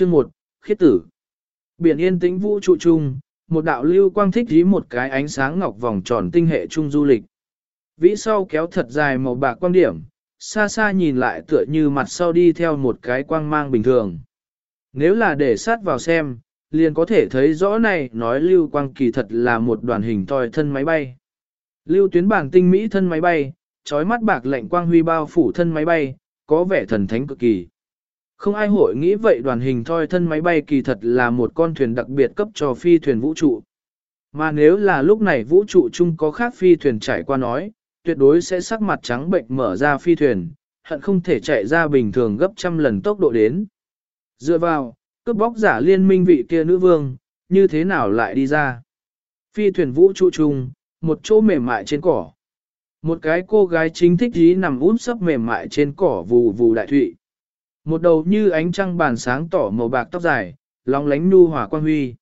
Chương 1, khiết tử. Biển yên tĩnh vũ trụ chung, một đạo lưu quang thích dí một cái ánh sáng ngọc vòng tròn tinh hệ chung du lịch. Vĩ sau kéo thật dài màu bạc quang điểm, xa xa nhìn lại tựa như mặt sau đi theo một cái quang mang bình thường. Nếu là để sát vào xem, liền có thể thấy rõ này nói lưu quang kỳ thật là một đoàn hình thoi thân máy bay. Lưu tuyến bảng tinh mỹ thân máy bay, trói mắt bạc lạnh quang huy bao phủ thân máy bay, có vẻ thần thánh cực kỳ. Không ai hội nghĩ vậy đoàn hình thoi thân máy bay kỳ thật là một con thuyền đặc biệt cấp cho phi thuyền vũ trụ. Mà nếu là lúc này vũ trụ chung có khác phi thuyền trải qua nói, tuyệt đối sẽ sắc mặt trắng bệnh mở ra phi thuyền, hận không thể chạy ra bình thường gấp trăm lần tốc độ đến. Dựa vào, cướp bóc giả liên minh vị kia nữ vương, như thế nào lại đi ra? Phi thuyền vũ trụ chung, một chỗ mềm mại trên cỏ. Một cái cô gái chính thích dí nằm út sấp mềm mại trên cỏ vù vù đại thụy. Một đầu như ánh trăng bàn sáng tỏ màu bạc tóc dài, lóng lánh nu hỏa quan huy.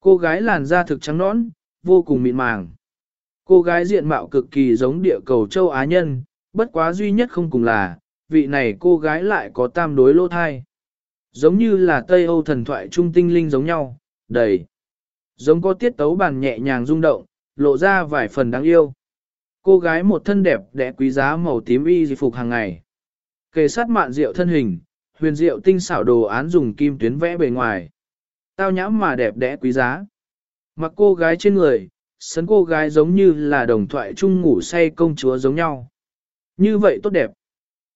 Cô gái làn da thực trắng nõn, vô cùng mịn màng. Cô gái diện mạo cực kỳ giống địa cầu châu Á nhân, bất quá duy nhất không cùng là, vị này cô gái lại có tam đối lô thai. Giống như là Tây Âu thần thoại trung tinh linh giống nhau, đầy. Giống có tiết tấu bàn nhẹ nhàng rung động, lộ ra vài phần đáng yêu. Cô gái một thân đẹp đẽ quý giá màu tím y phục hàng ngày. Kề sát mạn rượu thân hình, huyền diệu tinh xảo đồ án dùng kim tuyến vẽ bề ngoài. Tao nhãm mà đẹp đẽ quý giá. Mặc cô gái trên người, sấn cô gái giống như là đồng thoại chung ngủ say công chúa giống nhau. Như vậy tốt đẹp.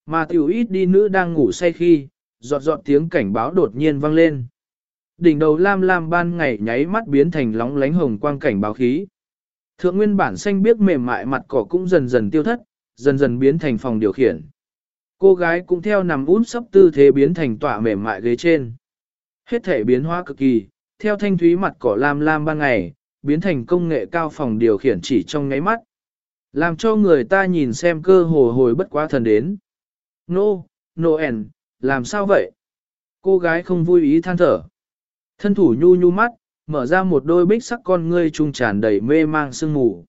Mà tiểu ít đi nữ đang ngủ say khi, giọt giọt tiếng cảnh báo đột nhiên vang lên. Đỉnh đầu lam lam ban ngày nháy mắt biến thành lóng lánh hồng quang cảnh báo khí. Thượng nguyên bản xanh biếc mềm mại mặt cỏ cũng dần dần tiêu thất, dần dần biến thành phòng điều khiển. Cô gái cũng theo nằm út sắp tư thế biến thành tỏa mềm mại ghế trên. Hết thể biến hóa cực kỳ, theo thanh thúy mặt cỏ lam lam ban ngày, biến thành công nghệ cao phòng điều khiển chỉ trong ngáy mắt. Làm cho người ta nhìn xem cơ hồ hồi bất quá thần đến. Nô, no, Noel, làm sao vậy? Cô gái không vui ý than thở. Thân thủ nhu nhu mắt, mở ra một đôi bích sắc con ngươi trung tràn đầy mê mang sương mù.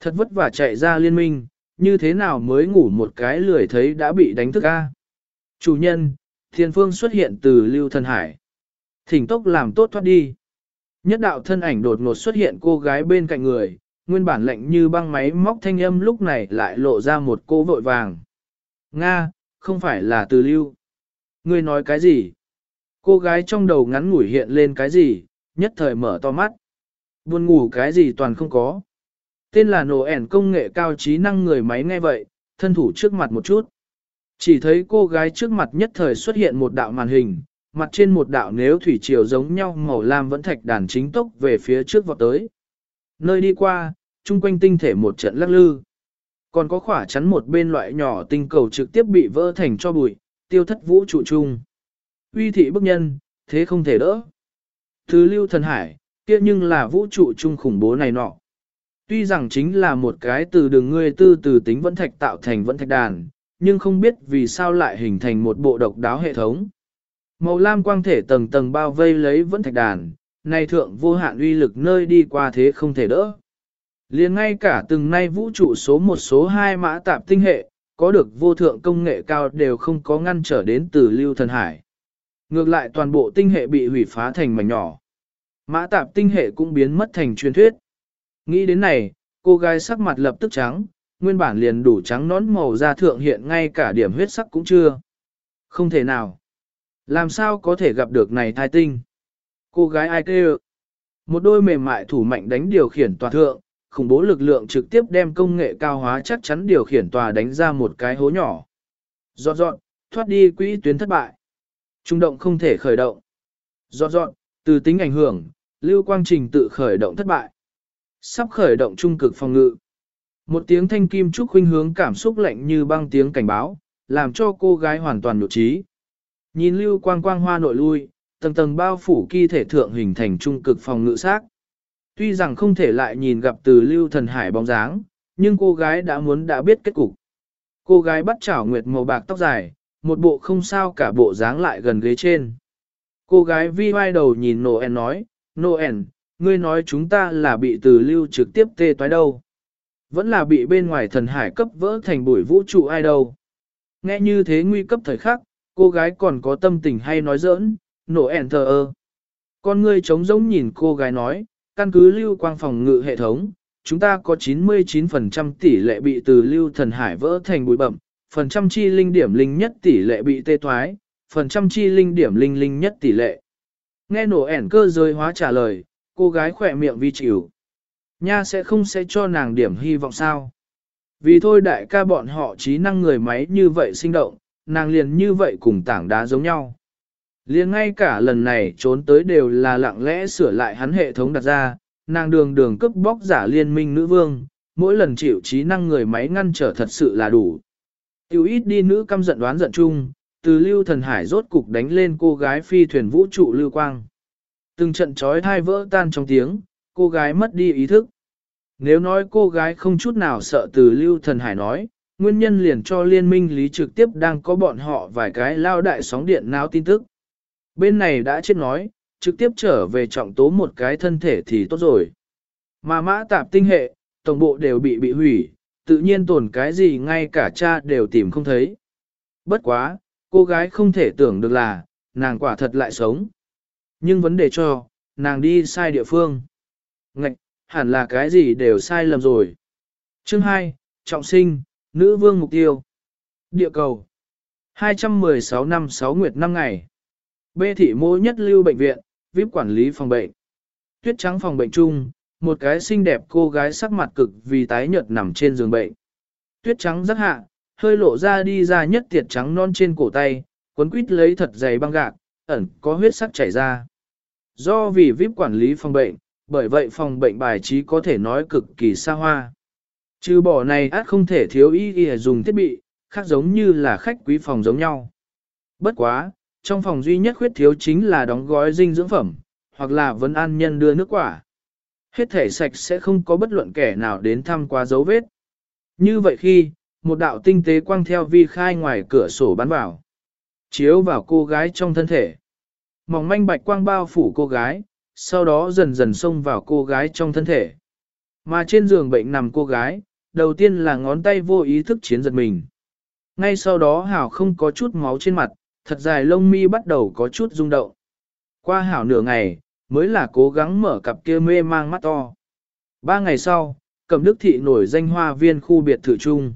Thật vất vả chạy ra liên minh, như thế nào mới ngủ một cái lười thấy đã bị đánh thức a? Chủ nhân, thiên phương xuất hiện từ lưu thần hải. Thỉnh tốc làm tốt thoát đi. Nhất đạo thân ảnh đột ngột xuất hiện cô gái bên cạnh người, nguyên bản lệnh như băng máy móc thanh âm lúc này lại lộ ra một cô vội vàng. Nga, không phải là từ lưu. Ngươi nói cái gì? Cô gái trong đầu ngắn ngủi hiện lên cái gì, nhất thời mở to mắt. Buồn ngủ cái gì toàn không có. Tên là nổ ẻn công nghệ cao trí năng người máy nghe vậy, thân thủ trước mặt một chút. Chỉ thấy cô gái trước mặt nhất thời xuất hiện một đạo màn hình, mặt trên một đạo nếu thủy triều giống nhau màu lam vẫn thạch đàn chính tốc về phía trước vọt tới. Nơi đi qua, chung quanh tinh thể một trận lắc lư. Còn có khỏa chắn một bên loại nhỏ tinh cầu trực tiếp bị vỡ thành cho bụi, tiêu thất vũ trụ chung. Uy thị bức nhân, thế không thể đỡ. Thứ lưu thần hải, kia nhưng là vũ trụ chung khủng bố này nọ. Tuy rằng chính là một cái từ đường ngươi tư từ tính vẫn thạch tạo thành vẫn thạch đàn, nhưng không biết vì sao lại hình thành một bộ độc đáo hệ thống. Màu lam quang thể tầng tầng bao vây lấy vẫn thạch đàn, nay thượng vô hạn uy lực nơi đi qua thế không thể đỡ. liền ngay cả từng nay vũ trụ số một số hai mã tạp tinh hệ, có được vô thượng công nghệ cao đều không có ngăn trở đến từ lưu thần hải. Ngược lại toàn bộ tinh hệ bị hủy phá thành mảnh nhỏ. Mã tạp tinh hệ cũng biến mất thành truyền thuyết. Nghĩ đến này, cô gái sắc mặt lập tức trắng, nguyên bản liền đủ trắng nón màu da thượng hiện ngay cả điểm huyết sắc cũng chưa. Không thể nào. Làm sao có thể gặp được này thai tinh? Cô gái ai kêu? Một đôi mềm mại thủ mạnh đánh điều khiển tòa thượng, khủng bố lực lượng trực tiếp đem công nghệ cao hóa chắc chắn điều khiển tòa đánh ra một cái hố nhỏ. Dọn dọn, thoát đi quỹ tuyến thất bại. Trung động không thể khởi động. Dọn dọn, từ tính ảnh hưởng, lưu quang trình tự khởi động thất bại. Sắp khởi động trung cực phòng ngự. Một tiếng thanh kim trúc huynh hướng cảm xúc lạnh như băng tiếng cảnh báo, làm cho cô gái hoàn toàn nhột trí. Nhìn lưu quang quang hoa nội lui, tầng tầng bao phủ kỳ thể thượng hình thành trung cực phòng ngự xác. Tuy rằng không thể lại nhìn gặp từ lưu thần hải bóng dáng, nhưng cô gái đã muốn đã biết kết cục. Cô gái bắt chảo nguyệt màu bạc tóc dài, một bộ không sao cả bộ dáng lại gần ghế trên. Cô gái vi vai đầu nhìn Noel nói, Noel, ngươi nói chúng ta là bị từ lưu trực tiếp tê toái đâu. Vẫn là bị bên ngoài thần hải cấp vỡ thành bụi vũ trụ ai đâu. Nghe như thế nguy cấp thời khắc, cô gái còn có tâm tình hay nói giỡn, nổ enter ơ. Con ngươi trống rỗng nhìn cô gái nói, căn cứ lưu quang phòng ngự hệ thống, chúng ta có 99% tỷ lệ bị từ lưu thần hải vỡ thành bụi bậm, phần trăm chi linh điểm linh nhất tỷ lệ bị tê toái, phần trăm chi linh điểm linh linh nhất tỷ lệ. Nghe nổ ẻn cơ rơi hóa trả lời, cô gái khỏe miệng vi chịu. Nha sẽ không sẽ cho nàng điểm hy vọng sao. Vì thôi đại ca bọn họ trí năng người máy như vậy sinh động, nàng liền như vậy cùng tảng đá giống nhau. Liền ngay cả lần này trốn tới đều là lặng lẽ sửa lại hắn hệ thống đặt ra, nàng đường đường cấp bóc giả liên minh nữ vương, mỗi lần chịu trí năng người máy ngăn trở thật sự là đủ. Tiểu ít đi nữ căm giận đoán giận chung, từ lưu thần hải rốt cục đánh lên cô gái phi thuyền vũ trụ lưu quang. Từng trận trói thai vỡ tan trong tiếng, cô gái mất đi ý thức. Nếu nói cô gái không chút nào sợ từ lưu thần hải nói, nguyên nhân liền cho liên minh lý trực tiếp đang có bọn họ vài cái lao đại sóng điện náo tin tức. Bên này đã chết nói, trực tiếp trở về trọng tố một cái thân thể thì tốt rồi. Mà mã tạp tinh hệ, tổng bộ đều bị bị hủy, tự nhiên tổn cái gì ngay cả cha đều tìm không thấy. Bất quá, cô gái không thể tưởng được là, nàng quả thật lại sống. Nhưng vấn đề cho, nàng đi sai địa phương. Ngạch, hẳn là cái gì đều sai lầm rồi. Chương 2, Trọng sinh, Nữ vương mục tiêu. Địa cầu. 216 năm 6 nguyệt 5 ngày. bê thị mô nhất lưu bệnh viện, VIP quản lý phòng bệnh. Tuyết trắng phòng bệnh chung, một cái xinh đẹp cô gái sắc mặt cực vì tái nhợt nằm trên giường bệnh. Tuyết trắng rất hạ, hơi lộ ra đi ra nhất tiệt trắng non trên cổ tay, cuốn quýt lấy thật dày băng gạc, ẩn có huyết sắc chảy ra. Do vì VIP quản lý phòng bệnh, bởi vậy phòng bệnh bài trí có thể nói cực kỳ xa hoa. Trừ bỏ này át không thể thiếu ý y dùng thiết bị, khác giống như là khách quý phòng giống nhau. Bất quá, trong phòng duy nhất khuyết thiếu chính là đóng gói dinh dưỡng phẩm, hoặc là vấn an nhân đưa nước quả. Hết thể sạch sẽ không có bất luận kẻ nào đến thăm qua dấu vết. Như vậy khi, một đạo tinh tế quang theo vi khai ngoài cửa sổ bắn vào. Chiếu vào cô gái trong thân thể. Mỏng manh bạch quang bao phủ cô gái, sau đó dần dần xông vào cô gái trong thân thể. Mà trên giường bệnh nằm cô gái, đầu tiên là ngón tay vô ý thức chiến giật mình. Ngay sau đó Hảo không có chút máu trên mặt, thật dài lông mi bắt đầu có chút rung động. Qua Hảo nửa ngày, mới là cố gắng mở cặp kia mê mang mắt to. Ba ngày sau, Cẩm Đức Thị nổi danh hoa viên khu biệt thự trung.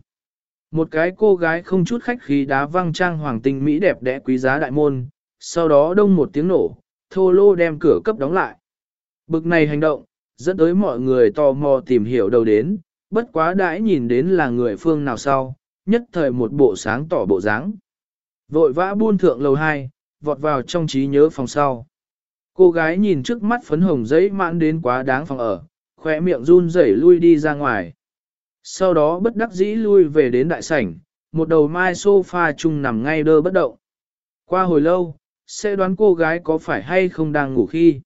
Một cái cô gái không chút khách khí đá văng trang hoàng tinh mỹ đẹp đẽ quý giá đại môn, sau đó đông một tiếng nổ, thô lô đem cửa cấp đóng lại. Bực này hành động, dẫn tới mọi người tò mò tìm hiểu đầu đến, bất quá đãi nhìn đến là người phương nào sau, nhất thời một bộ sáng tỏ bộ dáng. Vội vã buôn thượng lầu 2, vọt vào trong trí nhớ phòng sau. Cô gái nhìn trước mắt phấn hồng giấy mãn đến quá đáng phòng ở, khỏe miệng run rẩy lui đi ra ngoài. Sau đó bất đắc dĩ lui về đến đại sảnh, một đầu mai sofa chung nằm ngay đơ bất động. Qua hồi lâu, sẽ đoán cô gái có phải hay không đang ngủ khi.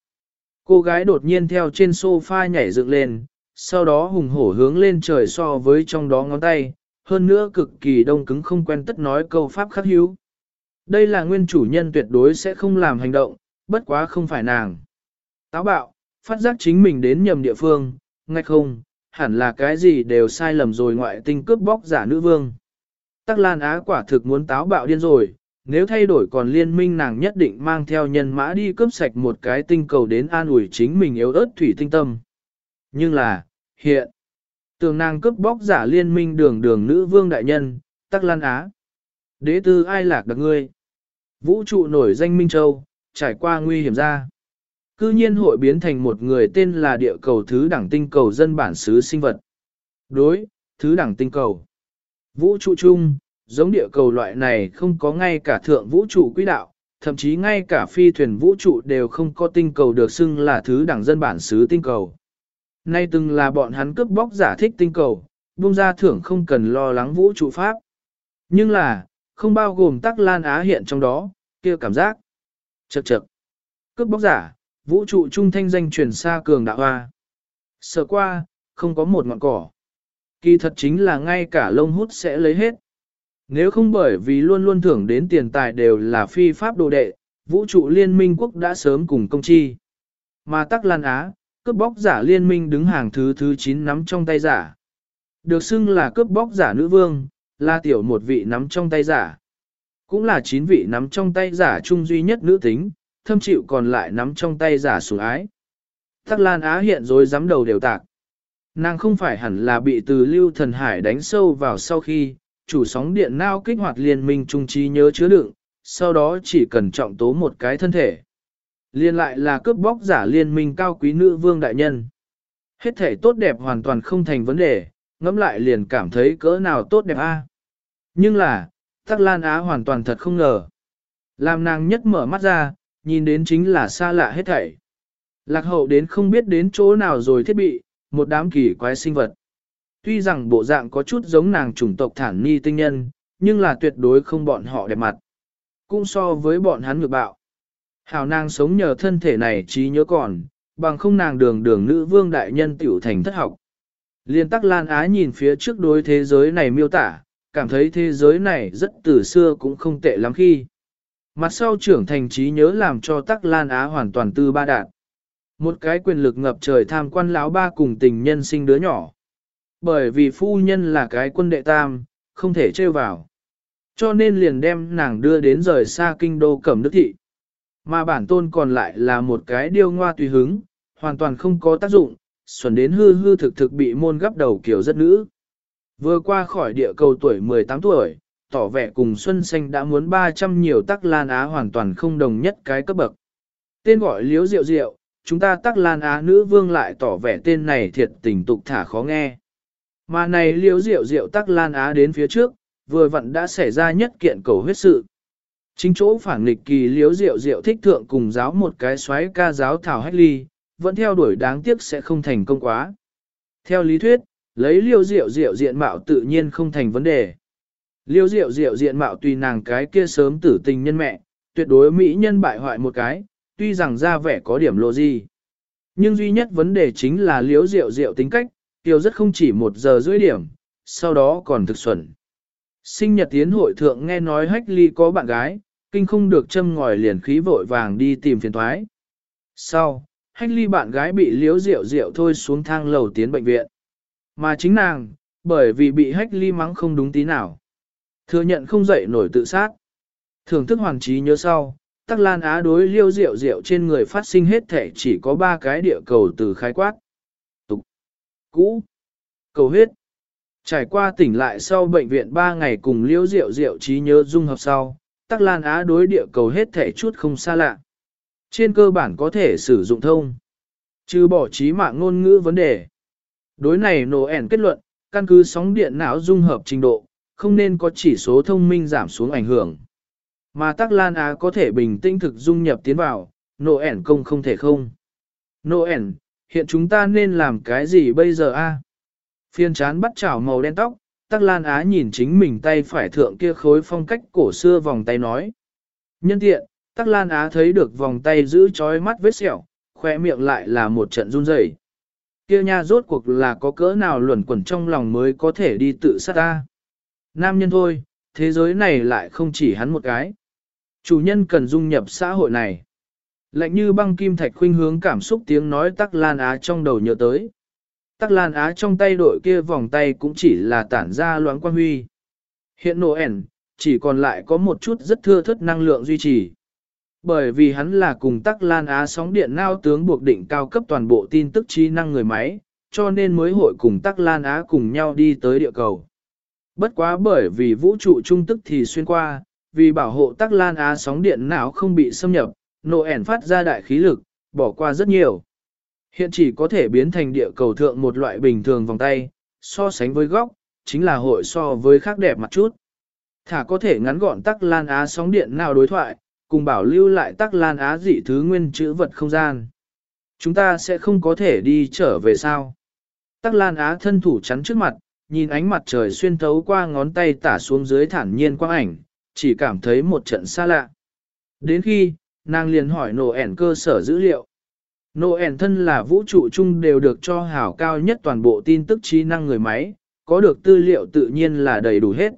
Cô gái đột nhiên theo trên sofa nhảy dựng lên, sau đó hùng hổ hướng lên trời so với trong đó ngón tay, hơn nữa cực kỳ đông cứng không quen tất nói câu pháp khắc hữu. Đây là nguyên chủ nhân tuyệt đối sẽ không làm hành động, bất quá không phải nàng. Táo bạo, phát giác chính mình đến nhầm địa phương, ngay không, hẳn là cái gì đều sai lầm rồi ngoại tinh cướp bóc giả nữ vương. Tắc Lan Á quả thực muốn táo bạo điên rồi, nếu thay đổi còn liên minh nàng nhất định mang theo nhân mã đi cướp sạch một cái tinh cầu đến an ủi chính mình yếu ớt thủy tinh tâm. Nhưng là, hiện, tường nàng cướp bóc giả liên minh đường đường nữ vương đại nhân, Tắc Lan Á. Đế tư ai lạc đặc ngươi? Vũ trụ nổi danh Minh Châu, trải qua nguy hiểm ra. Cư nhiên hội biến thành một người tên là địa cầu thứ đẳng tinh cầu dân bản xứ sinh vật. Đối, thứ đẳng tinh cầu. Vũ trụ chung, giống địa cầu loại này không có ngay cả thượng vũ trụ quỹ đạo, thậm chí ngay cả phi thuyền vũ trụ đều không có tinh cầu được xưng là thứ đẳng dân bản xứ tinh cầu. Nay từng là bọn hắn cướp bóc giả thích tinh cầu, buông ra thưởng không cần lo lắng vũ trụ pháp. Nhưng là, không bao gồm tắc lan á hiện trong đó, kia cảm giác. Chậc chậc. Cướp bóc giả, vũ trụ trung thanh danh truyền xa cường đạo hoa. Sợ qua, không có một ngọn cỏ. Kỳ thật chính là ngay cả lông hút sẽ lấy hết. Nếu không bởi vì luôn luôn thưởng đến tiền tài đều là phi pháp đồ đệ, vũ trụ liên minh quốc đã sớm cùng công chi. Mà tắc lan á, cướp bóc giả liên minh đứng hàng thứ thứ 9 nắm trong tay giả. Được xưng là cướp bóc giả nữ vương, là tiểu một vị nắm trong tay giả. Cũng là 9 vị nắm trong tay giả chung duy nhất nữ tính, thâm chịu còn lại nắm trong tay giả sủng ái. Tắc Lan Á hiện rồi dám đầu đều tạc. Nàng không phải hẳn là bị từ lưu thần hải đánh sâu vào sau khi, chủ sóng điện nao kích hoạt liên minh trung trí nhớ chứa đựng, sau đó chỉ cần trọng tố một cái thân thể. Liên lại là cướp bóc giả liên minh cao quý nữ vương đại nhân. Hết thể tốt đẹp hoàn toàn không thành vấn đề, ngẫm lại liền cảm thấy cỡ nào tốt đẹp a. Nhưng là, Tắc Lan Á hoàn toàn thật không ngờ. Làm nàng nhất mở mắt ra, nhìn đến chính là xa lạ hết thảy. Lạc hậu đến không biết đến chỗ nào rồi thiết bị, một đám kỳ quái sinh vật. Tuy rằng bộ dạng có chút giống nàng chủng tộc thản ni tinh nhân, nhưng là tuyệt đối không bọn họ đẹp mặt. Cũng so với bọn hắn ngược bạo. Hào nàng sống nhờ thân thể này trí nhớ còn, bằng không nàng đường đường nữ vương đại nhân tiểu thành thất học. Liên tắc Lan Á nhìn phía trước đối thế giới này miêu tả, cảm thấy thế giới này rất từ xưa cũng không tệ lắm khi. Mặt sau trưởng thành trí nhớ làm cho tắc Lan Á hoàn toàn tư ba đạn Một cái quyền lực ngập trời tham quan lão ba cùng tình nhân sinh đứa nhỏ. Bởi vì phu nhân là cái quân đệ tam, không thể trêu vào. Cho nên liền đem nàng đưa đến rời xa kinh đô cẩm đức thị. Mà bản tôn còn lại là một cái điêu ngoa tùy hứng, hoàn toàn không có tác dụng, xuẩn đến hư hư thực thực bị môn gấp đầu kiểu rất nữ. Vừa qua khỏi địa cầu tuổi 18 tuổi, tỏ vẻ cùng Xuân Xanh đã muốn 300 nhiều tắc lan á hoàn toàn không đồng nhất cái cấp bậc. Tên gọi liếu rượu rượu, chúng ta tắc lan á nữ vương lại tỏ vẻ tên này thiệt tình tục thả khó nghe. Mà này liếu rượu rượu tắc lan á đến phía trước, vừa vặn đã xảy ra nhất kiện cầu huyết sự. Chính chỗ phản nghịch kỳ liếu rượu rượu thích thượng cùng giáo một cái xoáy ca giáo thảo hách ly, vẫn theo đuổi đáng tiếc sẽ không thành công quá. Theo lý thuyết, lấy liêu rượu rượu diện mạo tự nhiên không thành vấn đề. Liêu Diệu Diệu diện mạo tùy nàng cái kia sớm tử tình nhân mẹ, tuyệt đối mỹ nhân bại hoại một cái, tuy rằng ra vẻ có điểm lộ gì. Nhưng duy nhất vấn đề chính là liêu diệu diệu tính cách, tiêu rất không chỉ một giờ rưỡi điểm, sau đó còn thực xuẩn. Sinh nhật tiến hội thượng nghe nói hách ly có bạn gái, kinh không được châm ngòi liền khí vội vàng đi tìm phiền thoái. Sau, hách ly bạn gái bị liếu rượu rượu thôi xuống thang lầu tiến bệnh viện. Mà chính nàng, bởi vì bị hách ly mắng không đúng tí nào. Thừa nhận không dậy nổi tự sát. Thưởng thức hoàng trí nhớ sau, Tắc Lan Á đối liêu rượu rượu trên người phát sinh hết thể chỉ có ba cái địa cầu từ khai quát. Tục. Cũ. Cầu huyết. Trải qua tỉnh lại sau bệnh viện 3 ngày cùng liêu rượu rượu trí nhớ dung hợp sau, Tắc Lan Á đối địa cầu hết thể chút không xa lạ. Trên cơ bản có thể sử dụng thông. Trừ bỏ trí mạng ngôn ngữ vấn đề. Đối này nổ ẻn kết luận, căn cứ sóng điện não dung hợp trình độ, không nên có chỉ số thông minh giảm xuống ảnh hưởng. Mà Tắc Lan Á có thể bình tĩnh thực dung nhập tiến vào, nổ ẻn công không thể không. Nổ ẻn, hiện chúng ta nên làm cái gì bây giờ a? Phiên chán bắt chảo màu đen tóc, Tắc Lan Á nhìn chính mình tay phải thượng kia khối phong cách cổ xưa vòng tay nói. Nhân tiện, Tắc Lan Á thấy được vòng tay giữ chói mắt vết sẹo, khoe miệng lại là một trận run rẩy. Kia nha rốt cuộc là có cỡ nào luẩn quẩn trong lòng mới có thể đi tự sát ta. Nam nhân thôi, thế giới này lại không chỉ hắn một cái. Chủ nhân cần dung nhập xã hội này. Lạnh như băng kim thạch khuynh hướng cảm xúc tiếng nói Tắc Lan Á trong đầu nhớ tới. Tắc Lan Á trong tay đội kia vòng tay cũng chỉ là tản ra loáng quan huy. Hiện nổ ẻn, chỉ còn lại có một chút rất thưa thất năng lượng duy trì. Bởi vì hắn là cùng Tắc Lan Á sóng điện nao tướng buộc định cao cấp toàn bộ tin tức trí năng người máy, cho nên mới hội cùng Tắc Lan Á cùng nhau đi tới địa cầu. Bất quá bởi vì vũ trụ trung tức thì xuyên qua, vì bảo hộ Tắc Lan Á sóng điện não không bị xâm nhập, nổ ẻn phát ra đại khí lực, bỏ qua rất nhiều. Hiện chỉ có thể biến thành địa cầu thượng một loại bình thường vòng tay, so sánh với góc, chính là hội so với khác đẹp mặt chút. Thả có thể ngắn gọn Tắc Lan Á sóng điện nào đối thoại, cùng bảo lưu lại Tắc Lan Á dị thứ nguyên chữ vật không gian. Chúng ta sẽ không có thể đi trở về sao. Tắc Lan Á thân thủ chắn trước mặt, nhìn ánh mặt trời xuyên thấu qua ngón tay tả xuống dưới thản nhiên quang ảnh, chỉ cảm thấy một trận xa lạ. Đến khi, nàng liền hỏi nổ ẻn cơ sở dữ liệu. Nổ ẻn thân là vũ trụ chung đều được cho hảo cao nhất toàn bộ tin tức trí năng người máy, có được tư liệu tự nhiên là đầy đủ hết.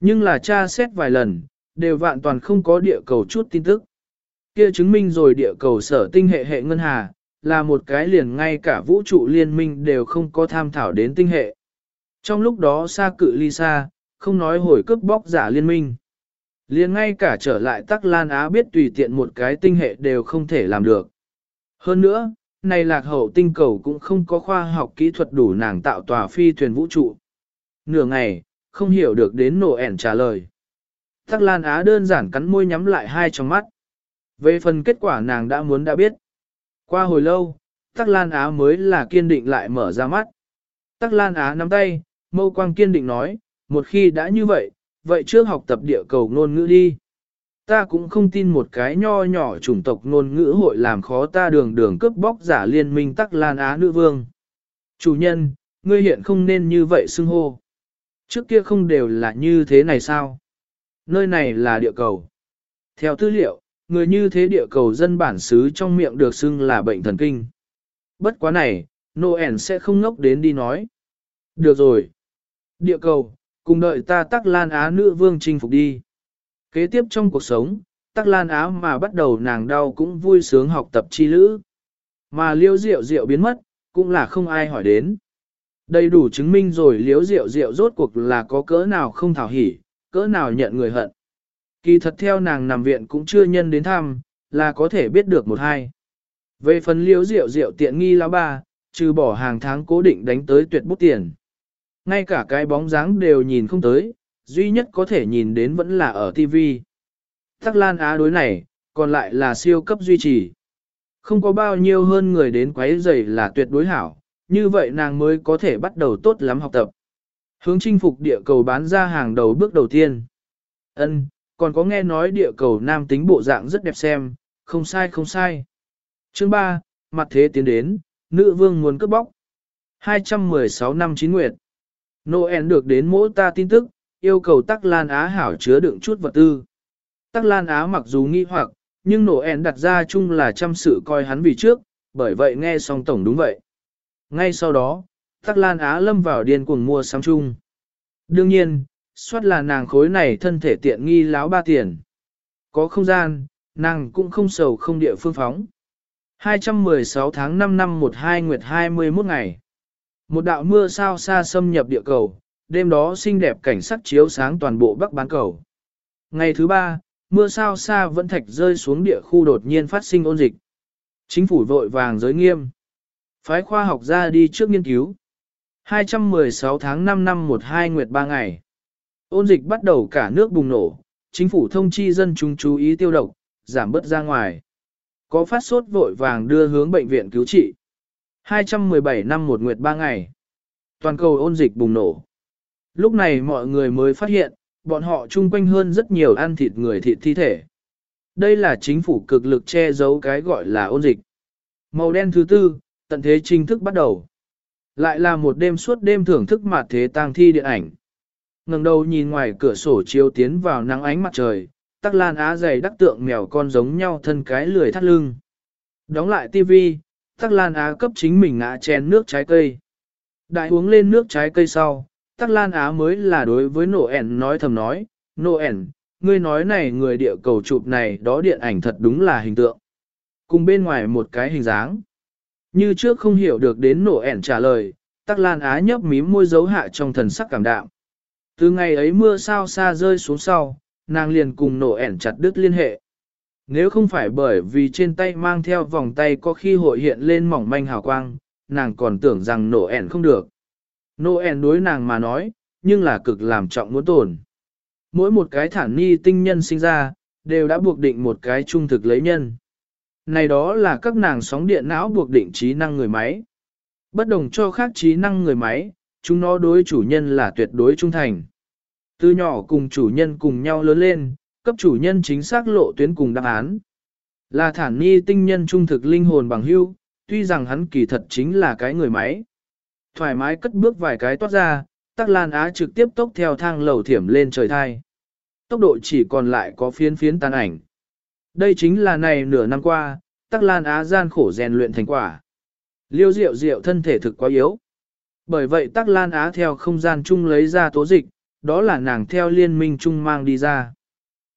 Nhưng là tra xét vài lần, đều vạn toàn không có địa cầu chút tin tức. Kia chứng minh rồi địa cầu sở tinh hệ hệ ngân hà, là một cái liền ngay cả vũ trụ liên minh đều không có tham thảo đến tinh hệ. Trong lúc đó xa cự ly xa, không nói hồi cướp bóc giả liên minh. liền ngay cả trở lại Tắc Lan Á biết tùy tiện một cái tinh hệ đều không thể làm được. Hơn nữa, này lạc hậu tinh cầu cũng không có khoa học kỹ thuật đủ nàng tạo tòa phi thuyền vũ trụ. Nửa ngày, không hiểu được đến nổ ẻn trả lời. Tắc Lan Á đơn giản cắn môi nhắm lại hai trong mắt. Về phần kết quả nàng đã muốn đã biết. Qua hồi lâu, Tắc Lan Á mới là kiên định lại mở ra mắt. Tắc Lan Á nắm tay, mâu quang kiên định nói, một khi đã như vậy, vậy trước học tập địa cầu ngôn ngữ đi. Ta cũng không tin một cái nho nhỏ chủng tộc ngôn ngữ hội làm khó ta đường đường cướp bóc giả liên minh Tắc Lan Á nữ vương. Chủ nhân, ngươi hiện không nên như vậy xưng hô. Trước kia không đều là như thế này sao? Nơi này là địa cầu. Theo tư liệu, người như thế địa cầu dân bản xứ trong miệng được xưng là bệnh thần kinh. Bất quá này, Noel sẽ không ngốc đến đi nói. Được rồi. Địa cầu, cùng đợi ta tắc lan á nữ vương chinh phục đi. Kế tiếp trong cuộc sống, tắc lan á mà bắt đầu nàng đau cũng vui sướng học tập chi lữ. Mà liêu rượu rượu biến mất, cũng là không ai hỏi đến. Đầy đủ chứng minh rồi liếu rượu rượu rốt cuộc là có cỡ nào không thảo hỉ, cỡ nào nhận người hận. Kỳ thật theo nàng nằm viện cũng chưa nhân đến thăm, là có thể biết được một hai. Về phần liếu rượu rượu tiện nghi lão ba, trừ bỏ hàng tháng cố định đánh tới tuyệt bút tiền. Ngay cả cái bóng dáng đều nhìn không tới, duy nhất có thể nhìn đến vẫn là ở TV. Tắc Lan Á đối này, còn lại là siêu cấp duy trì. Không có bao nhiêu hơn người đến quấy rầy là tuyệt đối hảo, như vậy nàng mới có thể bắt đầu tốt lắm học tập. Hướng chinh phục địa cầu bán ra hàng đầu bước đầu tiên. Ân, còn có nghe nói địa cầu nam tính bộ dạng rất đẹp xem, không sai không sai. Chương 3, mặt thế tiến đến, nữ vương muốn cướp bóc. 216 năm chín nguyệt. Noel được đến mỗ ta tin tức, yêu cầu Tắc Lan Á hảo chứa đựng chút vật tư. Tắc Lan Á mặc dù nghi hoặc, nhưng Noel đặt ra chung là chăm sự coi hắn vì trước, bởi vậy nghe xong tổng đúng vậy. Ngay sau đó, Tắc Lan Á lâm vào điên cuồng mua sắm chung. Đương nhiên, suất là nàng khối này thân thể tiện nghi láo ba tiền. Có không gian, nàng cũng không sầu không địa phương phóng. 216 tháng 5 năm 12 nguyệt 21 ngày. Một đạo mưa sao xa xâm nhập địa cầu, đêm đó xinh đẹp cảnh sắc chiếu sáng toàn bộ bắc bán cầu. Ngày thứ ba, mưa sao xa vẫn thạch rơi xuống địa khu đột nhiên phát sinh ôn dịch. Chính phủ vội vàng giới nghiêm. Phái khoa học ra đi trước nghiên cứu. 216 tháng 5 năm 12 nguyệt 3 ngày. Ôn dịch bắt đầu cả nước bùng nổ, chính phủ thông chi dân chúng chú ý tiêu độc, giảm bớt ra ngoài. Có phát sốt vội vàng đưa hướng bệnh viện cứu trị. 217 năm một nguyệt 3 ngày. Toàn cầu ôn dịch bùng nổ. Lúc này mọi người mới phát hiện, bọn họ chung quanh hơn rất nhiều ăn thịt người thịt thi thể. Đây là chính phủ cực lực che giấu cái gọi là ôn dịch. Màu đen thứ tư, tận thế chính thức bắt đầu. Lại là một đêm suốt đêm thưởng thức mặt thế tang thi điện ảnh. ngẩng đầu nhìn ngoài cửa sổ chiếu tiến vào nắng ánh mặt trời, tắc lan á dày đắc tượng mèo con giống nhau thân cái lười thắt lưng. Đóng lại tivi, tắc lan á cấp chính mình ngã chén nước trái cây. Đại uống lên nước trái cây sau, tắc lan á mới là đối với nổ ẻn nói thầm nói, nổ ẻn, ngươi nói này người địa cầu chụp này đó điện ảnh thật đúng là hình tượng. Cùng bên ngoài một cái hình dáng. Như trước không hiểu được đến nổ ẻn trả lời, tắc lan á nhấp mím môi dấu hạ trong thần sắc cảm đạm. Từ ngày ấy mưa sao xa rơi xuống sau, nàng liền cùng nổ ẻn chặt đứt liên hệ. Nếu không phải bởi vì trên tay mang theo vòng tay có khi hội hiện lên mỏng manh hào quang, nàng còn tưởng rằng nổ ẻn không được. Nổ ẻn đối nàng mà nói, nhưng là cực làm trọng muốn tổn. Mỗi một cái thản ni tinh nhân sinh ra, đều đã buộc định một cái trung thực lấy nhân. Này đó là các nàng sóng điện não buộc định trí năng người máy. Bất đồng cho khác trí năng người máy, chúng nó đối chủ nhân là tuyệt đối trung thành. Từ nhỏ cùng chủ nhân cùng nhau lớn lên, cấp chủ nhân chính xác lộ tuyến cùng đáp án. Là thản ni tinh nhân trung thực linh hồn bằng hưu, tuy rằng hắn kỳ thật chính là cái người máy. Thoải mái cất bước vài cái toát ra, tắc lan á trực tiếp tốc theo thang lầu thiểm lên trời thai. Tốc độ chỉ còn lại có phiến phiến tàn ảnh. Đây chính là này nửa năm qua, tắc lan á gian khổ rèn luyện thành quả. Liêu diệu diệu thân thể thực quá yếu. Bởi vậy tắc lan á theo không gian chung lấy ra tố dịch, đó là nàng theo liên minh chung mang đi ra.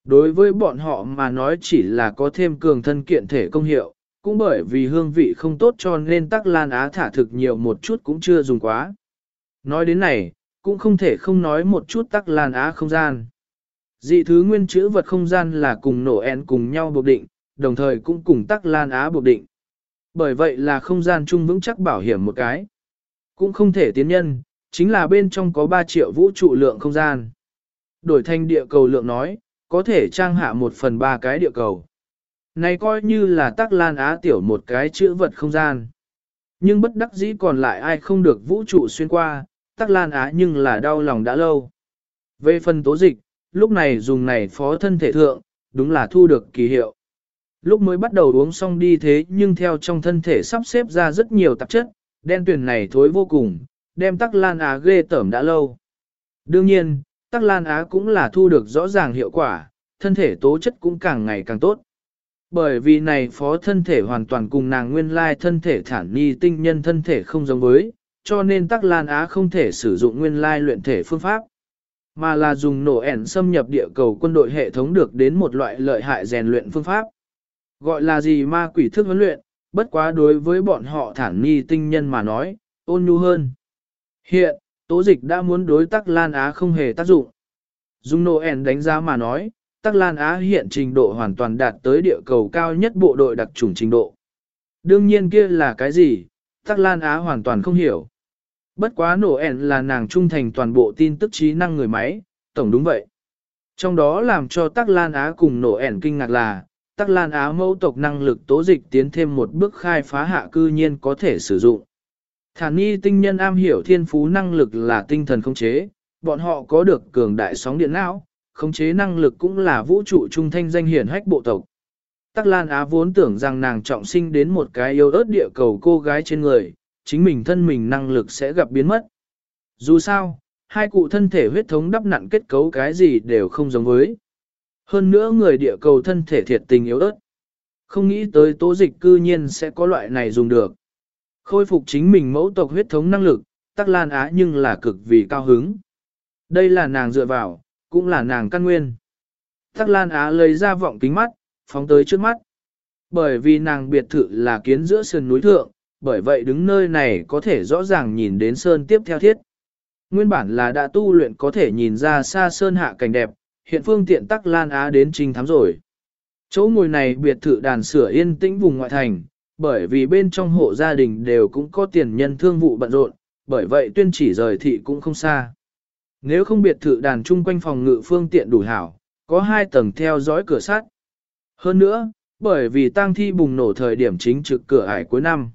Đối với bọn họ mà nói chỉ là có thêm cường thân kiện thể công hiệu, cũng bởi vì hương vị không tốt cho nên tắc lan á thả thực nhiều một chút cũng chưa dùng quá. Nói đến này, cũng không thể không nói một chút tắc lan á không gian. Dị thứ nguyên chữ vật không gian là cùng nổ en cùng nhau buộc định, đồng thời cũng cùng tắc lan á buộc định. Bởi vậy là không gian chung vững chắc bảo hiểm một cái. Cũng không thể tiến nhân, chính là bên trong có 3 triệu vũ trụ lượng không gian. Đổi thành địa cầu lượng nói, có thể trang hạ một phần ba cái địa cầu. Này coi như là tắc lan á tiểu một cái chữ vật không gian. Nhưng bất đắc dĩ còn lại ai không được vũ trụ xuyên qua, tắc lan á nhưng là đau lòng đã lâu. Về phần tố dịch, lúc này dùng này phó thân thể thượng, đúng là thu được kỳ hiệu. Lúc mới bắt đầu uống xong đi thế nhưng theo trong thân thể sắp xếp ra rất nhiều tạp chất, đen tuyển này thối vô cùng, đem tắc lan á ghê tởm đã lâu. Đương nhiên, tắc lan á cũng là thu được rõ ràng hiệu quả, thân thể tố chất cũng càng ngày càng tốt. Bởi vì này phó thân thể hoàn toàn cùng nàng nguyên lai thân thể thản ni tinh nhân thân thể không giống với, cho nên tắc lan á không thể sử dụng nguyên lai luyện thể phương pháp, mà là dùng nổ ẻn xâm nhập địa cầu quân đội hệ thống được đến một loại lợi hại rèn luyện phương pháp. Gọi là gì ma quỷ thức huấn luyện, bất quá đối với bọn họ thản ni tinh nhân mà nói, ôn nhu hơn. Hiện, tố dịch đã muốn đối tắc Lan Á không hề tác dụng. Dung Noel đánh giá mà nói, tắc Lan Á hiện trình độ hoàn toàn đạt tới địa cầu cao nhất bộ đội đặc trùng trình độ. Đương nhiên kia là cái gì, tắc Lan Á hoàn toàn không hiểu. Bất quá Noel là nàng trung thành toàn bộ tin tức trí năng người máy, tổng đúng vậy. Trong đó làm cho tắc Lan Á cùng Noel kinh ngạc là, Tắc Lan Á mẫu tộc năng lực tố dịch tiến thêm một bước khai phá hạ cư nhiên có thể sử dụng. Thản nhi tinh nhân am hiểu thiên phú năng lực là tinh thần khống chế, bọn họ có được cường đại sóng điện não, khống chế năng lực cũng là vũ trụ trung thanh danh hiển hách bộ tộc. Tắc Lan Á vốn tưởng rằng nàng trọng sinh đến một cái yêu ớt địa cầu cô gái trên người, chính mình thân mình năng lực sẽ gặp biến mất. Dù sao, hai cụ thân thể huyết thống đắp nặn kết cấu cái gì đều không giống với. Hơn nữa người địa cầu thân thể thiệt tình yếu ớt. Không nghĩ tới tố dịch cư nhiên sẽ có loại này dùng được. Khôi phục chính mình mẫu tộc huyết thống năng lực, tắc lan á nhưng là cực vì cao hứng. Đây là nàng dựa vào, cũng là nàng căn nguyên. Tắc lan á lấy ra vọng kính mắt, phóng tới trước mắt. Bởi vì nàng biệt thự là kiến giữa sườn núi thượng, bởi vậy đứng nơi này có thể rõ ràng nhìn đến sơn tiếp theo thiết. Nguyên bản là đã tu luyện có thể nhìn ra xa sơn hạ cảnh đẹp, hiện phương tiện tắc Lan Á đến trinh thám rồi. Chỗ ngồi này biệt thự đàn sửa yên tĩnh vùng ngoại thành, bởi vì bên trong hộ gia đình đều cũng có tiền nhân thương vụ bận rộn, bởi vậy tuyên chỉ rời thị cũng không xa. Nếu không biệt thự đàn chung quanh phòng ngự phương tiện đủ hảo, có hai tầng theo dõi cửa sắt. Hơn nữa, bởi vì tang thi bùng nổ thời điểm chính trực cửa ải cuối năm.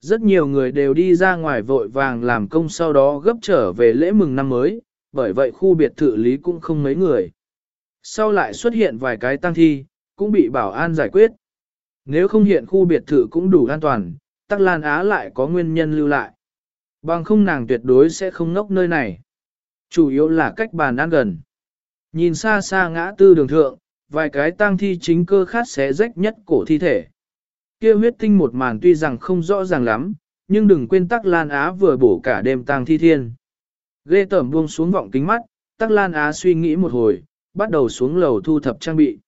Rất nhiều người đều đi ra ngoài vội vàng làm công sau đó gấp trở về lễ mừng năm mới, bởi vậy khu biệt thự lý cũng không mấy người. Sau lại xuất hiện vài cái tăng thi, cũng bị bảo an giải quyết. Nếu không hiện khu biệt thự cũng đủ an toàn, Tắc Lan Á lại có nguyên nhân lưu lại. Bằng không nàng tuyệt đối sẽ không ngốc nơi này. Chủ yếu là cách bàn ăn gần. Nhìn xa xa ngã tư đường thượng, vài cái tang thi chính cơ khát xé rách nhất cổ thi thể. kia huyết tinh một màn tuy rằng không rõ ràng lắm, nhưng đừng quên Tắc Lan Á vừa bổ cả đêm tang thi thiên. Ghê tẩm buông xuống vọng kính mắt, Tắc Lan Á suy nghĩ một hồi, bắt đầu xuống lầu thu thập trang bị.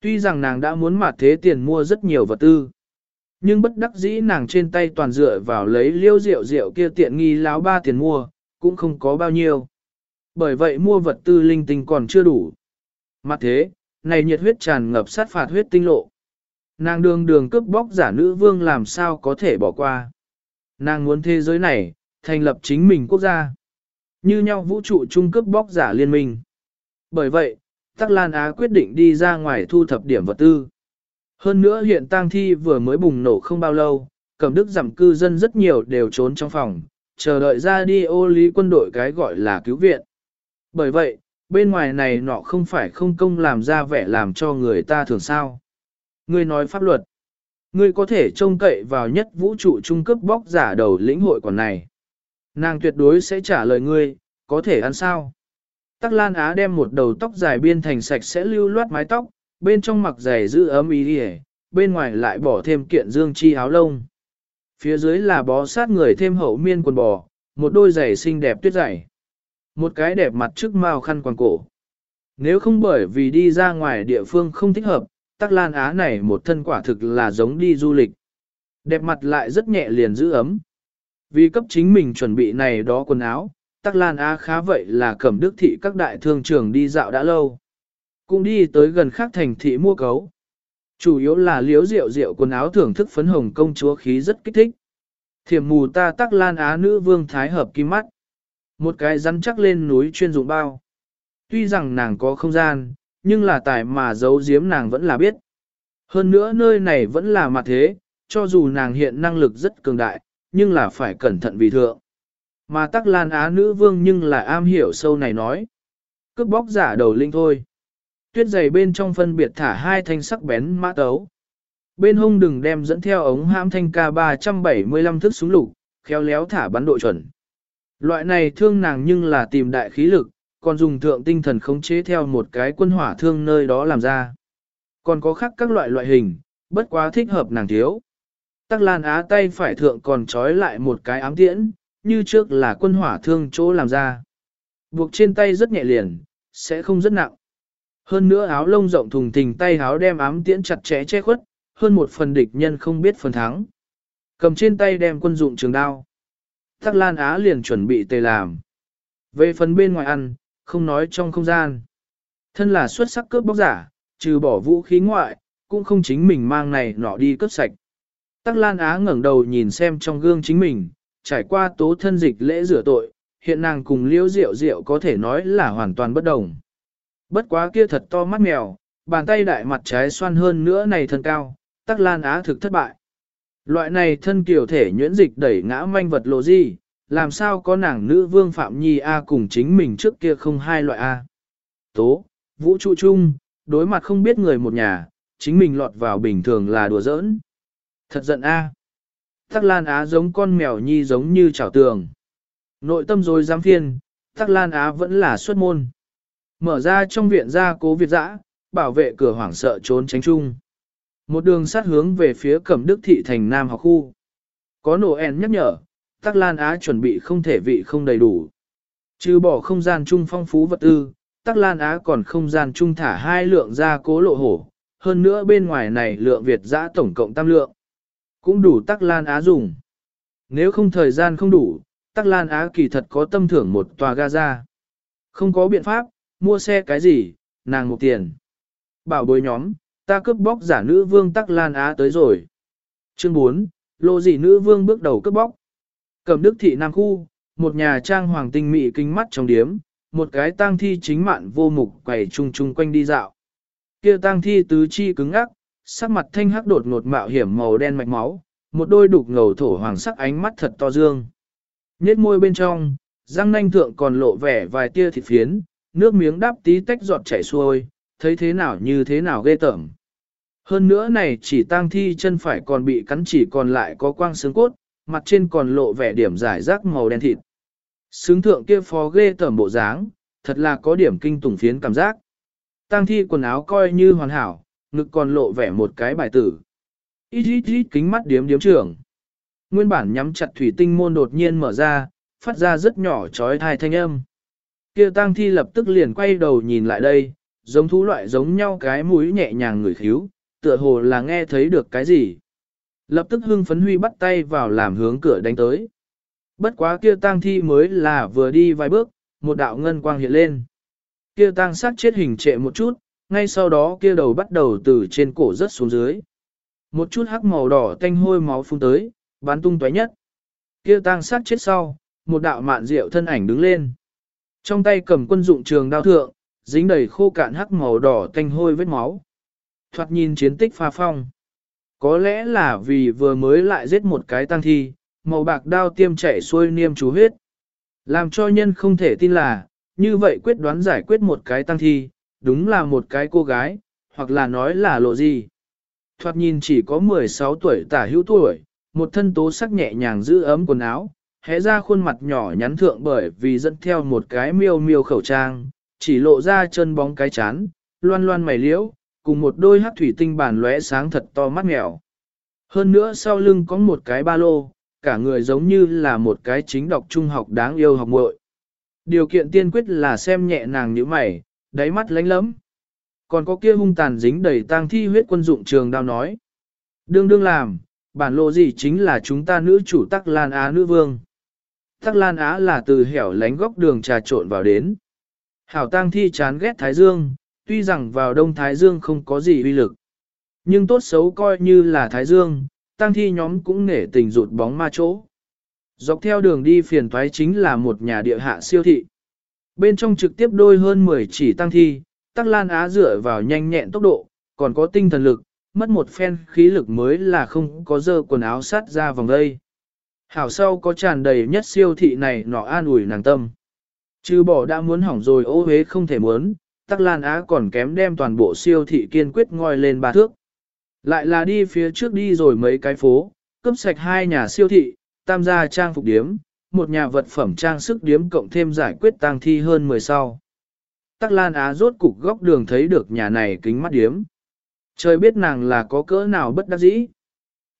Tuy rằng nàng đã muốn mặt thế tiền mua rất nhiều vật tư, nhưng bất đắc dĩ nàng trên tay toàn dựa vào lấy liêu rượu rượu kia tiện nghi láo ba tiền mua, cũng không có bao nhiêu. Bởi vậy mua vật tư linh tinh còn chưa đủ. Mặt thế, này nhiệt huyết tràn ngập sát phạt huyết tinh lộ. Nàng đường đường cướp bóc giả nữ vương làm sao có thể bỏ qua. Nàng muốn thế giới này, thành lập chính mình quốc gia. Như nhau vũ trụ trung cướp bóc giả liên minh. Bởi vậy, Tắc Lan Á quyết định đi ra ngoài thu thập điểm vật tư. Hơn nữa hiện tang thi vừa mới bùng nổ không bao lâu, cầm đức giảm cư dân rất nhiều đều trốn trong phòng, chờ đợi ra đi ô lý quân đội cái gọi là cứu viện. Bởi vậy, bên ngoài này nọ không phải không công làm ra vẻ làm cho người ta thường sao. Ngươi nói pháp luật. Ngươi có thể trông cậy vào nhất vũ trụ trung cấp bóc giả đầu lĩnh hội quản này. Nàng tuyệt đối sẽ trả lời ngươi, có thể ăn sao? Tắc Lan Á đem một đầu tóc dài biên thành sạch sẽ lưu loát mái tóc, bên trong mặc giày giữ ấm ý đi bên ngoài lại bỏ thêm kiện dương chi áo lông. Phía dưới là bó sát người thêm hậu miên quần bò, một đôi giày xinh đẹp tuyết giày. Một cái đẹp mặt trước mao khăn quàng cổ. Nếu không bởi vì đi ra ngoài địa phương không thích hợp, Tắc Lan Á này một thân quả thực là giống đi du lịch. Đẹp mặt lại rất nhẹ liền giữ ấm. Vì cấp chính mình chuẩn bị này đó quần áo, Tắc Lan Á khá vậy là cẩm đức thị các đại thương trường đi dạo đã lâu. Cũng đi tới gần khác thành thị mua cấu. Chủ yếu là liếu rượu rượu quần áo thưởng thức phấn hồng công chúa khí rất kích thích. Thiểm mù ta tắc lan á nữ vương thái hợp kim mắt. Một cái rắn chắc lên núi chuyên dụng bao. Tuy rằng nàng có không gian, nhưng là tài mà giấu giếm nàng vẫn là biết. Hơn nữa nơi này vẫn là mặt thế, cho dù nàng hiện năng lực rất cường đại, nhưng là phải cẩn thận vì thượng. Mà tắc lan á nữ vương nhưng là am hiểu sâu này nói. Cướp bóc giả đầu linh thôi. Tuyết dày bên trong phân biệt thả hai thanh sắc bén mã tấu. Bên hông đừng đem dẫn theo ống hãm thanh K375 thức súng lục, khéo léo thả bắn độ chuẩn. Loại này thương nàng nhưng là tìm đại khí lực, còn dùng thượng tinh thần khống chế theo một cái quân hỏa thương nơi đó làm ra. Còn có khác các loại loại hình, bất quá thích hợp nàng thiếu. Tắc Lan Á tay phải thượng còn trói lại một cái ám tiễn, như trước là quân hỏa thương chỗ làm ra. Buộc trên tay rất nhẹ liền, sẽ không rất nặng. Hơn nữa áo lông rộng thùng thình tay áo đem ám tiễn chặt chẽ che khuất, hơn một phần địch nhân không biết phần thắng. Cầm trên tay đem quân dụng trường đao. Tắc Lan Á liền chuẩn bị tề làm. Về phần bên ngoài ăn, không nói trong không gian. Thân là xuất sắc cướp bóc giả, trừ bỏ vũ khí ngoại, cũng không chính mình mang này nọ đi cướp sạch. Tắc Lan Á ngẩng đầu nhìn xem trong gương chính mình, trải qua tố thân dịch lễ rửa tội, hiện nàng cùng liễu rượu rượu có thể nói là hoàn toàn bất đồng. Bất quá kia thật to mắt mèo, bàn tay đại mặt trái xoan hơn nữa này thân cao, Tắc Lan Á thực thất bại. Loại này thân kiểu thể nhuyễn dịch đẩy ngã manh vật lộ gì, làm sao có nàng nữ vương Phạm Nhi A cùng chính mình trước kia không hai loại A. Tố, vũ trụ chung, đối mặt không biết người một nhà, chính mình lọt vào bình thường là đùa giỡn. Thật giận A. Tắc Lan Á giống con mèo nhi giống như chảo tường. Nội tâm rồi giám phiên, Tắc Lan Á vẫn là xuất môn. Mở ra trong viện ra cố Việt dã, bảo vệ cửa hoảng sợ trốn tránh chung. Một đường sát hướng về phía Cẩm Đức Thị thành Nam học khu. Có nổ en nhắc nhở, Tắc Lan Á chuẩn bị không thể vị không đầy đủ. Trừ bỏ không gian chung phong phú vật tư, Tắc Lan Á còn không gian chung thả hai lượng ra cố lộ hổ, hơn nữa bên ngoài này lượng Việt giã tổng cộng tam lượng. Cũng đủ Tắc Lan Á dùng. Nếu không thời gian không đủ, Tắc Lan Á kỳ thật có tâm thưởng một tòa Gaza. Không có biện pháp, mua xe cái gì, nàng một tiền. Bảo bối nhóm, ta cướp bóc giả nữ vương Tắc Lan Á tới rồi. Chương 4, lô gì nữ vương bước đầu cướp bóc. Cầm đức thị Nam Khu, một nhà trang hoàng tinh mị kinh mắt trong điếm, một cái tang thi chính mạn vô mục quẩy chung chung quanh đi dạo. Kia tang thi tứ chi cứng ngắc sắc mặt thanh hắc đột ngột mạo hiểm màu đen mạch máu, một đôi đục ngầu thổ hoàng sắc ánh mắt thật to dương. Nhết môi bên trong, răng nanh thượng còn lộ vẻ vài tia thịt phiến, nước miếng đáp tí tách giọt chảy xuôi, thấy thế nào như thế nào ghê tởm. Hơn nữa này chỉ tang thi chân phải còn bị cắn chỉ còn lại có quang xương cốt, mặt trên còn lộ vẻ điểm giải rác màu đen thịt. Sướng thượng kia phó ghê tởm bộ dáng, thật là có điểm kinh tủng phiến cảm giác. Tang thi quần áo coi như hoàn hảo, ngực còn lộ vẻ một cái bài tử. Ít ít ít kính mắt điếm điếm trưởng. Nguyên bản nhắm chặt thủy tinh môn đột nhiên mở ra, phát ra rất nhỏ trói thai thanh âm. Kia tang thi lập tức liền quay đầu nhìn lại đây, giống thú loại giống nhau cái mũi nhẹ nhàng người khíu, tựa hồ là nghe thấy được cái gì. Lập tức hưng phấn huy bắt tay vào làm hướng cửa đánh tới. Bất quá kia tang thi mới là vừa đi vài bước, một đạo ngân quang hiện lên. Kia tang sát chết hình trệ một chút, ngay sau đó kia đầu bắt đầu từ trên cổ rớt xuống dưới. Một chút hắc màu đỏ tanh hôi máu phun tới, bắn tung tóe nhất. Kia tang sát chết sau, một đạo mạn rượu thân ảnh đứng lên. Trong tay cầm quân dụng trường đao thượng, dính đầy khô cạn hắc màu đỏ tanh hôi vết máu. Thoạt nhìn chiến tích pha phong. Có lẽ là vì vừa mới lại giết một cái tăng thi, màu bạc đao tiêm chảy xuôi niêm chú huyết. Làm cho nhân không thể tin là, như vậy quyết đoán giải quyết một cái tăng thi, đúng là một cái cô gái, hoặc là nói là lộ gì. Thoạt nhìn chỉ có 16 tuổi tả hữu tuổi, một thân tố sắc nhẹ nhàng giữ ấm quần áo, hé ra khuôn mặt nhỏ nhắn thượng bởi vì dẫn theo một cái miêu miêu khẩu trang, chỉ lộ ra chân bóng cái chán, loan loan mày liễu, cùng một đôi hát thủy tinh bản lóe sáng thật to mắt mèo. Hơn nữa sau lưng có một cái ba lô, cả người giống như là một cái chính đọc trung học đáng yêu học muội. Điều kiện tiên quyết là xem nhẹ nàng như mày, đáy mắt lánh lẫm. Còn có kia hung tàn dính đầy tang thi huyết quân dụng trường đao nói. Đương đương làm, bản lô gì chính là chúng ta nữ chủ Tắc Lan Á nữ vương. Tắc Lan Á là từ hẻo lánh góc đường trà trộn vào đến. Hảo tang thi chán ghét Thái Dương, tuy rằng vào đông Thái Dương không có gì uy lực. Nhưng tốt xấu coi như là Thái Dương, tang thi nhóm cũng nể tình rụt bóng ma chỗ. Dọc theo đường đi phiền toái chính là một nhà địa hạ siêu thị. Bên trong trực tiếp đôi hơn 10 chỉ tăng thi, Tắc Lan Á dựa vào nhanh nhẹn tốc độ, còn có tinh thần lực, mất một phen khí lực mới là không có dơ quần áo sát ra vòng đây. Hảo sau có tràn đầy nhất siêu thị này nọ an ủi nàng tâm. Chứ bỏ đã muốn hỏng rồi ô hế không thể muốn, Tắc Lan Á còn kém đem toàn bộ siêu thị kiên quyết ngoi lên ba thước. Lại là đi phía trước đi rồi mấy cái phố, cướp sạch hai nhà siêu thị, tam gia trang phục điếm, một nhà vật phẩm trang sức điếm cộng thêm giải quyết tang thi hơn 10 sau. Tắc Lan Á rốt cục góc đường thấy được nhà này kính mắt điếm. Trời biết nàng là có cỡ nào bất đắc dĩ.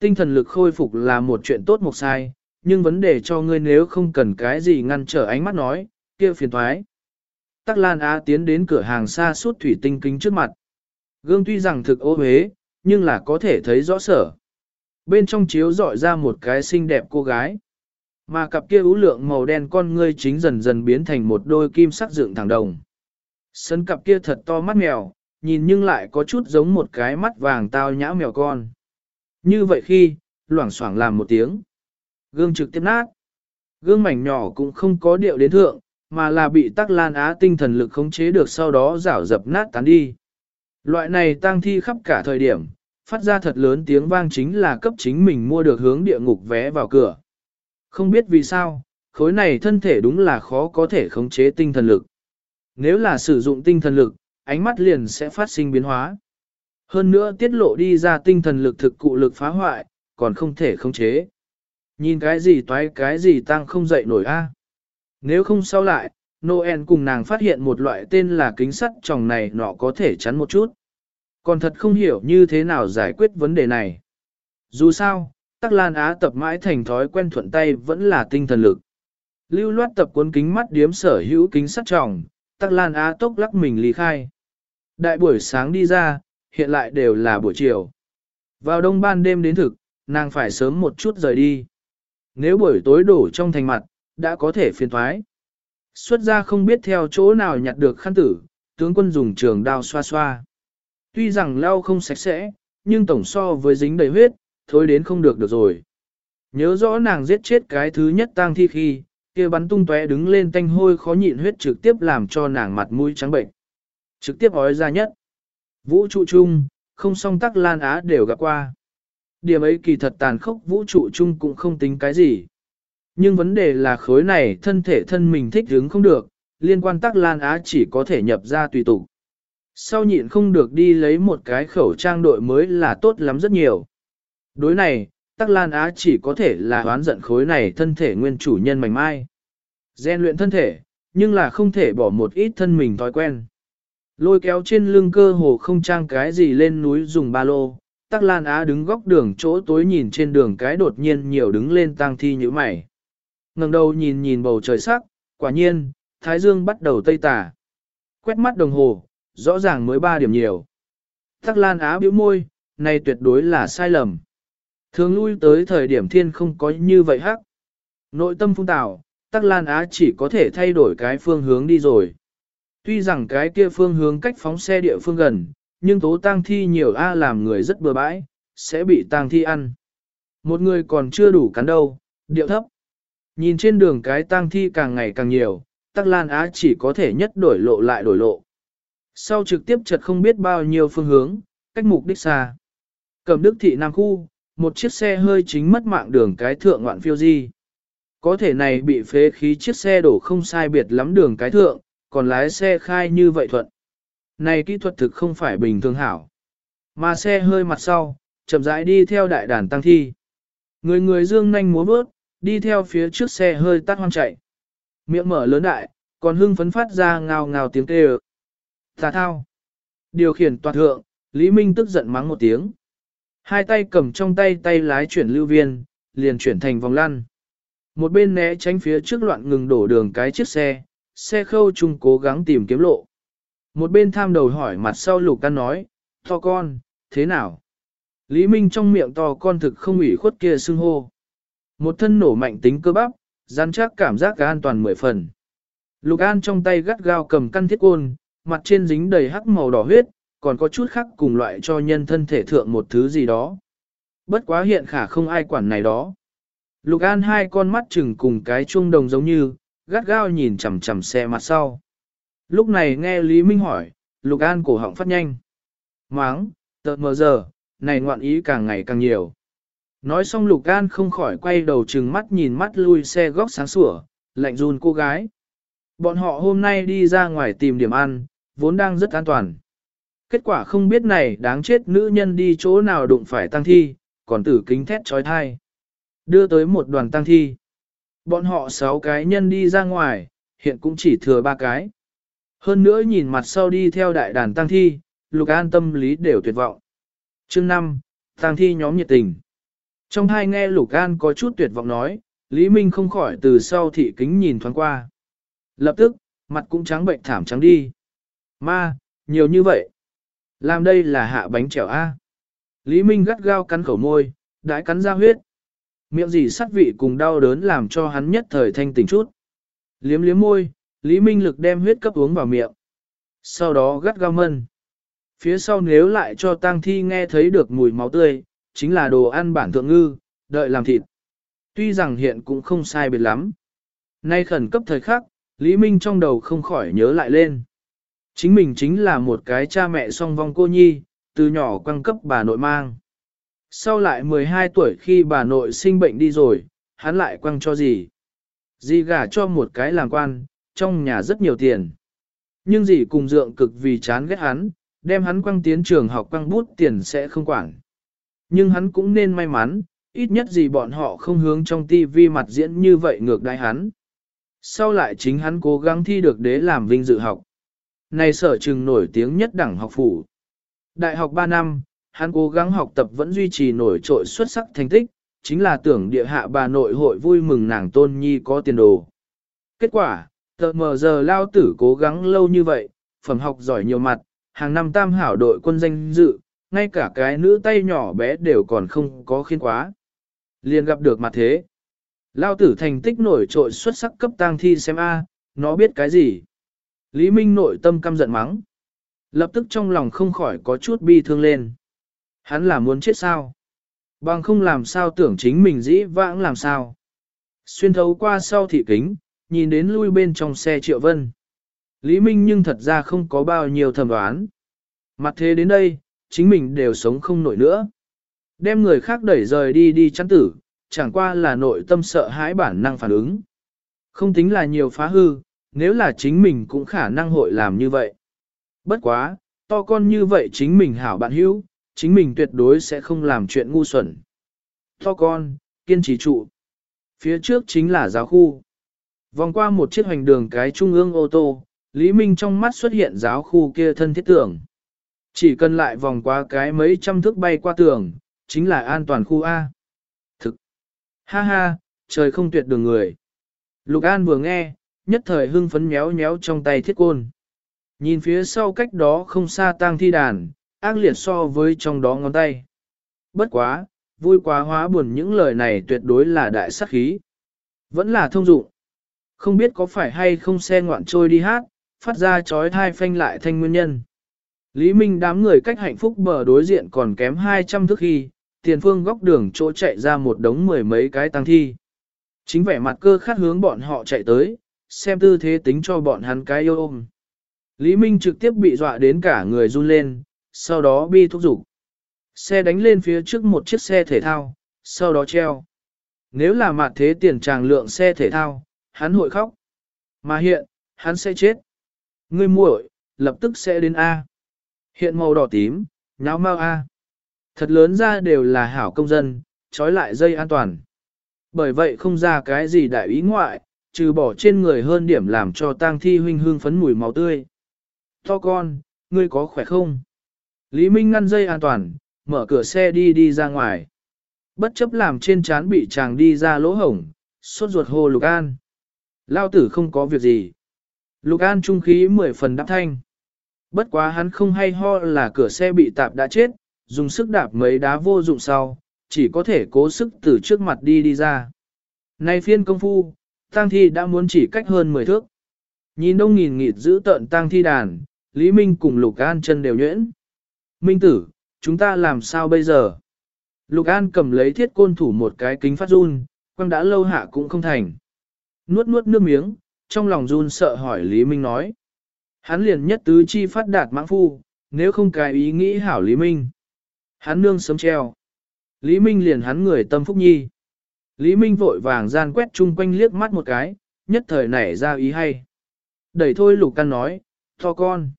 Tinh thần lực khôi phục là một chuyện tốt một sai, nhưng vấn đề cho ngươi nếu không cần cái gì ngăn trở ánh mắt nói, kia phiền thoái. Tắc Lan Á tiến đến cửa hàng xa suốt thủy tinh kính trước mặt. Gương tuy rằng thực ô huế, nhưng là có thể thấy rõ sở. Bên trong chiếu dọi ra một cái xinh đẹp cô gái. Mà cặp kia ú lượng màu đen con ngươi chính dần dần biến thành một đôi kim sắc dựng thẳng đồng. Sân cặp kia thật to mắt mèo, nhìn nhưng lại có chút giống một cái mắt vàng tao nhã mèo con. Như vậy khi, loảng xoảng làm một tiếng. Gương trực tiếp nát. Gương mảnh nhỏ cũng không có điệu đến thượng, mà là bị tắc lan á tinh thần lực khống chế được sau đó rảo dập nát tán đi. Loại này tang thi khắp cả thời điểm, phát ra thật lớn tiếng vang chính là cấp chính mình mua được hướng địa ngục vé vào cửa. Không biết vì sao, khối này thân thể đúng là khó có thể khống chế tinh thần lực. Nếu là sử dụng tinh thần lực, ánh mắt liền sẽ phát sinh biến hóa. Hơn nữa tiết lộ đi ra tinh thần lực thực cụ lực phá hoại, còn không thể khống chế. Nhìn cái gì toái cái gì tăng không dậy nổi a. Nếu không sao lại, Noel cùng nàng phát hiện một loại tên là kính sắt tròng này nọ có thể chắn một chút. Còn thật không hiểu như thế nào giải quyết vấn đề này. Dù sao, Tắc Lan Á tập mãi thành thói quen thuận tay vẫn là tinh thần lực. Lưu loát tập cuốn kính mắt điếm sở hữu kính sắt trọng. Tắc Lan Á tốc lắc mình lý khai. Đại buổi sáng đi ra, hiện lại đều là buổi chiều. Vào đông ban đêm đến thực, nàng phải sớm một chút rời đi. Nếu buổi tối đổ trong thành mặt, đã có thể phiền thoái. Xuất ra không biết theo chỗ nào nhặt được khăn tử, tướng quân dùng trường đao xoa xoa. Tuy rằng lau không sạch sẽ, nhưng tổng so với dính đầy huyết, thôi đến không được được rồi. Nhớ rõ nàng giết chết cái thứ nhất tang thi khi, kia bắn tung tóe đứng lên tanh hôi khó nhịn huyết trực tiếp làm cho nàng mặt mũi trắng bệnh. Trực tiếp ói ra nhất. Vũ trụ chung, không song tắc lan á đều gặp qua. Điểm ấy kỳ thật tàn khốc vũ trụ chung cũng không tính cái gì. Nhưng vấn đề là khối này thân thể thân mình thích hứng không được, liên quan tắc lan á chỉ có thể nhập ra tùy tục. Sau nhịn không được đi lấy một cái khẩu trang đội mới là tốt lắm rất nhiều. Đối này, tắc lan á chỉ có thể là oán giận khối này thân thể nguyên chủ nhân mảnh mai. Gen luyện thân thể, nhưng là không thể bỏ một ít thân mình thói quen. Lôi kéo trên lưng cơ hồ không trang cái gì lên núi dùng ba lô, Tắc Lan Á đứng góc đường chỗ tối nhìn trên đường cái đột nhiên nhiều đứng lên tang thi như mày. ngẩng đầu nhìn nhìn bầu trời sắc, quả nhiên, Thái Dương bắt đầu tây tà. Quét mắt đồng hồ, rõ ràng mới 3 điểm nhiều. Tắc Lan Á bĩu môi, này tuyệt đối là sai lầm. Thường lui tới thời điểm thiên không có như vậy hắc. Nội tâm phung tạo, Tắc Lan Á chỉ có thể thay đổi cái phương hướng đi rồi. Tuy rằng cái kia phương hướng cách phóng xe địa phương gần, nhưng tố tang thi nhiều A làm người rất bừa bãi, sẽ bị tang thi ăn. Một người còn chưa đủ cắn đâu, điệu thấp. Nhìn trên đường cái tang thi càng ngày càng nhiều, Tắc Lan Á chỉ có thể nhất đổi lộ lại đổi lộ. Sau trực tiếp chật không biết bao nhiêu phương hướng, cách mục đích xa. Cầm đức thị Nam Khu, một chiếc xe hơi chính mất mạng đường cái thượng ngoạn phiêu di. Có thể này bị phế khí chiếc xe đổ không sai biệt lắm đường cái thượng, còn lái xe khai như vậy thuận. Này kỹ thuật thực không phải bình thường hảo. Mà xe hơi mặt sau, chậm rãi đi theo đại đàn tăng thi. Người người dương nhanh múa bước, đi theo phía trước xe hơi tắt hoang chạy. Miệng mở lớn đại, còn hưng phấn phát ra ngào ngào tiếng kêu. Tà thao. Điều khiển toàn thượng, Lý Minh tức giận mắng một tiếng. Hai tay cầm trong tay tay lái chuyển lưu viên, liền chuyển thành vòng lăn. Một bên né tránh phía trước loạn ngừng đổ đường cái chiếc xe, xe khâu chung cố gắng tìm kiếm lộ. Một bên tham đầu hỏi mặt sau lục căn nói, to con, thế nào? Lý Minh trong miệng to con thực không ủy khuất kia xưng hô. Một thân nổ mạnh tính cơ bắp, rắn chắc cảm giác cả an toàn mười phần. Lục An trong tay gắt gao cầm căn thiết côn, mặt trên dính đầy hắc màu đỏ huyết, còn có chút khác cùng loại cho nhân thân thể thượng một thứ gì đó. Bất quá hiện khả không ai quản này đó. Lục An hai con mắt chừng cùng cái chuông đồng giống như, gắt gao nhìn chằm chằm xe mặt sau. Lúc này nghe Lý Minh hỏi, Lục An cổ họng phát nhanh. Máng, tợt mờ giờ, này ngoạn ý càng ngày càng nhiều. Nói xong Lục An không khỏi quay đầu chừng mắt nhìn mắt lui xe góc sáng sủa, lạnh run cô gái. Bọn họ hôm nay đi ra ngoài tìm điểm ăn, vốn đang rất an toàn. Kết quả không biết này đáng chết nữ nhân đi chỗ nào đụng phải tăng thi, còn tử kính thét trói thai. Đưa tới một đoàn tăng thi. Bọn họ sáu cái nhân đi ra ngoài, hiện cũng chỉ thừa ba cái. Hơn nữa nhìn mặt sau đi theo đại đàn tăng thi, lục an tâm lý đều tuyệt vọng. Chương 5, tăng thi nhóm nhiệt tình. Trong hai nghe lục an có chút tuyệt vọng nói, Lý Minh không khỏi từ sau thị kính nhìn thoáng qua. Lập tức, mặt cũng trắng bệnh thảm trắng đi. Ma, nhiều như vậy. Làm đây là hạ bánh chèo A. Lý Minh gắt gao cắn khẩu môi, đãi cắn ra huyết. Miệng gì sắt vị cùng đau đớn làm cho hắn nhất thời thanh tỉnh chút. Liếm liếm môi, Lý Minh lực đem huyết cấp uống vào miệng. Sau đó gắt gao mân. Phía sau nếu lại cho tang thi nghe thấy được mùi máu tươi, chính là đồ ăn bản thượng ngư, đợi làm thịt. Tuy rằng hiện cũng không sai biệt lắm. Nay khẩn cấp thời khắc, Lý Minh trong đầu không khỏi nhớ lại lên. Chính mình chính là một cái cha mẹ song vong cô nhi, từ nhỏ quăng cấp bà nội mang. Sau lại 12 tuổi khi bà nội sinh bệnh đi rồi, hắn lại quăng cho gì? Dì gả cho một cái làm quan, trong nhà rất nhiều tiền. Nhưng dì cùng dượng cực vì chán ghét hắn, đem hắn quăng tiến trường học quăng bút tiền sẽ không quản. Nhưng hắn cũng nên may mắn, ít nhất gì bọn họ không hướng trong tivi mặt diễn như vậy ngược đáy hắn. Sau lại chính hắn cố gắng thi được đế làm vinh dự học. Này sở trường nổi tiếng nhất đẳng học phủ. Đại học 3 năm, hắn cố gắng học tập vẫn duy trì nổi trội xuất sắc thành tích, chính là tưởng địa hạ bà nội hội vui mừng nàng tôn nhi có tiền đồ. Kết quả, tờ mờ giờ lao tử cố gắng lâu như vậy, phẩm học giỏi nhiều mặt, hàng năm tam hảo đội quân danh dự, ngay cả cái nữ tay nhỏ bé đều còn không có khiên quá. Liền gặp được mặt thế. Lao tử thành tích nổi trội xuất sắc cấp tang thi xem a, nó biết cái gì. Lý Minh nội tâm căm giận mắng. Lập tức trong lòng không khỏi có chút bi thương lên. Hắn là muốn chết sao? Bằng không làm sao tưởng chính mình dĩ vãng làm sao? Xuyên thấu qua sau thị kính, nhìn đến lui bên trong xe triệu vân. Lý Minh nhưng thật ra không có bao nhiêu thầm đoán. Mặt thế đến đây, chính mình đều sống không nổi nữa. Đem người khác đẩy rời đi đi chắn tử, chẳng qua là nội tâm sợ hãi bản năng phản ứng. Không tính là nhiều phá hư, nếu là chính mình cũng khả năng hội làm như vậy. Bất quá, to con như vậy chính mình hảo bạn hữu, chính mình tuyệt đối sẽ không làm chuyện ngu xuẩn. To con, kiên trì trụ. Phía trước chính là giáo khu. Vòng qua một chiếc hoành đường cái trung ương ô tô, Lý Minh trong mắt xuất hiện giáo khu kia thân thiết tưởng. Chỉ cần lại vòng qua cái mấy trăm thước bay qua tường, chính là an toàn khu A. Thực! Ha ha, trời không tuyệt đường người. Lục An vừa nghe, nhất thời hưng phấn méo méo trong tay thiết côn. Nhìn phía sau cách đó không xa tang thi đàn, ác liệt so với trong đó ngón tay. Bất quá, vui quá hóa buồn những lời này tuyệt đối là đại sắc khí. Vẫn là thông dụng. Không biết có phải hay không xe ngoạn trôi đi hát, phát ra chói thai phanh lại thanh nguyên nhân. Lý Minh đám người cách hạnh phúc bờ đối diện còn kém 200 thước khi, tiền phương góc đường chỗ chạy ra một đống mười mấy cái tăng thi. Chính vẻ mặt cơ khát hướng bọn họ chạy tới, xem tư thế tính cho bọn hắn cái yêu ôm. Lý Minh trực tiếp bị dọa đến cả người run lên, sau đó bi thúc giục. Xe đánh lên phía trước một chiếc xe thể thao, sau đó treo. Nếu là mặt thế tiền tràng lượng xe thể thao, hắn hội khóc. Mà hiện, hắn sẽ chết. Ngươi muội, lập tức sẽ đến A. Hiện màu đỏ tím, nháo mau A. Thật lớn ra đều là hảo công dân, trói lại dây an toàn. Bởi vậy không ra cái gì đại ý ngoại, trừ bỏ trên người hơn điểm làm cho tang thi huynh hương phấn mùi máu tươi. To con, ngươi có khỏe không? Lý Minh ngăn dây an toàn, mở cửa xe đi đi ra ngoài. Bất chấp làm trên trán bị chàng đi ra lỗ hổng, sốt ruột hồ Lục An. Lao tử không có việc gì. Lục An trung khí mười phần đáp thanh. Bất quá hắn không hay ho là cửa xe bị tạp đã chết, dùng sức đạp mấy đá vô dụng sau, chỉ có thể cố sức từ trước mặt đi đi ra. Này phiên công phu, tang thi đã muốn chỉ cách hơn 10 thước. Nhìn đông nghìn nghịt giữ tận tang thi đàn, Lý Minh cùng Lục An chân đều nhuyễn. Minh tử, chúng ta làm sao bây giờ? Lục An cầm lấy thiết côn thủ một cái kính phát run, quăng đã lâu hạ cũng không thành. Nuốt nuốt nước miếng, trong lòng run sợ hỏi Lý Minh nói. Hắn liền nhất tứ chi phát đạt mãng phu, nếu không cái ý nghĩ hảo Lý Minh. Hắn nương sớm treo. Lý Minh liền hắn người tâm phúc nhi. Lý Minh vội vàng gian quét chung quanh liếc mắt một cái, nhất thời nảy ra ý hay. Đẩy thôi lục căn nói, to con.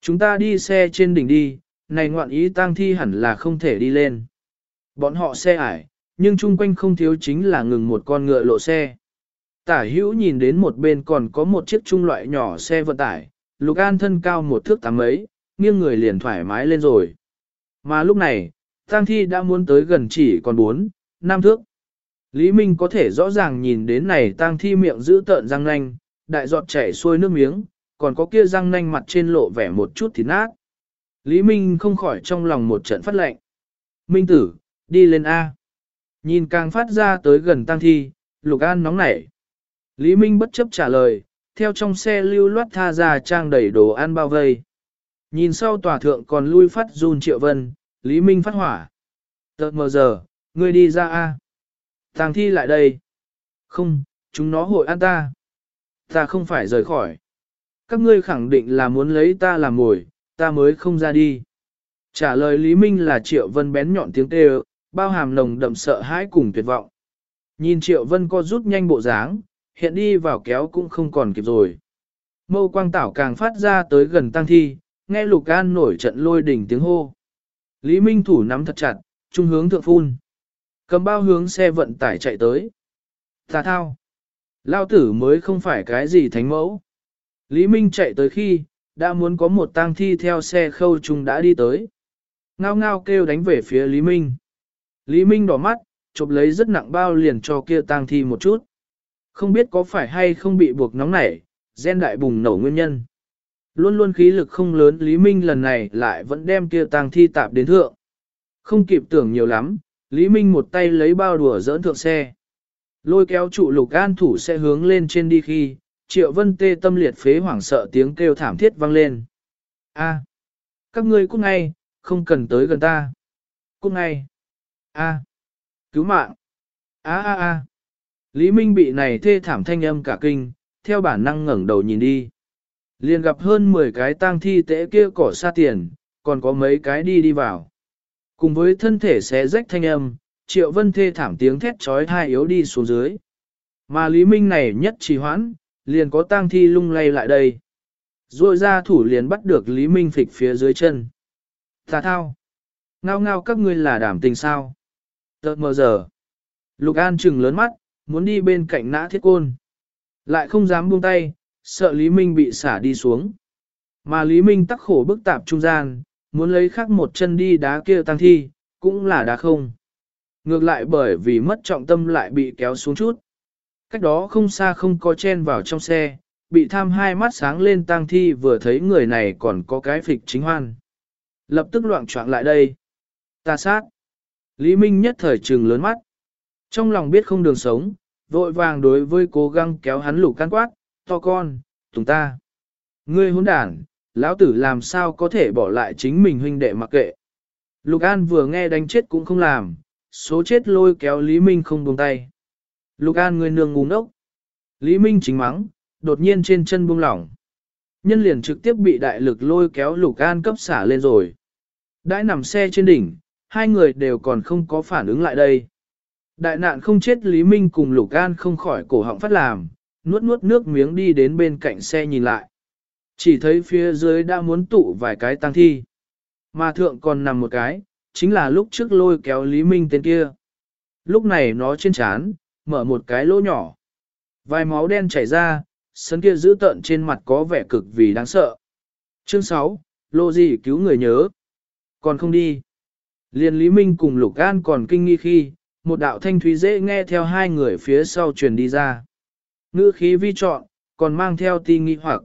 Chúng ta đi xe trên đỉnh đi, này ngoạn ý tang thi hẳn là không thể đi lên. Bọn họ xe ải, nhưng chung quanh không thiếu chính là ngừng một con ngựa lộ xe. Tả hữu nhìn đến một bên còn có một chiếc trung loại nhỏ xe vận tải, lục an thân cao một thước tám ấy, nghiêng người liền thoải mái lên rồi. Mà lúc này, tang thi đã muốn tới gần chỉ còn bốn, năm thước. Lý Minh có thể rõ ràng nhìn đến này tang thi miệng giữ tợn răng nanh, đại giọt chảy xuôi nước miếng, còn có kia răng nanh mặt trên lộ vẻ một chút thì nát. Lý Minh không khỏi trong lòng một trận phát lệnh. Minh tử, đi lên A. Nhìn càng phát ra tới gần tang thi, Lục An nóng nảy. Lý Minh bất chấp trả lời, theo trong xe lưu loát tha ra trang đầy đồ ăn bao vây. Nhìn sau tòa thượng còn lui phát run triệu vân, Lý Minh phát hỏa. Tợt mờ giờ, ngươi đi ra A. Tàng thi lại đây. Không, chúng nó hội ăn ta. Ta không phải rời khỏi. Các ngươi khẳng định là muốn lấy ta làm mồi, ta mới không ra đi. Trả lời Lý Minh là Triệu Vân bén nhọn tiếng kêu, bao hàm nồng đậm sợ hãi cùng tuyệt vọng. Nhìn Triệu Vân co rút nhanh bộ dáng, hiện đi vào kéo cũng không còn kịp rồi. Mâu quang tảo càng phát ra tới gần tăng thi, nghe lục an nổi trận lôi đỉnh tiếng hô. Lý Minh thủ nắm thật chặt, trung hướng thượng phun. Cầm bao hướng xe vận tải chạy tới. Tà thao. Lao tử mới không phải cái gì thánh mẫu. Lý Minh chạy tới khi, đã muốn có một tang thi theo xe khâu trùng đã đi tới. Ngao ngao kêu đánh về phía Lý Minh. Lý Minh đỏ mắt, chụp lấy rất nặng bao liền cho kia tang thi một chút. Không biết có phải hay không bị buộc nóng nảy, gen đại bùng nổ nguyên nhân. Luôn luôn khí lực không lớn Lý Minh lần này lại vẫn đem kia tang thi tạp đến thượng. Không kịp tưởng nhiều lắm, Lý Minh một tay lấy bao đùa dỡn thượng xe. Lôi kéo trụ lục an thủ xe hướng lên trên đi khi, triệu vân tê tâm liệt phế hoảng sợ tiếng kêu thảm thiết vang lên. A, các ngươi cút ngay, không cần tới gần ta. Cút ngay. A, cứu mạng. A a a. Lý Minh bị này thê thảm thanh âm cả kinh, theo bản năng ngẩng đầu nhìn đi. Liền gặp hơn 10 cái tang thi tễ kia cỏ xa tiền, còn có mấy cái đi đi vào. Cùng với thân thể xé rách thanh âm, triệu vân thê thảm tiếng thét trói thai yếu đi xuống dưới. Mà Lý Minh này nhất trì hoãn, liền có tang thi lung lay lại đây. Rồi ra thủ liền bắt được Lý Minh phịch phía dưới chân. Tà thao! Ngao ngao các ngươi là đảm tình sao? Tợt mờ giờ. Lục An trừng lớn mắt, muốn đi bên cạnh nã thiết côn. Lại không dám buông tay, sợ Lý Minh bị xả đi xuống. Mà Lý Minh tắc khổ bức tạp trung gian, muốn lấy khắc một chân đi đá kia tăng thi, cũng là đá không. Ngược lại bởi vì mất trọng tâm lại bị kéo xuống chút. Cách đó không xa không có chen vào trong xe, bị tham hai mắt sáng lên tang thi vừa thấy người này còn có cái phịch chính hoan. Lập tức loạn choạng lại đây. Ta sát. Lý Minh nhất thời trừng lớn mắt. Trong lòng biết không đường sống, vội vàng đối với cố gắng kéo hắn lục can quát, to con, tùng ta. Ngươi hỗn đản, lão tử làm sao có thể bỏ lại chính mình huynh đệ mặc kệ. Lục An vừa nghe đánh chết cũng không làm, số chết lôi kéo Lý Minh không buông tay. Lục An người nương ngu ngốc. Lý Minh chính mắng, đột nhiên trên chân buông lỏng. Nhân liền trực tiếp bị đại lực lôi kéo Lục An cấp xả lên rồi. Đãi nằm xe trên đỉnh, hai người đều còn không có phản ứng lại đây. Đại nạn không chết Lý Minh cùng Lục An không khỏi cổ họng phát làm, nuốt nuốt nước miếng đi đến bên cạnh xe nhìn lại. Chỉ thấy phía dưới đã muốn tụ vài cái tăng thi. Mà thượng còn nằm một cái, chính là lúc trước lôi kéo Lý Minh tên kia. Lúc này nó trên chán, mở một cái lỗ nhỏ. Vài máu đen chảy ra, sân kia giữ tợn trên mặt có vẻ cực vì đáng sợ. Chương 6, lô gì cứu người nhớ. Còn không đi. Liên Lý Minh cùng Lục An còn kinh nghi khi, một đạo thanh thúy dễ nghe theo hai người phía sau truyền đi ra. Ngữ khí vi trọn, còn mang theo ti nghi hoặc.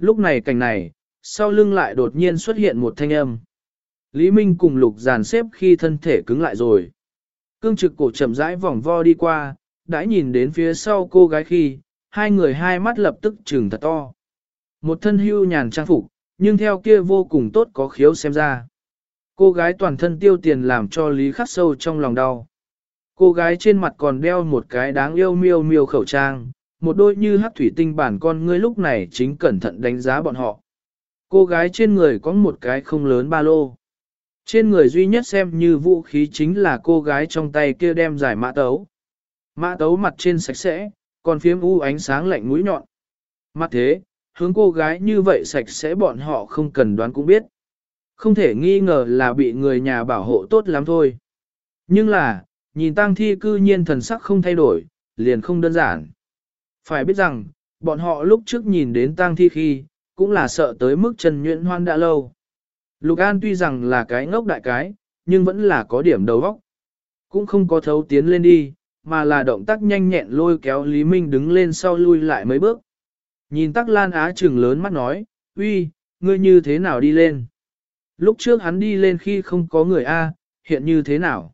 Lúc này cảnh này, sau lưng lại đột nhiên xuất hiện một thanh âm. Lý Minh cùng lục giàn xếp khi thân thể cứng lại rồi. Cương trực cổ chậm rãi vòng vo đi qua, đã nhìn đến phía sau cô gái khi, hai người hai mắt lập tức trừng thật to. Một thân hưu nhàn trang phục, nhưng theo kia vô cùng tốt có khiếu xem ra. Cô gái toàn thân tiêu tiền làm cho Lý khắc sâu trong lòng đau. Cô gái trên mặt còn đeo một cái đáng yêu miêu miêu khẩu trang, một đôi như hát thủy tinh bản con ngươi lúc này chính cẩn thận đánh giá bọn họ. Cô gái trên người có một cái không lớn ba lô. Trên người duy nhất xem như vũ khí chính là cô gái trong tay kia đem giải mã tấu. Mã tấu mặt trên sạch sẽ, còn phiếm u ánh sáng lạnh mũi nhọn. Mặt thế, hướng cô gái như vậy sạch sẽ bọn họ không cần đoán cũng biết. Không thể nghi ngờ là bị người nhà bảo hộ tốt lắm thôi. Nhưng là, nhìn tang thi cư nhiên thần sắc không thay đổi, liền không đơn giản. Phải biết rằng, bọn họ lúc trước nhìn đến tang thi khi, cũng là sợ tới mức Trần Nhuyễn Hoan đã lâu. Lục An tuy rằng là cái ngốc đại cái, nhưng vẫn là có điểm đầu óc. Cũng không có thấu tiến lên đi, mà là động tác nhanh nhẹn lôi kéo Lý Minh đứng lên sau lui lại mấy bước. Nhìn tắc lan á trừng lớn mắt nói, uy, ngươi như thế nào đi lên? Lúc trước hắn đi lên khi không có người A, hiện như thế nào?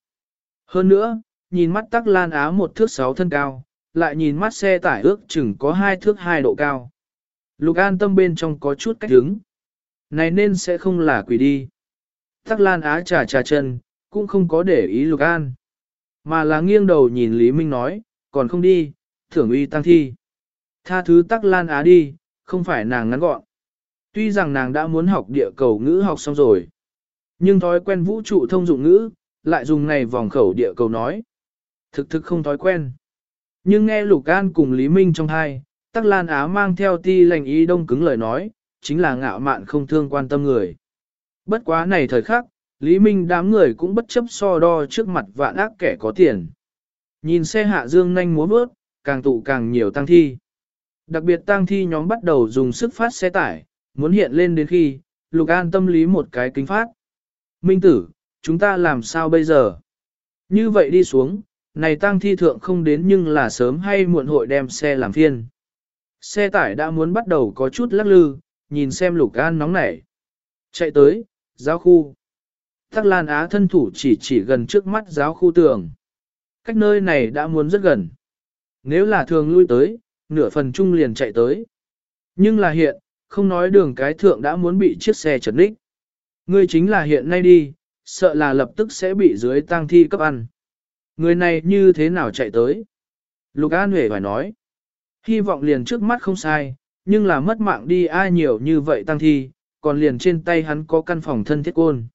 Hơn nữa, nhìn mắt tắc lan á một thước sáu thân cao, lại nhìn mắt xe tải ước chừng có hai thước hai độ cao. Lục an tâm bên trong có chút cách đứng. Này nên sẽ không là quỷ đi. Tắc lan á trà trà chân, cũng không có để ý lục an. Mà là nghiêng đầu nhìn Lý Minh nói, còn không đi, thưởng uy tăng thi. Tha thứ tắc lan á đi, không phải nàng ngắn gọn. Tuy rằng nàng đã muốn học địa cầu ngữ học xong rồi. Nhưng thói quen vũ trụ thông dụng ngữ, lại dùng này vòng khẩu địa cầu nói. Thực thực không thói quen. Nhưng nghe Lục An cùng Lý Minh trong hai, Tắc Lan Á mang theo ti lành ý đông cứng lời nói, chính là ngạo mạn không thương quan tâm người. Bất quá này thời khắc, Lý Minh đám người cũng bất chấp so đo trước mặt vạn ác kẻ có tiền. Nhìn xe hạ dương nhanh múa bước, càng tụ càng nhiều tăng thi. Đặc biệt tăng thi nhóm bắt đầu dùng sức phát xe tải, muốn hiện lên đến khi, Lục An tâm lý một cái kính phát. Minh tử, chúng ta làm sao bây giờ? Như vậy đi xuống, này tăng thi thượng không đến nhưng là sớm hay muộn hội đem xe làm phiên. Xe tải đã muốn bắt đầu có chút lắc lư, nhìn xem Lục An nóng nảy. Chạy tới, giáo khu. Tắc Lan Á thân thủ chỉ chỉ gần trước mắt giáo khu tường. Cách nơi này đã muốn rất gần. Nếu là thường lui tới, nửa phần trung liền chạy tới. Nhưng là hiện, không nói đường cái thượng đã muốn bị chiếc xe chật ních. Ngươi chính là hiện nay đi, sợ là lập tức sẽ bị dưới tang thi cấp ăn. Người này như thế nào chạy tới? Lục An Huệ phải nói. Hy vọng liền trước mắt không sai, nhưng là mất mạng đi ai nhiều như vậy tăng thi, còn liền trên tay hắn có căn phòng thân thiết côn.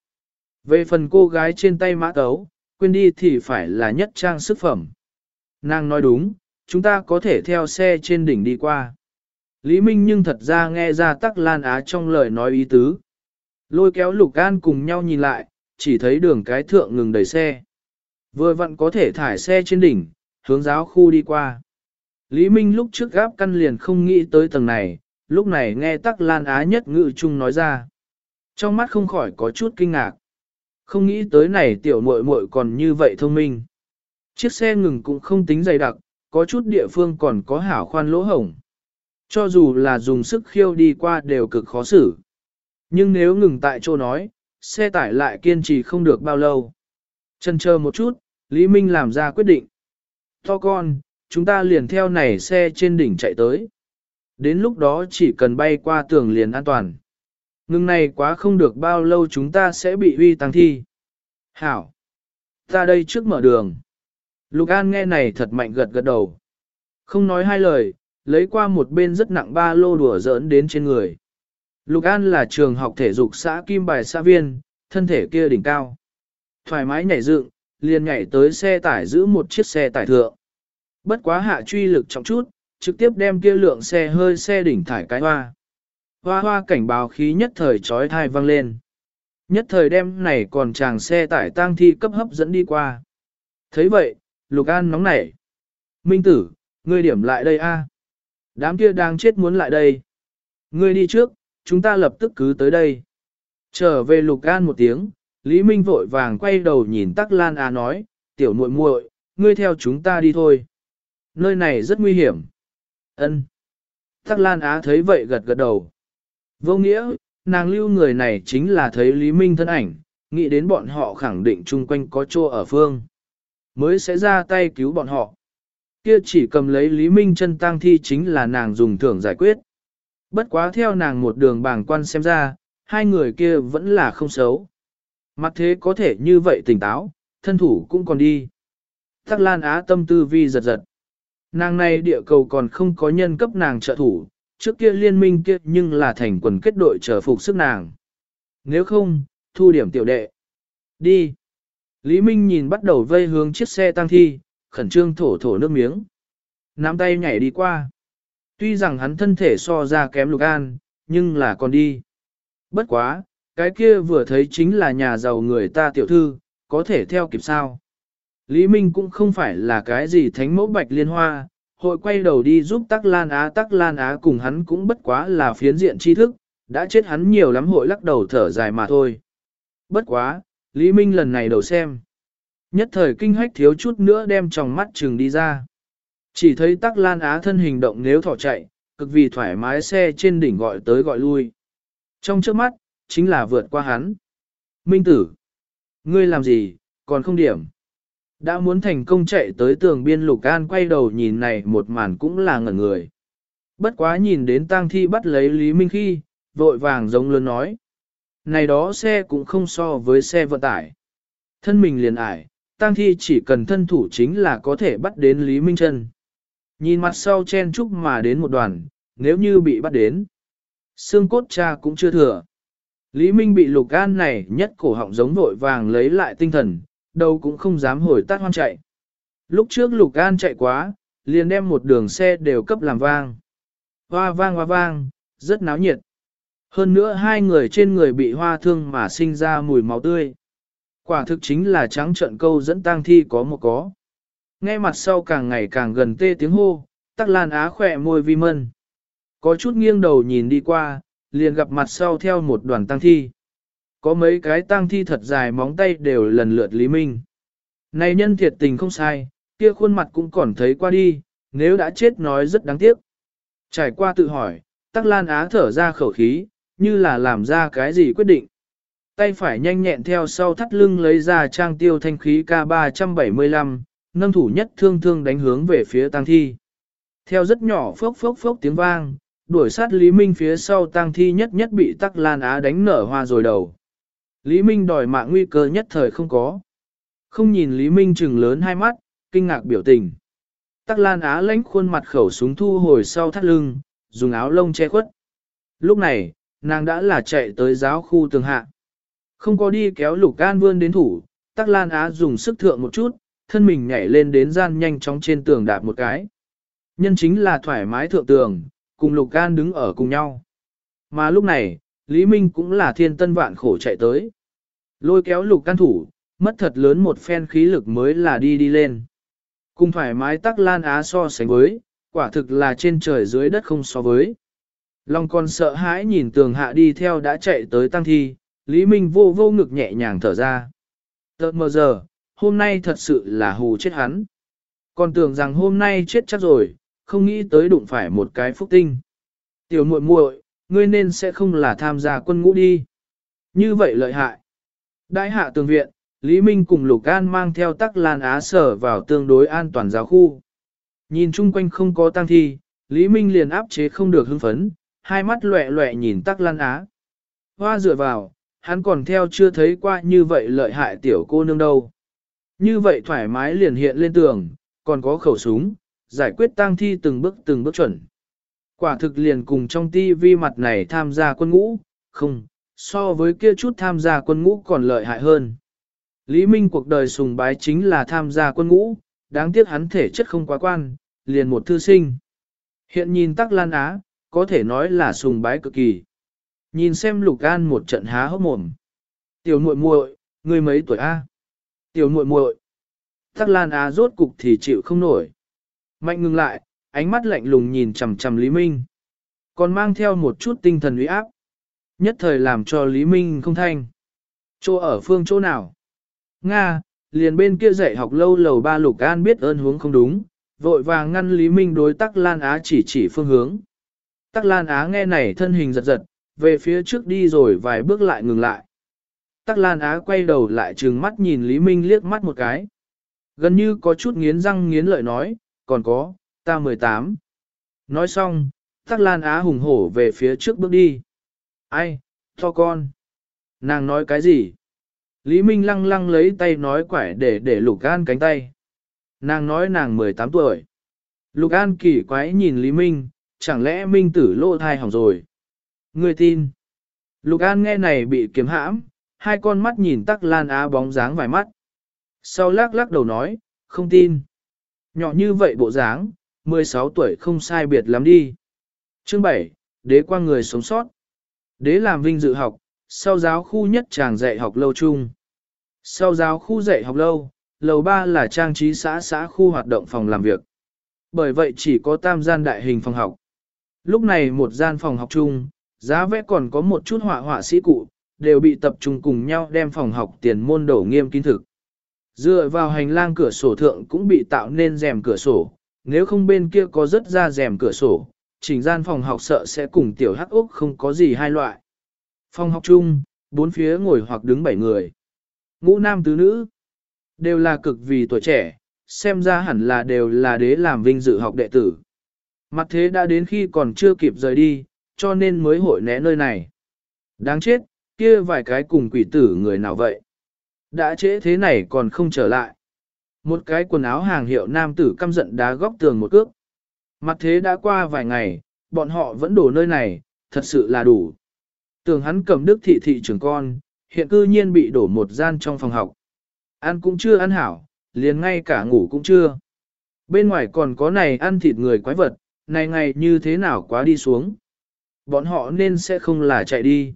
Về phần cô gái trên tay mã tấu, quên đi thì phải là nhất trang sức phẩm. Nàng nói đúng, chúng ta có thể theo xe trên đỉnh đi qua. Lý Minh nhưng thật ra nghe ra tắc lan á trong lời nói ý tứ. Lôi kéo lục an cùng nhau nhìn lại, chỉ thấy đường cái thượng ngừng đầy xe. Vừa vặn có thể thải xe trên đỉnh, hướng giáo khu đi qua. Lý Minh lúc trước gáp căn liền không nghĩ tới tầng này, lúc này nghe tắc lan á nhất ngự chung nói ra. Trong mắt không khỏi có chút kinh ngạc. Không nghĩ tới này tiểu muội muội còn như vậy thông minh. Chiếc xe ngừng cũng không tính dày đặc, có chút địa phương còn có hảo khoan lỗ hổng. Cho dù là dùng sức khiêu đi qua đều cực khó xử. Nhưng nếu ngừng tại chỗ nói, xe tải lại kiên trì không được bao lâu. Chân chờ một chút, Lý Minh làm ra quyết định. To con, chúng ta liền theo này xe trên đỉnh chạy tới. Đến lúc đó chỉ cần bay qua tường liền an toàn. Ngưng này quá không được bao lâu chúng ta sẽ bị uy tăng thi. Hảo! Ta đây trước mở đường. Lục An nghe này thật mạnh gật gật đầu. Không nói hai lời, lấy qua một bên rất nặng ba lô đùa giỡn đến trên người. Lục An là trường học thể dục xã Kim Bài xã viên, thân thể kia đỉnh cao. Thoải mái nhảy dựng, liền nhảy tới xe tải giữ một chiếc xe tải thượng. Bất quá hạ truy lực trọng chút, trực tiếp đem kia lượng xe hơi xe đỉnh thải cái hoa. Hoa hoa cảnh báo khí nhất thời trói thai vang lên. Nhất thời đem này còn chàng xe tải tang thi cấp hấp dẫn đi qua. thấy vậy, Lục An nóng nảy. Minh tử, ngươi điểm lại đây a. Đám kia đang chết muốn lại đây. Ngươi đi trước, chúng ta lập tức cứ tới đây. Trở về Lục An một tiếng, Lý Minh vội vàng quay đầu nhìn Tắc Lan Á nói, tiểu muội muội, ngươi theo chúng ta đi thôi. Nơi này rất nguy hiểm. Ân. Tắc Lan Á thấy vậy gật gật đầu. Vô nghĩa, nàng lưu người này chính là thấy Lý Minh thân ảnh, nghĩ đến bọn họ khẳng định chung quanh có chỗ ở phương. Mới sẽ ra tay cứu bọn họ. Kia chỉ cầm lấy Lý Minh chân tang thi chính là nàng dùng thưởng giải quyết. Bất quá theo nàng một đường bảng quan xem ra, hai người kia vẫn là không xấu. Mặt thế có thể như vậy tỉnh táo, thân thủ cũng còn đi. Tắc Lan Á tâm tư vi giật giật. Nàng này địa cầu còn không có nhân cấp nàng trợ thủ, trước kia liên minh kia nhưng là thành quần kết đội trở phục sức nàng. Nếu không, thu điểm tiểu đệ. Đi. Lý Minh nhìn bắt đầu vây hướng chiếc xe tăng thi, khẩn trương thổ thổ nước miếng. Nắm tay nhảy đi qua. Tuy rằng hắn thân thể so ra kém lục an, nhưng là còn đi. Bất quá, cái kia vừa thấy chính là nhà giàu người ta tiểu thư, có thể theo kịp sao. Lý Minh cũng không phải là cái gì thánh mẫu bạch liên hoa, hội quay đầu đi giúp Tắc Lan Á Tắc Lan Á cùng hắn cũng bất quá là phiến diện tri thức, đã chết hắn nhiều lắm hội lắc đầu thở dài mà thôi. Bất quá, Lý Minh lần này đầu xem. Nhất thời kinh hách thiếu chút nữa đem tròng mắt trừng đi ra. Chỉ thấy Tắc Lan Á thân hình động nếu thỏ chạy, cực vì thoải mái xe trên đỉnh gọi tới gọi lui. Trong trước mắt, chính là vượt qua hắn. Minh tử, ngươi làm gì, còn không điểm. Đã muốn thành công chạy tới tường biên lục an quay đầu nhìn này một màn cũng là ngẩn người. Bất quá nhìn đến tang thi bắt lấy Lý Minh khi, vội vàng giống lớn nói. Này đó xe cũng không so với xe vận tải. Thân mình liền ải, tang thi chỉ cần thân thủ chính là có thể bắt đến Lý Minh chân. Nhìn mặt sau chen chúc mà đến một đoàn, nếu như bị bắt đến. Xương cốt cha cũng chưa thừa. Lý Minh bị lục an này nhất cổ họng giống vội vàng lấy lại tinh thần, đâu cũng không dám hồi tắt hoan chạy. Lúc trước lục an chạy quá, liền đem một đường xe đều cấp làm vang. Hoa vang hoa vang, rất náo nhiệt. Hơn nữa hai người trên người bị hoa thương mà sinh ra mùi máu tươi. Quả thực chính là trắng trận câu dẫn tang thi có một có. Nghe mặt sau càng ngày càng gần tê tiếng hô, tắc lan á khỏe môi vi mân. Có chút nghiêng đầu nhìn đi qua, liền gặp mặt sau theo một đoàn tang thi. Có mấy cái tang thi thật dài móng tay đều lần lượt Lý Minh. Này nhân thiệt tình không sai, kia khuôn mặt cũng còn thấy qua đi, nếu đã chết nói rất đáng tiếc. Trải qua tự hỏi, Tắc Lan Á thở ra khẩu khí, như là làm ra cái gì quyết định. Tay phải nhanh nhẹn theo sau thắt lưng lấy ra trang tiêu thanh khí K375, nâng thủ nhất thương thương đánh hướng về phía tang thi. Theo rất nhỏ phốc phốc phốc tiếng vang, đuổi sát Lý Minh phía sau Tang thi nhất nhất bị tắc lan á đánh nở hoa rồi đầu. Lý Minh đòi mạng nguy cơ nhất thời không có. Không nhìn Lý Minh chừng lớn hai mắt, kinh ngạc biểu tình. Tắc lan á lãnh khuôn mặt khẩu súng thu hồi sau thắt lưng, dùng áo lông che khuất. Lúc này, nàng đã là chạy tới giáo khu tường hạ. Không có đi kéo lục can vươn đến thủ, tắc lan á dùng sức thượng một chút, thân mình nhảy lên đến gian nhanh chóng trên tường đạp một cái. Nhân chính là thoải mái thượng tường, cùng lục can đứng ở cùng nhau. Mà lúc này, Lý Minh cũng là thiên tân vạn khổ chạy tới. Lôi kéo lục can thủ, mất thật lớn một phen khí lực mới là đi đi lên. Cùng thoải mái tắc lan á so sánh với, quả thực là trên trời dưới đất không so với. Long còn sợ hãi nhìn tường hạ đi theo đã chạy tới tăng thi, Lý Minh vô vô ngực nhẹ nhàng thở ra. Tợt mờ giờ, hôm nay thật sự là hù chết hắn. Còn tưởng rằng hôm nay chết chắc rồi, không nghĩ tới đụng phải một cái phúc tinh. Tiểu muội muội, ngươi nên sẽ không là tham gia quân ngũ đi. Như vậy lợi hại. Đại hạ tường viện, Lý Minh cùng Lục An mang theo tắc lan á sở vào tương đối an toàn giáo khu. Nhìn chung quanh không có tăng thi, Lý Minh liền áp chế không được hưng phấn, hai mắt loẹ loẹ nhìn tắc lan á. Hoa dựa vào, hắn còn theo chưa thấy qua như vậy lợi hại tiểu cô nương đâu. Như vậy thoải mái liền hiện lên tường, còn có khẩu súng, giải quyết tang thi từng bước từng bước chuẩn. Quả thực liền cùng trong ti vi mặt này tham gia quân ngũ, không, so với kia chút tham gia quân ngũ còn lợi hại hơn. Lý Minh cuộc đời sùng bái chính là tham gia quân ngũ, đáng tiếc hắn thể chất không quá quan, liền một thư sinh. Hiện nhìn tắc lan á, có thể nói là sùng bái cực kỳ. Nhìn xem lục an một trận há hốc mồm. Tiểu muội muội, người mấy tuổi A? Tiểu muội muội. Tắc lan á rốt cục thì chịu không nổi. Mạnh ngừng lại, ánh mắt lạnh lùng nhìn chằm chằm Lý Minh. Còn mang theo một chút tinh thần uy áp. Nhất thời làm cho Lý Minh không thanh. Chỗ ở phương chỗ nào? Nga, liền bên kia dạy học lâu lầu ba lục an biết ơn hướng không đúng, vội vàng ngăn Lý Minh đối Tắc Lan Á chỉ chỉ phương hướng. Tắc Lan Á nghe này thân hình giật giật, về phía trước đi rồi vài bước lại ngừng lại. Tắc Lan Á quay đầu lại trừng mắt nhìn Lý Minh liếc mắt một cái. Gần như có chút nghiến răng nghiến lợi nói, còn có, ta 18. Nói xong, Tắc Lan Á hùng hổ về phía trước bước đi. Ai, To con. Nàng nói cái gì? Lý Minh lăng lăng lấy tay nói quải để để Lục An cánh tay. Nàng nói nàng 18 tuổi. Lục An kỳ quái nhìn Lý Minh, chẳng lẽ Minh tử lộ thai hỏng rồi? Người tin. Lục An nghe này bị kiếm hãm, hai con mắt nhìn tắc lan á bóng dáng vài mắt. Sau lắc lắc đầu nói, không tin. Nhỏ như vậy bộ dáng, 16 tuổi không sai biệt lắm đi. Chương 7, đế qua người sống sót. Đế làm vinh dự học, sau giáo khu nhất chàng dạy học lâu chung. Sau giáo khu dạy học lâu, lầu 3 là trang trí xã xã khu hoạt động phòng làm việc. Bởi vậy chỉ có tam gian đại hình phòng học. Lúc này một gian phòng học chung, giá vẽ còn có một chút họa họa sĩ cụ, đều bị tập trung cùng nhau đem phòng học tiền môn đổ nghiêm kín thực. Dựa vào hành lang cửa sổ thượng cũng bị tạo nên rèm cửa sổ, nếu không bên kia có rất ra rèm cửa sổ, chỉnh gian phòng học sợ sẽ cùng tiểu hắc úc không có gì hai loại. Phòng học chung, bốn phía ngồi hoặc đứng bảy người. Ngũ nam tứ nữ, đều là cực vì tuổi trẻ, xem ra hẳn là đều là đế làm vinh dự học đệ tử. Mặt thế đã đến khi còn chưa kịp rời đi, cho nên mới hội né nơi này. Đáng chết, kia vài cái cùng quỷ tử người nào vậy? Đã trễ thế này còn không trở lại. Một cái quần áo hàng hiệu nam tử căm giận đá góc tường một cước. Mặt thế đã qua vài ngày, bọn họ vẫn đổ nơi này, thật sự là đủ. Tưởng hắn cầm đức thị thị trưởng con, hiện cư nhiên bị đổ một gian trong phòng học. Ăn cũng chưa ăn hảo, liền ngay cả ngủ cũng chưa. Bên ngoài còn có này ăn thịt người quái vật, này ngày như thế nào quá đi xuống. Bọn họ nên sẽ không là chạy đi.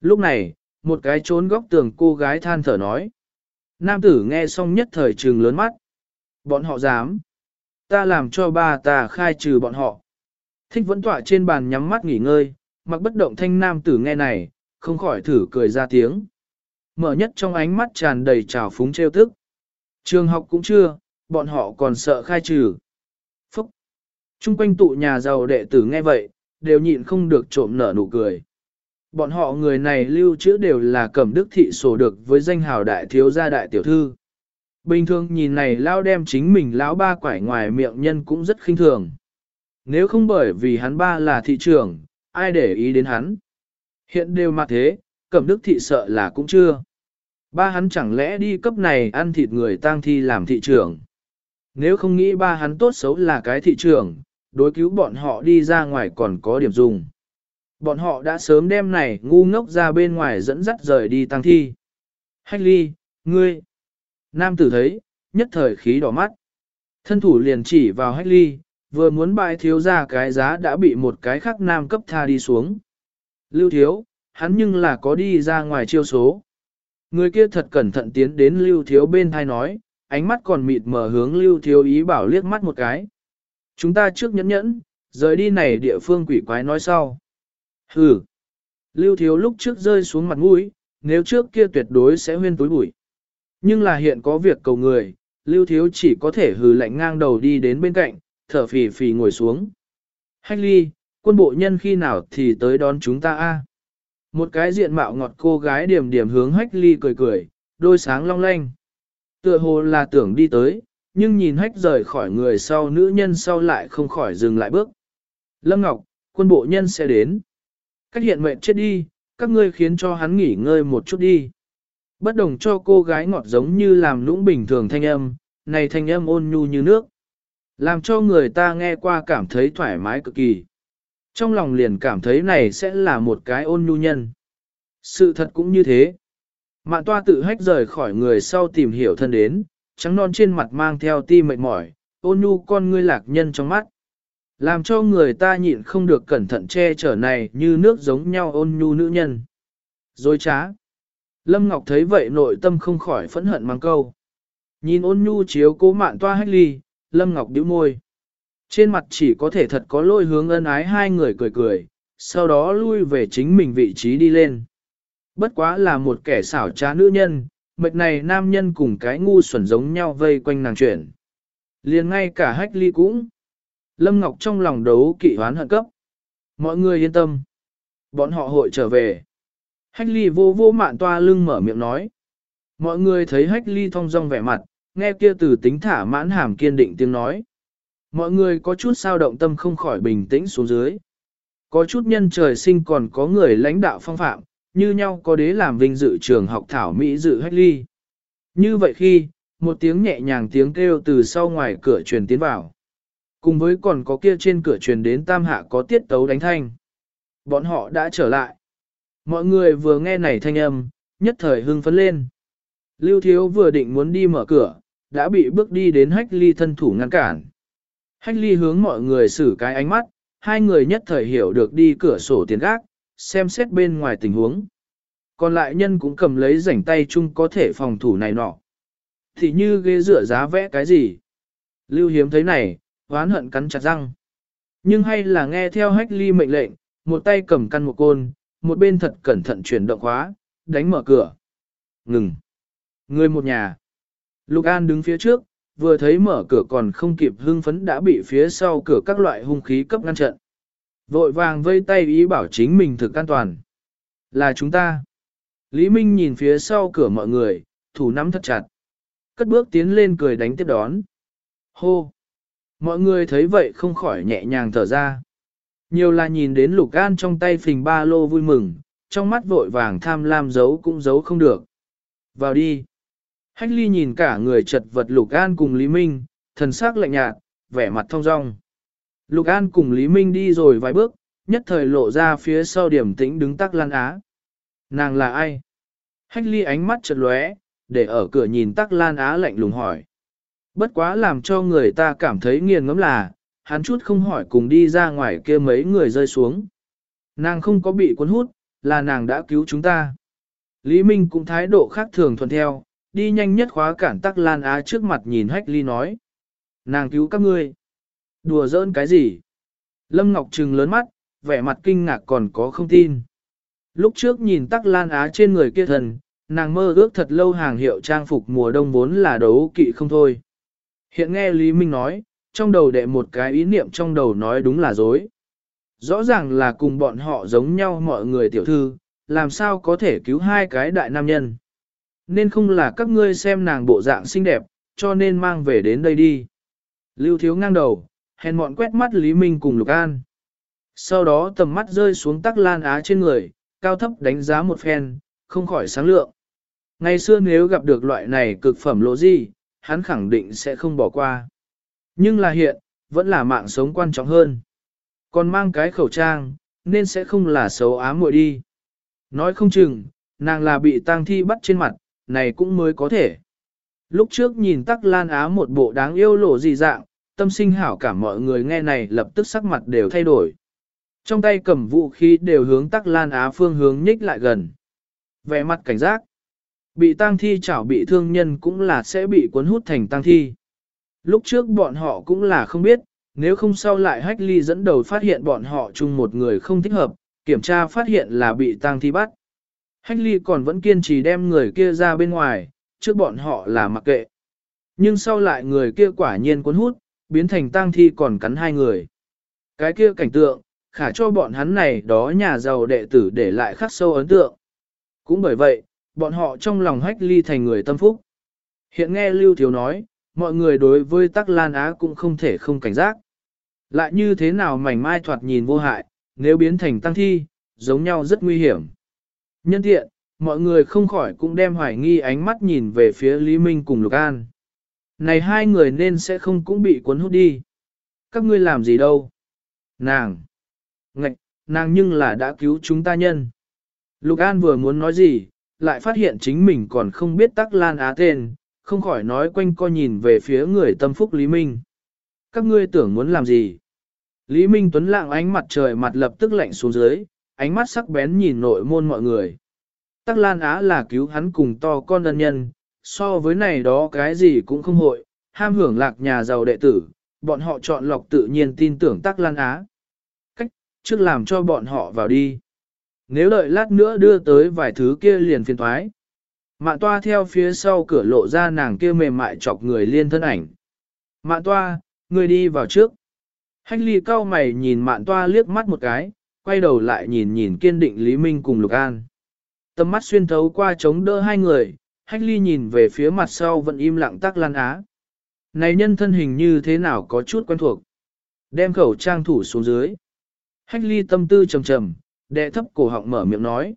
Lúc này, một cái trốn góc tường cô gái than thở nói. Nam tử nghe xong nhất thời trừng lớn mắt. Bọn họ dám. Ta làm cho ba ta khai trừ bọn họ. Thích vẫn tọa trên bàn nhắm mắt nghỉ ngơi, mặc bất động thanh nam tử nghe này, không khỏi thử cười ra tiếng. Mở nhất trong ánh mắt tràn đầy trào phúng trêu tức. Trường học cũng chưa, bọn họ còn sợ khai trừ. Phúc! Trung quanh tụ nhà giàu đệ tử nghe vậy, đều nhịn không được trộm nở nụ cười. Bọn họ người này lưu trữ đều là cẩm đức thị sổ được với danh hào đại thiếu gia đại tiểu thư. Bình thường nhìn này lao đem chính mình lão ba quải ngoài miệng nhân cũng rất khinh thường. Nếu không bởi vì hắn ba là thị trưởng, ai để ý đến hắn. Hiện đều mà thế, cẩm đức thị sợ là cũng chưa. Ba hắn chẳng lẽ đi cấp này ăn thịt người tang thi làm thị trưởng. Nếu không nghĩ ba hắn tốt xấu là cái thị trưởng, đối cứu bọn họ đi ra ngoài còn có điểm dùng. Bọn họ đã sớm đem này ngu ngốc ra bên ngoài dẫn dắt rời đi tăng thi. Hách ly, ngươi. Nam tử thấy, nhất thời khí đỏ mắt. Thân thủ liền chỉ vào hách ly, vừa muốn bại thiếu ra cái giá đã bị một cái khác nam cấp tha đi xuống. Lưu thiếu, hắn nhưng là có đi ra ngoài chiêu số. Người kia thật cẩn thận tiến đến lưu thiếu bên thai nói, ánh mắt còn mịt mờ hướng lưu thiếu ý bảo liếc mắt một cái. Chúng ta trước nhẫn nhẫn, rời đi này địa phương quỷ quái nói sau. Hừ. Lưu thiếu lúc trước rơi xuống mặt mũi, nếu trước kia tuyệt đối sẽ huyên túi bụi. Nhưng là hiện có việc cầu người, lưu thiếu chỉ có thể hừ lạnh ngang đầu đi đến bên cạnh, thở phì phì ngồi xuống. Hách ly, quân bộ nhân khi nào thì tới đón chúng ta a? Một cái diện mạo ngọt cô gái điểm điểm hướng hách ly cười cười, đôi sáng long lanh. Tựa hồ là tưởng đi tới, nhưng nhìn hách rời khỏi người sau nữ nhân sau lại không khỏi dừng lại bước. Lâm Ngọc, quân bộ nhân sẽ đến. Cách hiện mệnh chết đi, các ngươi khiến cho hắn nghỉ ngơi một chút đi. Bất đồng cho cô gái ngọt giống như làm lũng bình thường thanh âm, này thanh âm ôn nhu như nước. Làm cho người ta nghe qua cảm thấy thoải mái cực kỳ. Trong lòng liền cảm thấy này sẽ là một cái ôn nhu nhân. Sự thật cũng như thế. Mạn toa tự hách rời khỏi người sau tìm hiểu thân đến, trắng non trên mặt mang theo ti mệt mỏi, ôn nhu con ngươi lạc nhân trong mắt. Làm cho người ta nhịn không được cẩn thận che chở này như nước giống nhau ôn nhu nữ nhân. Rồi trá. Lâm Ngọc thấy vậy nội tâm không khỏi phẫn hận mang câu. Nhìn ôn nhu chiếu cố mạn toa hách ly, Lâm Ngọc bĩu môi. Trên mặt chỉ có thể thật có lôi hướng ân ái hai người cười cười, sau đó lui về chính mình vị trí đi lên. Bất quá là một kẻ xảo trá nữ nhân, mệt này nam nhân cùng cái ngu xuẩn giống nhau vây quanh nàng chuyển. liền ngay cả hách ly cũng. Lâm Ngọc trong lòng đấu kỵ hoán hận cấp. Mọi người yên tâm. Bọn họ hội trở về. Hách ly vô vô mạn toa lưng mở miệng nói. Mọi người thấy hách ly thong dong vẻ mặt, nghe kia từ tính thả mãn hàm kiên định tiếng nói. Mọi người có chút sao động tâm không khỏi bình tĩnh xuống dưới. Có chút nhân trời sinh còn có người lãnh đạo phong phạm, như nhau có đế làm vinh dự trường học thảo Mỹ dự hách ly. Như vậy khi, một tiếng nhẹ nhàng tiếng kêu từ sau ngoài cửa truyền tiến vào. Cùng với còn có kia trên cửa truyền đến tam hạ có tiết tấu đánh thanh. Bọn họ đã trở lại. Mọi người vừa nghe này thanh âm, nhất thời hưng phấn lên. Lưu Thiếu vừa định muốn đi mở cửa, đã bị bước đi đến hách ly thân thủ ngăn cản. Hách ly hướng mọi người xử cái ánh mắt, hai người nhất thời hiểu được đi cửa sổ tiền gác, xem xét bên ngoài tình huống. Còn lại nhân cũng cầm lấy rảnh tay chung có thể phòng thủ này nọ. Thì như ghế rửa giá vẽ cái gì. Lưu hiếm thấy này, oán hận cắn chặt răng. Nhưng hay là nghe theo hách ly mệnh lệnh, một tay cầm căn một côn, một bên thật cẩn thận chuyển động khóa, đánh mở cửa. Ngừng. Người một nhà. Lục An đứng phía trước, vừa thấy mở cửa còn không kịp hưng phấn đã bị phía sau cửa các loại hung khí cấp ngăn trận. Vội vàng vây tay ý bảo chính mình thực an toàn. Là chúng ta. Lý Minh nhìn phía sau cửa mọi người, thủ nắm thật chặt. Cất bước tiến lên cười đánh tiếp đón. Hô! Mọi người thấy vậy không khỏi nhẹ nhàng thở ra. Nhiều là nhìn đến lục an trong tay phình ba lô vui mừng, trong mắt vội vàng tham lam giấu cũng giấu không được. Vào đi. Hách ly nhìn cả người chật vật Lục An cùng Lý Minh, thần sắc lạnh nhạt, vẻ mặt thông dong. Lục An cùng Lý Minh đi rồi vài bước, nhất thời lộ ra phía sau điểm tĩnh đứng tắc lan á. Nàng là ai? Hách ly ánh mắt chật lóe, để ở cửa nhìn tắc lan á lạnh lùng hỏi. Bất quá làm cho người ta cảm thấy nghiền ngẫm là, hắn chút không hỏi cùng đi ra ngoài kia mấy người rơi xuống. Nàng không có bị cuốn hút, là nàng đã cứu chúng ta. Lý Minh cũng thái độ khác thường thuận theo, đi nhanh nhất khóa cản tắc lan á trước mặt nhìn hách ly nói. Nàng cứu các ngươi. Đùa giỡn cái gì? Lâm Ngọc Trừng lớn mắt, vẻ mặt kinh ngạc còn có không tin. Lúc trước nhìn tắc lan á trên người kia thần, nàng mơ ước thật lâu hàng hiệu trang phục mùa đông vốn là đấu kỵ không thôi. Hiện nghe Lý Minh nói, trong đầu đệ một cái ý niệm trong đầu nói đúng là dối. Rõ ràng là cùng bọn họ giống nhau mọi người tiểu thư, làm sao có thể cứu hai cái đại nam nhân. Nên không là các ngươi xem nàng bộ dạng xinh đẹp, cho nên mang về đến đây đi. Lưu thiếu ngang đầu, hèn mọn quét mắt Lý Minh cùng Lục An. Sau đó tầm mắt rơi xuống tắc lan á trên người, cao thấp đánh giá một phen, không khỏi sáng lượng. Ngày xưa nếu gặp được loại này cực phẩm lộ gì, hắn khẳng định sẽ không bỏ qua. Nhưng là hiện, vẫn là mạng sống quan trọng hơn. Còn mang cái khẩu trang, nên sẽ không là xấu ám muội đi. Nói không chừng, nàng là bị tang thi bắt trên mặt, này cũng mới có thể. Lúc trước nhìn tắc lan á một bộ đáng yêu lộ gì dạng, tâm sinh hảo cả mọi người nghe này lập tức sắc mặt đều thay đổi. Trong tay cầm vũ khí đều hướng tắc lan á phương hướng nhích lại gần. Vẻ mặt cảnh giác. Bị tang thi chảo bị thương nhân cũng là sẽ bị cuốn hút thành tang thi. Lúc trước bọn họ cũng là không biết, nếu không sau lại hách ly dẫn đầu phát hiện bọn họ chung một người không thích hợp, kiểm tra phát hiện là bị tang thi bắt. Hách ly còn vẫn kiên trì đem người kia ra bên ngoài, trước bọn họ là mặc kệ. Nhưng sau lại người kia quả nhiên cuốn hút, biến thành tang thi còn cắn hai người. Cái kia cảnh tượng, khả cho bọn hắn này đó nhà giàu đệ tử để lại khắc sâu ấn tượng. Cũng bởi vậy, bọn họ trong lòng hách ly thành người tâm phúc. Hiện nghe Lưu Thiếu nói, mọi người đối với Tắc Lan Á cũng không thể không cảnh giác. Lại như thế nào mảnh mai thoạt nhìn vô hại, nếu biến thành tăng thi, giống nhau rất nguy hiểm. Nhân tiện, mọi người không khỏi cũng đem hoài nghi ánh mắt nhìn về phía Lý Minh cùng Lục An. Này hai người nên sẽ không cũng bị cuốn hút đi. Các ngươi làm gì đâu? Nàng! Ngạch, nàng nhưng là đã cứu chúng ta nhân. Lục An vừa muốn nói gì, lại phát hiện chính mình còn không biết tắc lan á tên, không khỏi nói quanh co nhìn về phía người tâm phúc Lý Minh. Các ngươi tưởng muốn làm gì? Lý Minh Tuấn lạng ánh mặt trời mặt lập tức lạnh xuống dưới, ánh mắt sắc bén nhìn nội môn mọi người. Tắc Lan Á là cứu hắn cùng to con đơn nhân, so với này đó cái gì cũng không hội, ham hưởng lạc nhà giàu đệ tử, bọn họ chọn lọc tự nhiên tin tưởng Tắc Lan Á. Cách, trước làm cho bọn họ vào đi. Nếu đợi lát nữa đưa tới vài thứ kia liền phiền thoái. Mạn toa theo phía sau cửa lộ ra nàng kia mềm mại chọc người liên thân ảnh. Mạn toa, người đi vào trước. Hách ly cao mày nhìn mạn toa liếc mắt một cái, quay đầu lại nhìn nhìn kiên định Lý Minh cùng Lục An. Tầm mắt xuyên thấu qua chống đỡ hai người, hách ly nhìn về phía mặt sau vẫn im lặng tắc lan á. Này nhân thân hình như thế nào có chút quen thuộc. Đem khẩu trang thủ xuống dưới. Hách ly tâm tư trầm trầm, đệ thấp cổ họng mở miệng nói.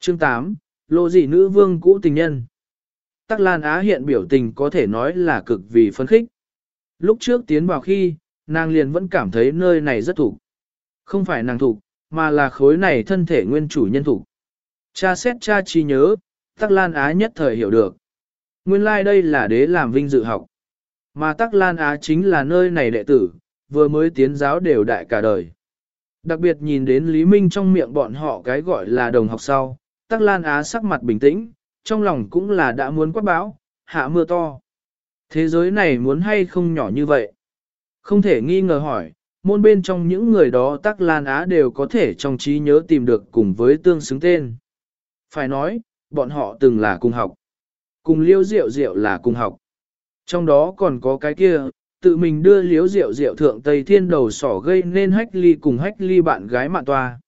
Chương 8, lộ dị nữ vương cũ tình nhân. Tắc Lan Á hiện biểu tình có thể nói là cực vì phấn khích. Lúc trước tiến vào khi, nàng liền vẫn cảm thấy nơi này rất thủ. Không phải nàng thủ, mà là khối này thân thể nguyên chủ nhân thủ. Cha xét cha chi nhớ, Tắc Lan Á nhất thời hiểu được. Nguyên lai like đây là đế làm vinh dự học. Mà Tắc Lan Á chính là nơi này đệ tử, vừa mới tiến giáo đều đại cả đời. Đặc biệt nhìn đến Lý Minh trong miệng bọn họ cái gọi là đồng học sau, Tắc Lan Á sắc mặt bình tĩnh, trong lòng cũng là đã muốn quát bão, hạ mưa to. Thế giới này muốn hay không nhỏ như vậy? Không thể nghi ngờ hỏi, môn bên trong những người đó Tắc Lan Á đều có thể trong trí nhớ tìm được cùng với tương xứng tên. Phải nói, bọn họ từng là cùng học. Cùng liêu diệu diệu là cùng học. Trong đó còn có cái kia, tự mình đưa liếu rượu rượu thượng Tây Thiên đầu sỏ gây nên hách ly cùng hách ly bạn gái mạng toa.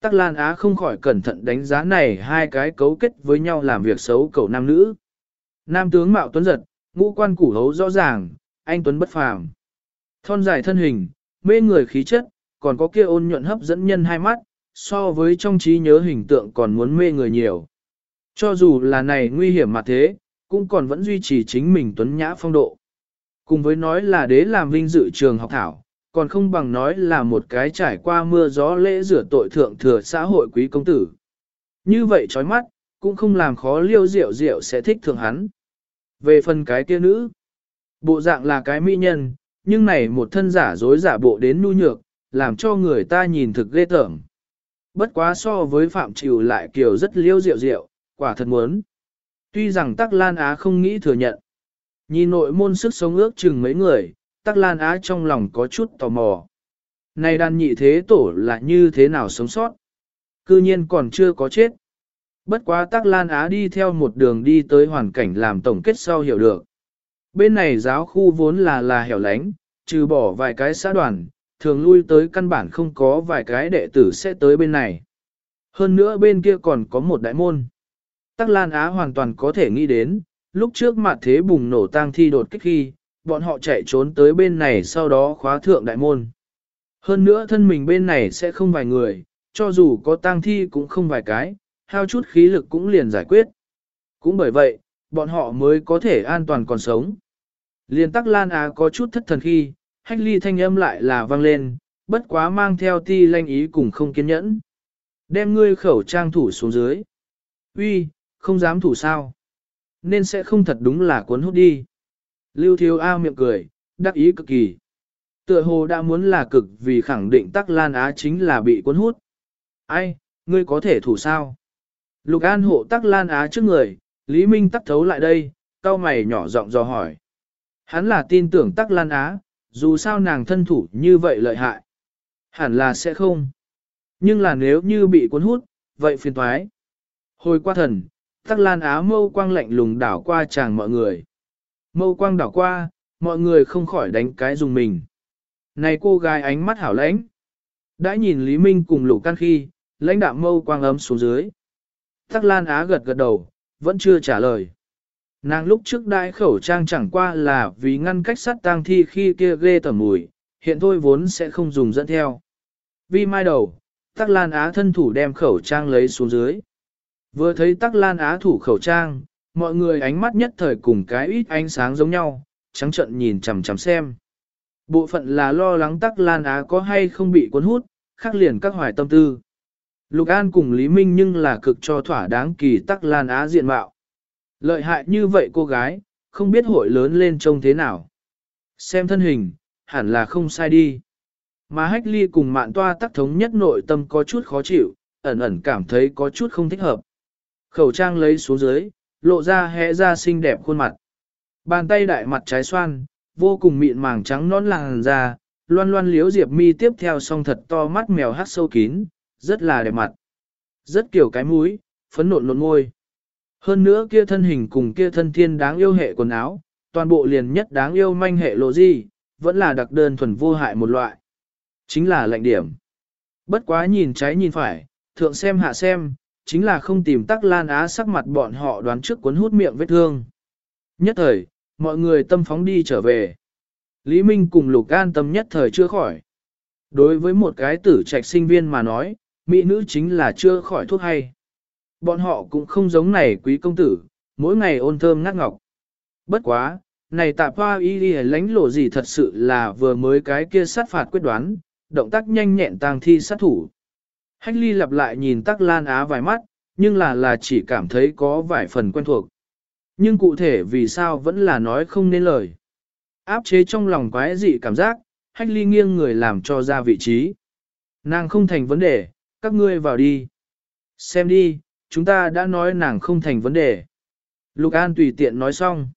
Tắc Lan Á không khỏi cẩn thận đánh giá này hai cái cấu kết với nhau làm việc xấu cầu nam nữ. Nam tướng Mạo Tuấn Giật, ngũ quan củ hấu rõ ràng, anh Tuấn bất phàm. Thon dài thân hình, mê người khí chất, còn có kia ôn nhuận hấp dẫn nhân hai mắt, so với trong trí nhớ hình tượng còn muốn mê người nhiều. Cho dù là này nguy hiểm mà thế, cũng còn vẫn duy trì chính mình tuấn nhã phong độ. Cùng với nói là đế làm vinh dự trường học thảo, còn không bằng nói là một cái trải qua mưa gió lễ rửa tội thượng thừa xã hội quý công tử. Như vậy chói mắt, cũng không làm khó liêu diệu diệu sẽ thích thường hắn. Về phần cái kia nữ, bộ dạng là cái mỹ nhân, nhưng này một thân giả dối giả bộ đến nu nhược, làm cho người ta nhìn thực ghê tởm. Bất quá so với Phạm Triều lại kiều rất liêu diệu diệu, quả thật muốn. Tuy rằng Tắc Lan Á không nghĩ thừa nhận, nhìn nội môn sức sống ước chừng mấy người, Tắc Lan Á trong lòng có chút tò mò. Này đàn nhị thế tổ là như thế nào sống sót? Cư nhiên còn chưa có chết. Bất quá Tắc Lan Á đi theo một đường đi tới hoàn cảnh làm tổng kết sau hiểu được. Bên này giáo khu vốn là là hẻo lánh, trừ bỏ vài cái xã đoàn, thường lui tới căn bản không có vài cái đệ tử sẽ tới bên này. Hơn nữa bên kia còn có một đại môn. Tắc Lan Á hoàn toàn có thể nghĩ đến, lúc trước mặt thế bùng nổ tang thi đột kích khi, bọn họ chạy trốn tới bên này sau đó khóa thượng đại môn. Hơn nữa thân mình bên này sẽ không vài người, cho dù có tang thi cũng không vài cái, hao chút khí lực cũng liền giải quyết. Cũng bởi vậy, bọn họ mới có thể an toàn còn sống. Liên tắc Lan Á có chút thất thần khi, hách ly thanh âm lại là vang lên, bất quá mang theo ti lanh ý cùng không kiên nhẫn. Đem ngươi khẩu trang thủ xuống dưới. Uy, không dám thủ sao. Nên sẽ không thật đúng là cuốn hút đi. Lưu Thiếu A miệng cười, đắc ý cực kỳ. Tựa hồ đã muốn là cực vì khẳng định Tắc Lan Á chính là bị cuốn hút. Ai, ngươi có thể thủ sao? Lục An hộ Tắc Lan Á trước người, Lý Minh tắc thấu lại đây, cao mày nhỏ giọng dò hỏi. Hắn là tin tưởng Tắc Lan Á, dù sao nàng thân thủ như vậy lợi hại. Hẳn là sẽ không. Nhưng là nếu như bị cuốn hút, vậy phiền toái. Hồi qua thần, Tắc Lan Á mâu quang lạnh lùng đảo qua chàng mọi người. Mâu quang đảo qua, mọi người không khỏi đánh cái dùng mình. Này cô gái ánh mắt hảo lãnh. Đã nhìn Lý Minh cùng lục can khi, lãnh đạm mâu quang ấm xuống dưới. Tắc Lan Á gật gật đầu, vẫn chưa trả lời. Nàng lúc trước đại khẩu trang chẳng qua là vì ngăn cách sát tang thi khi kia ghê tởm mùi, hiện thôi vốn sẽ không dùng dẫn theo. Vì mai đầu, Tắc Lan Á thân thủ đem khẩu trang lấy xuống dưới. Vừa thấy Tắc Lan Á thủ khẩu trang, mọi người ánh mắt nhất thời cùng cái ít ánh sáng giống nhau, trắng trận nhìn chằm chằm xem. Bộ phận là lo lắng Tắc Lan Á có hay không bị cuốn hút, khắc liền các hoài tâm tư. Lục An cùng Lý Minh nhưng là cực cho thỏa đáng kỳ Tắc Lan Á diện mạo. Lợi hại như vậy cô gái, không biết hội lớn lên trông thế nào. Xem thân hình, hẳn là không sai đi. Mà Hách Ly cùng mạn toa tắc thống nhất nội tâm có chút khó chịu, ẩn ẩn cảm thấy có chút không thích hợp. Khẩu trang lấy xuống dưới, lộ ra hẽ ra xinh đẹp khuôn mặt. Bàn tay đại mặt trái xoan, vô cùng mịn màng trắng nón làng ra, loan loan liếu diệp mi tiếp theo song thật to mắt mèo hát sâu kín, rất là đẹp mặt. Rất kiểu cái mũi, phấn nộn nộn môi. Hơn nữa kia thân hình cùng kia thân thiên đáng yêu hệ quần áo, toàn bộ liền nhất đáng yêu manh hệ lộ gì, vẫn là đặc đơn thuần vô hại một loại. Chính là lạnh điểm. Bất quá nhìn trái nhìn phải, thượng xem hạ xem, chính là không tìm tắc lan á sắc mặt bọn họ đoán trước cuốn hút miệng vết thương. Nhất thời, mọi người tâm phóng đi trở về. Lý Minh cùng Lục An tâm nhất thời chưa khỏi. Đối với một cái tử trạch sinh viên mà nói, mỹ nữ chính là chưa khỏi thuốc hay. Bọn họ cũng không giống này quý công tử, mỗi ngày ôn thơm ngát ngọc. Bất quá, này tạp hoa y đi lánh lộ gì thật sự là vừa mới cái kia sát phạt quyết đoán, động tác nhanh nhẹn tang thi sát thủ. Hách ly lặp lại nhìn tắc lan á vài mắt, nhưng là là chỉ cảm thấy có vài phần quen thuộc. Nhưng cụ thể vì sao vẫn là nói không nên lời. Áp chế trong lòng quái dị cảm giác, hách ly nghiêng người làm cho ra vị trí. Nàng không thành vấn đề, các ngươi vào đi. Xem đi, chúng ta đã nói nàng không thành vấn đề. Lục An tùy tiện nói xong.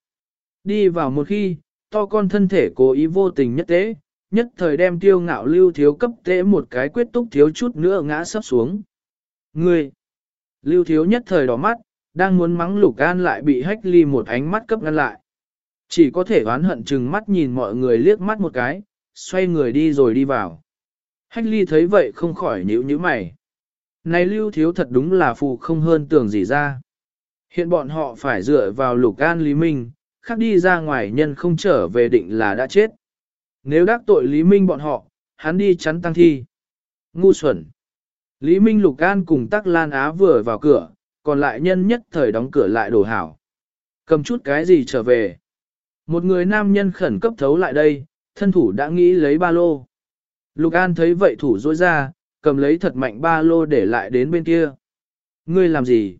Đi vào một khi, to con thân thể cố ý vô tình nhất tế, nhất thời đem tiêu ngạo lưu thiếu cấp tế một cái quyết túc thiếu chút nữa ngã sắp xuống. Ngươi! Lưu thiếu nhất thời đỏ mắt, đang muốn mắng lục an lại bị hách ly một ánh mắt cấp ngăn lại. Chỉ có thể oán hận chừng mắt nhìn mọi người liếc mắt một cái, xoay người đi rồi đi vào. Hách ly thấy vậy không khỏi nhíu nhíu mày. Này lưu thiếu thật đúng là phù không hơn tưởng gì ra. Hiện bọn họ phải dựa vào lục an lý minh, khác đi ra ngoài nhân không trở về định là đã chết. Nếu đắc tội Lý Minh bọn họ, hắn đi chắn tăng thi. Ngu xuẩn. Lý Minh Lục An cùng Tắc Lan Á vừa vào cửa, còn lại nhân nhất thời đóng cửa lại đổ hảo. Cầm chút cái gì trở về. Một người nam nhân khẩn cấp thấu lại đây, thân thủ đã nghĩ lấy ba lô. Lục An thấy vậy thủ rối ra, cầm lấy thật mạnh ba lô để lại đến bên kia. Ngươi làm gì?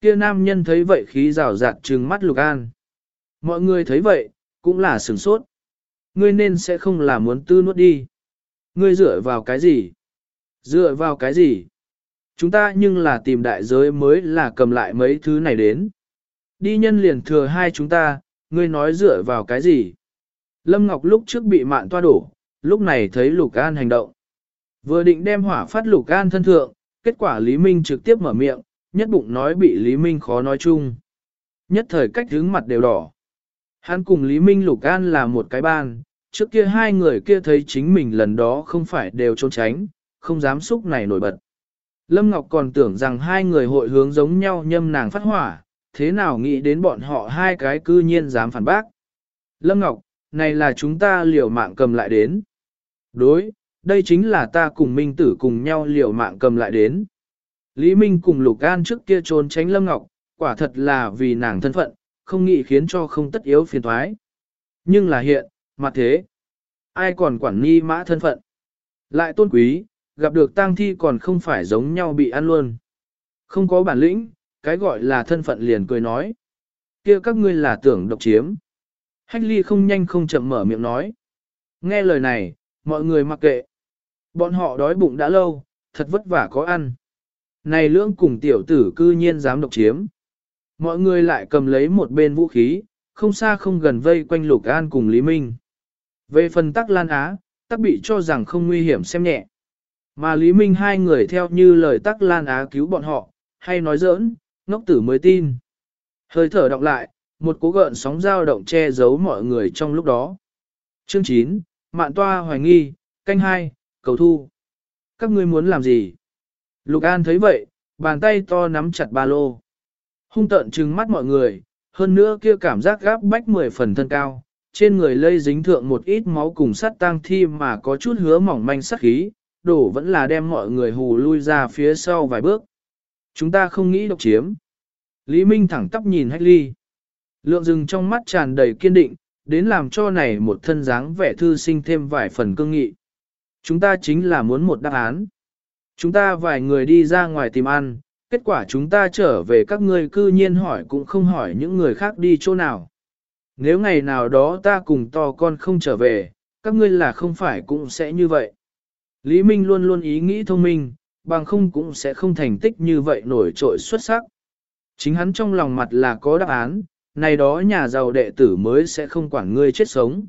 Kia nam nhân thấy vậy khí rào rạt trừng mắt Lục An. Mọi người thấy vậy, cũng là sửng sốt. Ngươi nên sẽ không là muốn tư nuốt đi. Ngươi dựa vào cái gì? Dựa vào cái gì? Chúng ta nhưng là tìm đại giới mới là cầm lại mấy thứ này đến. Đi nhân liền thừa hai chúng ta, ngươi nói dựa vào cái gì? Lâm Ngọc lúc trước bị mạn toa đổ, lúc này thấy Lục An hành động. Vừa định đem hỏa phát Lục An thân thượng, kết quả Lý Minh trực tiếp mở miệng, nhất bụng nói bị Lý Minh khó nói chung. Nhất thời cách hướng mặt đều đỏ. Hắn cùng Lý Minh Lục An là một cái ban, trước kia hai người kia thấy chính mình lần đó không phải đều trốn tránh, không dám xúc này nổi bật. Lâm Ngọc còn tưởng rằng hai người hội hướng giống nhau nhâm nàng phát hỏa, thế nào nghĩ đến bọn họ hai cái cư nhiên dám phản bác. Lâm Ngọc, này là chúng ta liều mạng cầm lại đến. Đối, đây chính là ta cùng Minh Tử cùng nhau liều mạng cầm lại đến. Lý Minh cùng Lục An trước kia trốn tránh Lâm Ngọc, quả thật là vì nàng thân phận, không nghĩ khiến cho không tất yếu phiền thoái. Nhưng là hiện, mặt thế, ai còn quản ni mã thân phận. Lại tôn quý, gặp được tang thi còn không phải giống nhau bị ăn luôn. Không có bản lĩnh, cái gọi là thân phận liền cười nói. kia các ngươi là tưởng độc chiếm. Hách ly không nhanh không chậm mở miệng nói. Nghe lời này, mọi người mặc kệ. Bọn họ đói bụng đã lâu, thật vất vả có ăn. Này lưỡng cùng tiểu tử cư nhiên dám độc chiếm. Mọi người lại cầm lấy một bên vũ khí, không xa không gần vây quanh Lục An cùng Lý Minh. Về phần tắc Lan Á, tắc bị cho rằng không nguy hiểm xem nhẹ. Mà Lý Minh hai người theo như lời tắc Lan Á cứu bọn họ, hay nói giỡn, ngốc tử mới tin. Hơi thở đọc lại, một cố gợn sóng dao động che giấu mọi người trong lúc đó. Chương 9, Mạn Toa Hoài Nghi, Canh 2, Cầu Thu. Các ngươi muốn làm gì? Lục An thấy vậy, bàn tay to nắm chặt ba lô. Hung tợn trừng mắt mọi người, hơn nữa kia cảm giác gáp bách mười phần thân cao, trên người lây dính thượng một ít máu cùng sắt tang thi mà có chút hứa mỏng manh sắc khí, đổ vẫn là đem mọi người hù lui ra phía sau vài bước. Chúng ta không nghĩ độc chiếm. Lý Minh thẳng tắp nhìn Hách Ly. Lượng rừng trong mắt tràn đầy kiên định, đến làm cho này một thân dáng vẻ thư sinh thêm vài phần cương nghị. Chúng ta chính là muốn một đáp án. Chúng ta vài người đi ra ngoài tìm ăn, kết quả chúng ta trở về các ngươi cư nhiên hỏi cũng không hỏi những người khác đi chỗ nào. Nếu ngày nào đó ta cùng to con không trở về, các ngươi là không phải cũng sẽ như vậy. Lý Minh luôn luôn ý nghĩ thông minh, bằng không cũng sẽ không thành tích như vậy nổi trội xuất sắc. Chính hắn trong lòng mặt là có đáp án, này đó nhà giàu đệ tử mới sẽ không quản ngươi chết sống.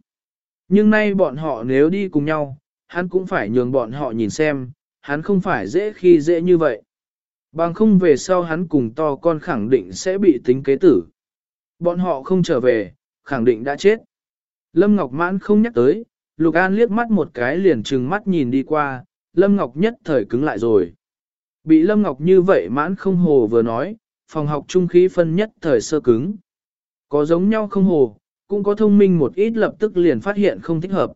Nhưng nay bọn họ nếu đi cùng nhau, hắn cũng phải nhường bọn họ nhìn xem, hắn không phải dễ khi dễ như vậy. Bằng không về sau hắn cùng to con khẳng định sẽ bị tính kế tử. Bọn họ không trở về, khẳng định đã chết. Lâm Ngọc Mãn không nhắc tới, Lục An liếc mắt một cái liền trừng mắt nhìn đi qua, Lâm Ngọc nhất thời cứng lại rồi. Bị Lâm Ngọc như vậy mãn không hồ vừa nói, phòng học trung khí phân nhất thời sơ cứng. Có giống nhau không hồ, cũng có thông minh một ít lập tức liền phát hiện không thích hợp.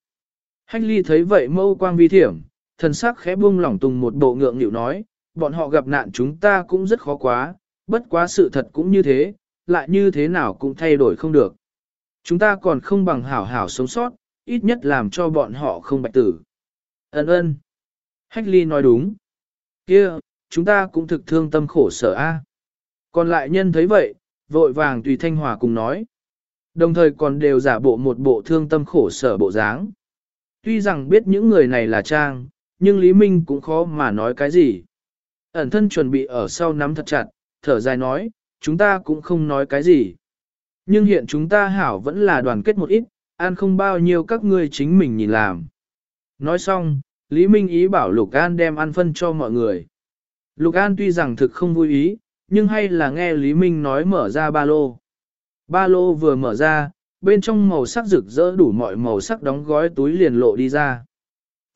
Hách ly thấy vậy mâu quang vi thiểm, thần sắc khẽ buông lỏng tùng một bộ ngượng nghịu nói, bọn họ gặp nạn chúng ta cũng rất khó quá, Bất quá sự thật cũng như thế, lại như thế nào cũng thay đổi không được. Chúng ta còn không bằng hảo hảo sống sót, ít nhất làm cho bọn họ không bạch tử. Ấn ơn. Hách ly nói đúng. kia chúng ta cũng thực thương tâm khổ sở a. Còn lại nhân thấy vậy, vội vàng tùy thanh hòa cùng nói. Đồng thời còn đều giả bộ một bộ thương tâm khổ sở bộ dáng. Tuy rằng biết những người này là trang, nhưng Lý Minh cũng khó mà nói cái gì. Ẩn thân chuẩn bị ở sau nắm thật chặt, thở dài nói, chúng ta cũng không nói cái gì. Nhưng hiện chúng ta hảo vẫn là đoàn kết một ít, an không bao nhiêu các ngươi chính mình nhìn làm. Nói xong, Lý Minh ý bảo Lục An đem ăn phân cho mọi người. Lục An tuy rằng thực không vui ý, nhưng hay là nghe Lý Minh nói mở ra ba lô. Ba lô vừa mở ra, bên trong màu sắc rực rỡ đủ mọi màu sắc đóng gói túi liền lộ đi ra.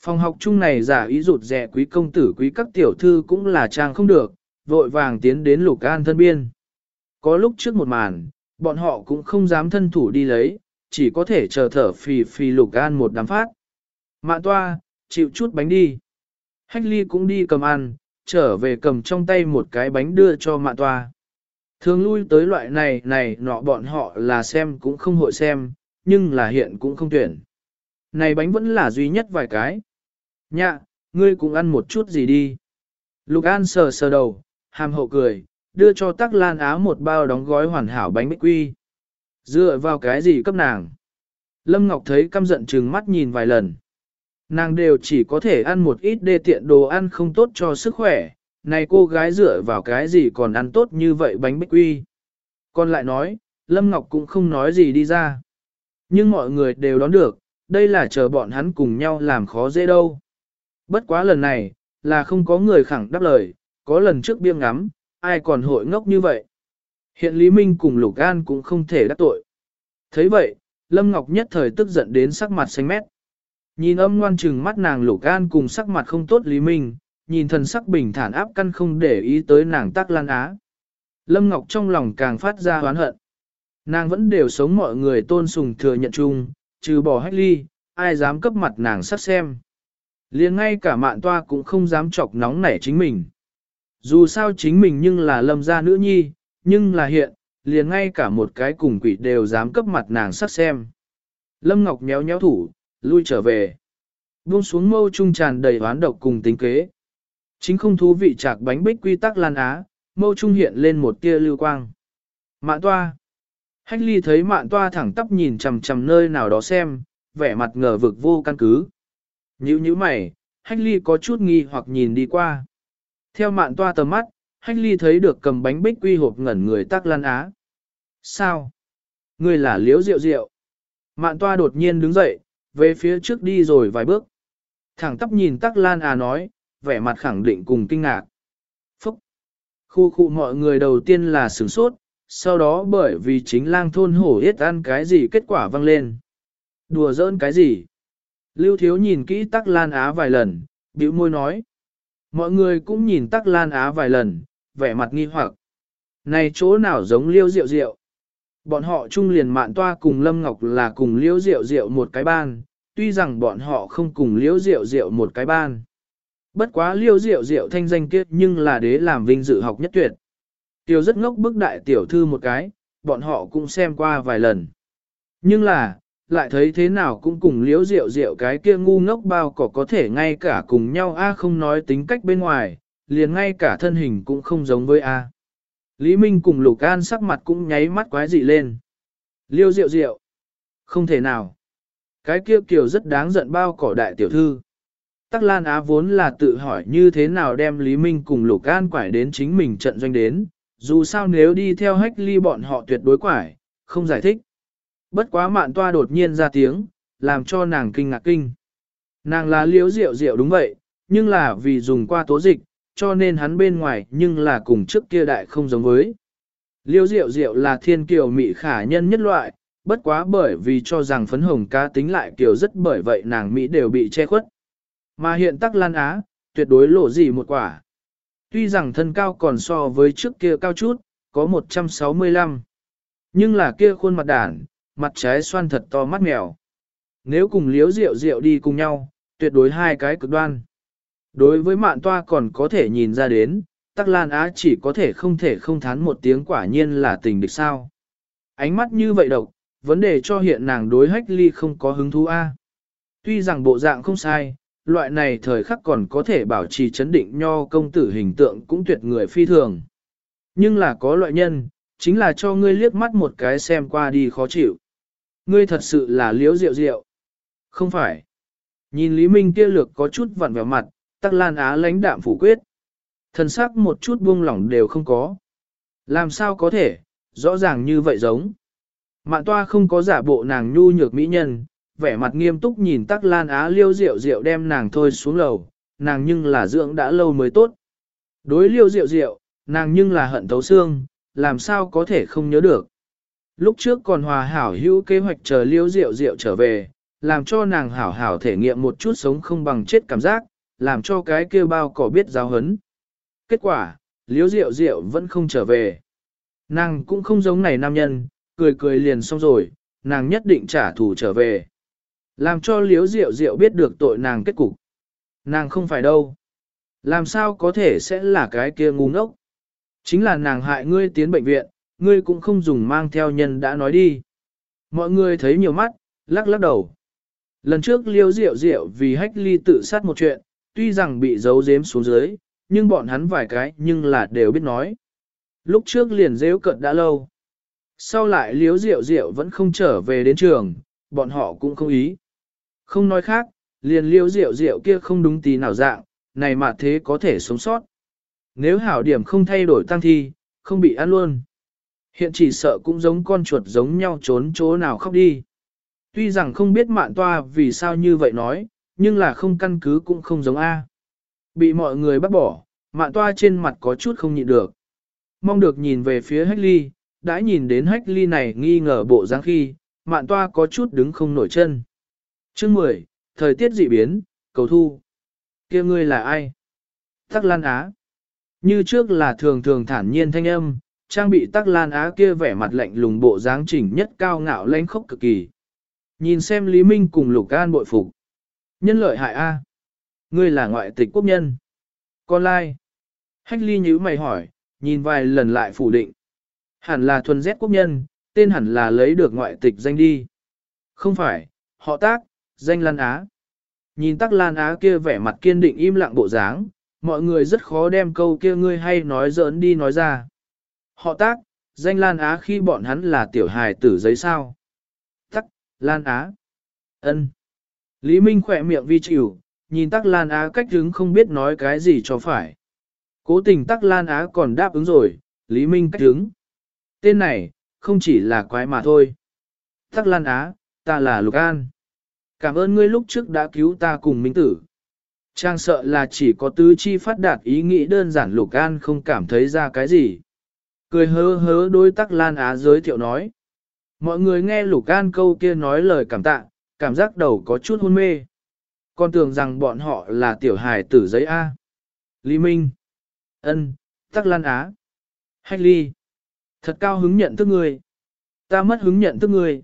Phòng học chung này giả ý rụt rẻ quý công tử quý các tiểu thư cũng là trang không được, vội vàng tiến đến Lục An thân biên. Có lúc trước một màn, bọn họ cũng không dám thân thủ đi lấy, chỉ có thể chờ thở phì phì Lục An một đám phát. Mạn toa, chịu chút bánh đi. Hách ly cũng đi cầm ăn, trở về cầm trong tay một cái bánh đưa cho mạn toa. Thường lui tới loại này này nọ bọn họ là xem cũng không hội xem, nhưng là hiện cũng không tuyển. Này bánh vẫn là duy nhất vài cái. Nhạ, ngươi cũng ăn một chút gì đi. Lục An sờ sờ đầu, hàm hậu cười, đưa cho tắc lan áo một bao đóng gói hoàn hảo bánh bích quy. Dựa vào cái gì cấp nàng? Lâm Ngọc thấy căm giận trừng mắt nhìn vài lần. Nàng đều chỉ có thể ăn một ít đê tiện đồ ăn không tốt cho sức khỏe, này cô gái dựa vào cái gì còn ăn tốt như vậy bánh bích quy. Còn lại nói, Lâm Ngọc cũng không nói gì đi ra. Nhưng mọi người đều đón được, đây là chờ bọn hắn cùng nhau làm khó dễ đâu. Bất quá lần này, là không có người khẳng đáp lời, có lần trước biêng ngắm, ai còn hội ngốc như vậy. Hiện Lý Minh cùng Lục An cũng không thể đắc tội. thấy vậy, Lâm Ngọc nhất thời tức giận đến sắc mặt xanh mét. Nhìn âm ngoan trừng mắt nàng Lục An cùng sắc mặt không tốt Lý Minh, nhìn thần sắc bình thản áp căn không để ý tới nàng tắc lan á. Lâm Ngọc trong lòng càng phát ra oán hận. Nàng vẫn đều sống mọi người tôn sùng thừa nhận chung, trừ bỏ hách ly, ai dám cấp mặt nàng sắc xem liền ngay cả mạn toa cũng không dám chọc nóng nảy chính mình. Dù sao chính mình nhưng là lâm gia nữ nhi, nhưng là hiện, liền ngay cả một cái cùng quỷ đều dám cấp mặt nàng sắc xem. Lâm Ngọc nhéo nhéo thủ, lui trở về. Buông xuống mâu trung tràn đầy oán độc cùng tính kế. Chính không thú vị chạc bánh bích quy tắc lan á, mâu trung hiện lên một tia lưu quang. Mạn toa. Hách ly thấy mạn toa thẳng tắp nhìn chằm chằm nơi nào đó xem, vẻ mặt ngờ vực vô căn cứ. Nhữ như mày, hách ly có chút nghi hoặc nhìn đi qua. Theo mạn toa tầm mắt, hách ly thấy được cầm bánh bích quy hộp ngẩn người tắc lan á. Sao? Người là liếu rượu rượu. Mạn toa đột nhiên đứng dậy, về phía trước đi rồi vài bước. Thẳng tắp nhìn tắc lan á nói, vẻ mặt khẳng định cùng kinh ngạc. Phúc! Khu khu mọi người đầu tiên là sửng sốt, sau đó bởi vì chính lang thôn hổ yết ăn cái gì kết quả văng lên. Đùa giỡn cái gì? Lưu thiếu nhìn kỹ tắc lan á vài lần, bĩu môi nói. Mọi người cũng nhìn tắc lan á vài lần, vẻ mặt nghi hoặc. Này chỗ nào giống liêu Diệu Diệu? Bọn họ chung liền mạn toa cùng Lâm Ngọc là cùng liêu Diệu Diệu một cái ban, tuy rằng bọn họ không cùng liêu Diệu Diệu một cái ban. Bất quá liêu Diệu Diệu thanh danh kiết nhưng là đế làm vinh dự học nhất tuyệt. Tiểu rất ngốc bức đại tiểu thư một cái, bọn họ cũng xem qua vài lần. Nhưng là, lại thấy thế nào cũng cùng liễu rượu rượu cái kia ngu ngốc bao cỏ có thể ngay cả cùng nhau A không nói tính cách bên ngoài, liền ngay cả thân hình cũng không giống với A. Lý Minh cùng Lục An sắc mặt cũng nháy mắt quái dị lên. Liêu rượu rượu. Không thể nào. Cái kia kiểu rất đáng giận bao cỏ đại tiểu thư. Tắc Lan Á vốn là tự hỏi như thế nào đem Lý Minh cùng Lục An quải đến chính mình trận doanh đến, dù sao nếu đi theo hách ly bọn họ tuyệt đối quải, không giải thích. Bất quá mạn toa đột nhiên ra tiếng, làm cho nàng kinh ngạc kinh. Nàng là liễu rượu rượu đúng vậy, nhưng là vì dùng qua tố dịch, cho nên hắn bên ngoài nhưng là cùng trước kia đại không giống với. Liễu rượu rượu là thiên kiều mị khả nhân nhất loại, bất quá bởi vì cho rằng phấn hồng cá tính lại kiều rất bởi vậy nàng Mỹ đều bị che khuất. Mà hiện tắc lan á, tuyệt đối lộ gì một quả. Tuy rằng thân cao còn so với trước kia cao chút, có 165. Nhưng là kia khuôn mặt đản, mặt trái xoan thật to mắt mèo. Nếu cùng liếu rượu rượu đi cùng nhau, tuyệt đối hai cái cực đoan. Đối với mạn toa còn có thể nhìn ra đến, Tắc Lan Á chỉ có thể không thể không thán một tiếng quả nhiên là tình địch sao. Ánh mắt như vậy độc, vấn đề cho hiện nàng đối hách ly không có hứng thú A. Tuy rằng bộ dạng không sai, loại này thời khắc còn có thể bảo trì chấn định nho công tử hình tượng cũng tuyệt người phi thường. Nhưng là có loại nhân, chính là cho ngươi liếc mắt một cái xem qua đi khó chịu. Ngươi thật sự là liếu rượu rượu. Không phải. Nhìn Lý Minh kia lược có chút vặn vẹo mặt, tắc lan á lãnh đạm phủ quyết. Thần sắc một chút buông lỏng đều không có. Làm sao có thể, rõ ràng như vậy giống. Mạn toa không có giả bộ nàng nhu nhược mỹ nhân, vẻ mặt nghiêm túc nhìn tắc lan á liêu rượu rượu đem nàng thôi xuống lầu, nàng nhưng là dưỡng đã lâu mới tốt. Đối liêu rượu rượu, nàng nhưng là hận thấu xương, làm sao có thể không nhớ được. Lúc trước còn hòa hảo hữu kế hoạch chờ liêu rượu rượu trở về, làm cho nàng hảo hảo thể nghiệm một chút sống không bằng chết cảm giác, làm cho cái kia bao cỏ biết giáo hấn. Kết quả, liêu rượu rượu vẫn không trở về. Nàng cũng không giống này nam nhân, cười cười liền xong rồi, nàng nhất định trả thù trở về. Làm cho liếu rượu rượu biết được tội nàng kết cục. Nàng không phải đâu. Làm sao có thể sẽ là cái kia ngu ngốc. Chính là nàng hại ngươi tiến bệnh viện, ngươi cũng không dùng mang theo nhân đã nói đi. Mọi người thấy nhiều mắt, lắc lắc đầu. Lần trước liêu diệu diệu vì hách ly tự sát một chuyện, tuy rằng bị giấu giếm xuống dưới, nhưng bọn hắn vài cái nhưng là đều biết nói. Lúc trước liền rêu cận đã lâu. Sau lại liếu diệu diệu vẫn không trở về đến trường, bọn họ cũng không ý. Không nói khác, liền liêu diệu diệu kia không đúng tí nào dạng, này mà thế có thể sống sót. Nếu hảo điểm không thay đổi tăng thi, không bị ăn luôn. Hiện chỉ sợ cũng giống con chuột giống nhau trốn chỗ nào khóc đi. Tuy rằng không biết mạn toa vì sao như vậy nói, nhưng là không căn cứ cũng không giống A. Bị mọi người bắt bỏ, mạn toa trên mặt có chút không nhịn được. Mong được nhìn về phía hách ly, đã nhìn đến hách ly này nghi ngờ bộ dáng khi, mạn toa có chút đứng không nổi chân. Chương 10, thời tiết dị biến, cầu thu. kia ngươi là ai? Tắc Lan Á. Như trước là thường thường thản nhiên thanh âm, trang bị Tắc Lan Á kia vẻ mặt lạnh lùng bộ dáng chỉnh nhất cao ngạo lãnh khốc cực kỳ. Nhìn xem Lý Minh cùng Lục An bội phục. Nhân lợi hại A. Ngươi là ngoại tịch quốc nhân. Con lai. Hách ly nhíu mày hỏi, nhìn vài lần lại phủ định. Hẳn là thuần rét quốc nhân, tên hẳn là lấy được ngoại tịch danh đi. Không phải, họ tác, danh Lan Á. Nhìn tắc Lan Á kia vẻ mặt kiên định im lặng bộ dáng, mọi người rất khó đem câu kia ngươi hay nói giỡn đi nói ra. Họ tác, danh Lan Á khi bọn hắn là tiểu hài tử giấy sao. Tắc, Lan Á. ân. Lý Minh khỏe miệng vi chịu, nhìn tắc Lan Á cách đứng không biết nói cái gì cho phải. Cố tình tắc Lan Á còn đáp ứng rồi, Lý Minh cách đứng. Tên này, không chỉ là quái mà thôi. Tắc Lan Á, ta là Lục An. Cảm ơn ngươi lúc trước đã cứu ta cùng minh tử. Trang sợ là chỉ có tứ chi phát đạt ý nghĩ đơn giản Lục An không cảm thấy ra cái gì. Cười hớ hớ đôi tắc Lan Á giới thiệu nói. Mọi người nghe Lục An câu kia nói lời cảm tạ, cảm giác đầu có chút hôn mê. Con tưởng rằng bọn họ là tiểu hài tử giấy A. Lý Minh. ân, Tắc Lan Á. Hách Ly. Thật cao hứng nhận thức người. Ta mất hứng nhận thức người.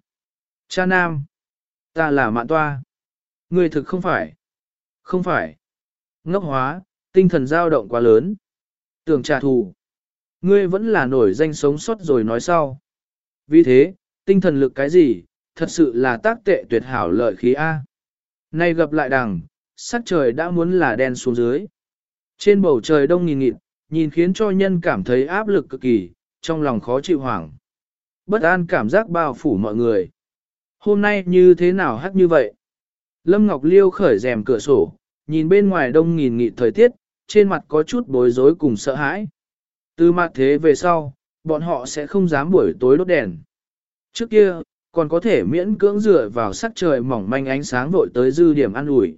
Cha Nam. Ta là mạn toa. Ngươi thực không phải. Không phải. Ngốc hóa, tinh thần dao động quá lớn. Tưởng trả thù. Ngươi vẫn là nổi danh sống sót rồi nói sau. Vì thế, tinh thần lực cái gì, thật sự là tác tệ tuyệt hảo lợi khí A. Nay gặp lại đằng, sắc trời đã muốn là đen xuống dưới. Trên bầu trời đông nghìn nghịt, nhìn khiến cho nhân cảm thấy áp lực cực kỳ, trong lòng khó chịu hoảng. Bất an cảm giác bao phủ mọi người. Hôm nay như thế nào hắc như vậy? Lâm Ngọc Liêu khởi rèm cửa sổ, nhìn bên ngoài đông nghìn nghị thời tiết, trên mặt có chút bối rối cùng sợ hãi. Từ mặt thế về sau, bọn họ sẽ không dám buổi tối đốt đèn. Trước kia, còn có thể miễn cưỡng dựa vào sắc trời mỏng manh ánh sáng vội tới dư điểm ăn ủi.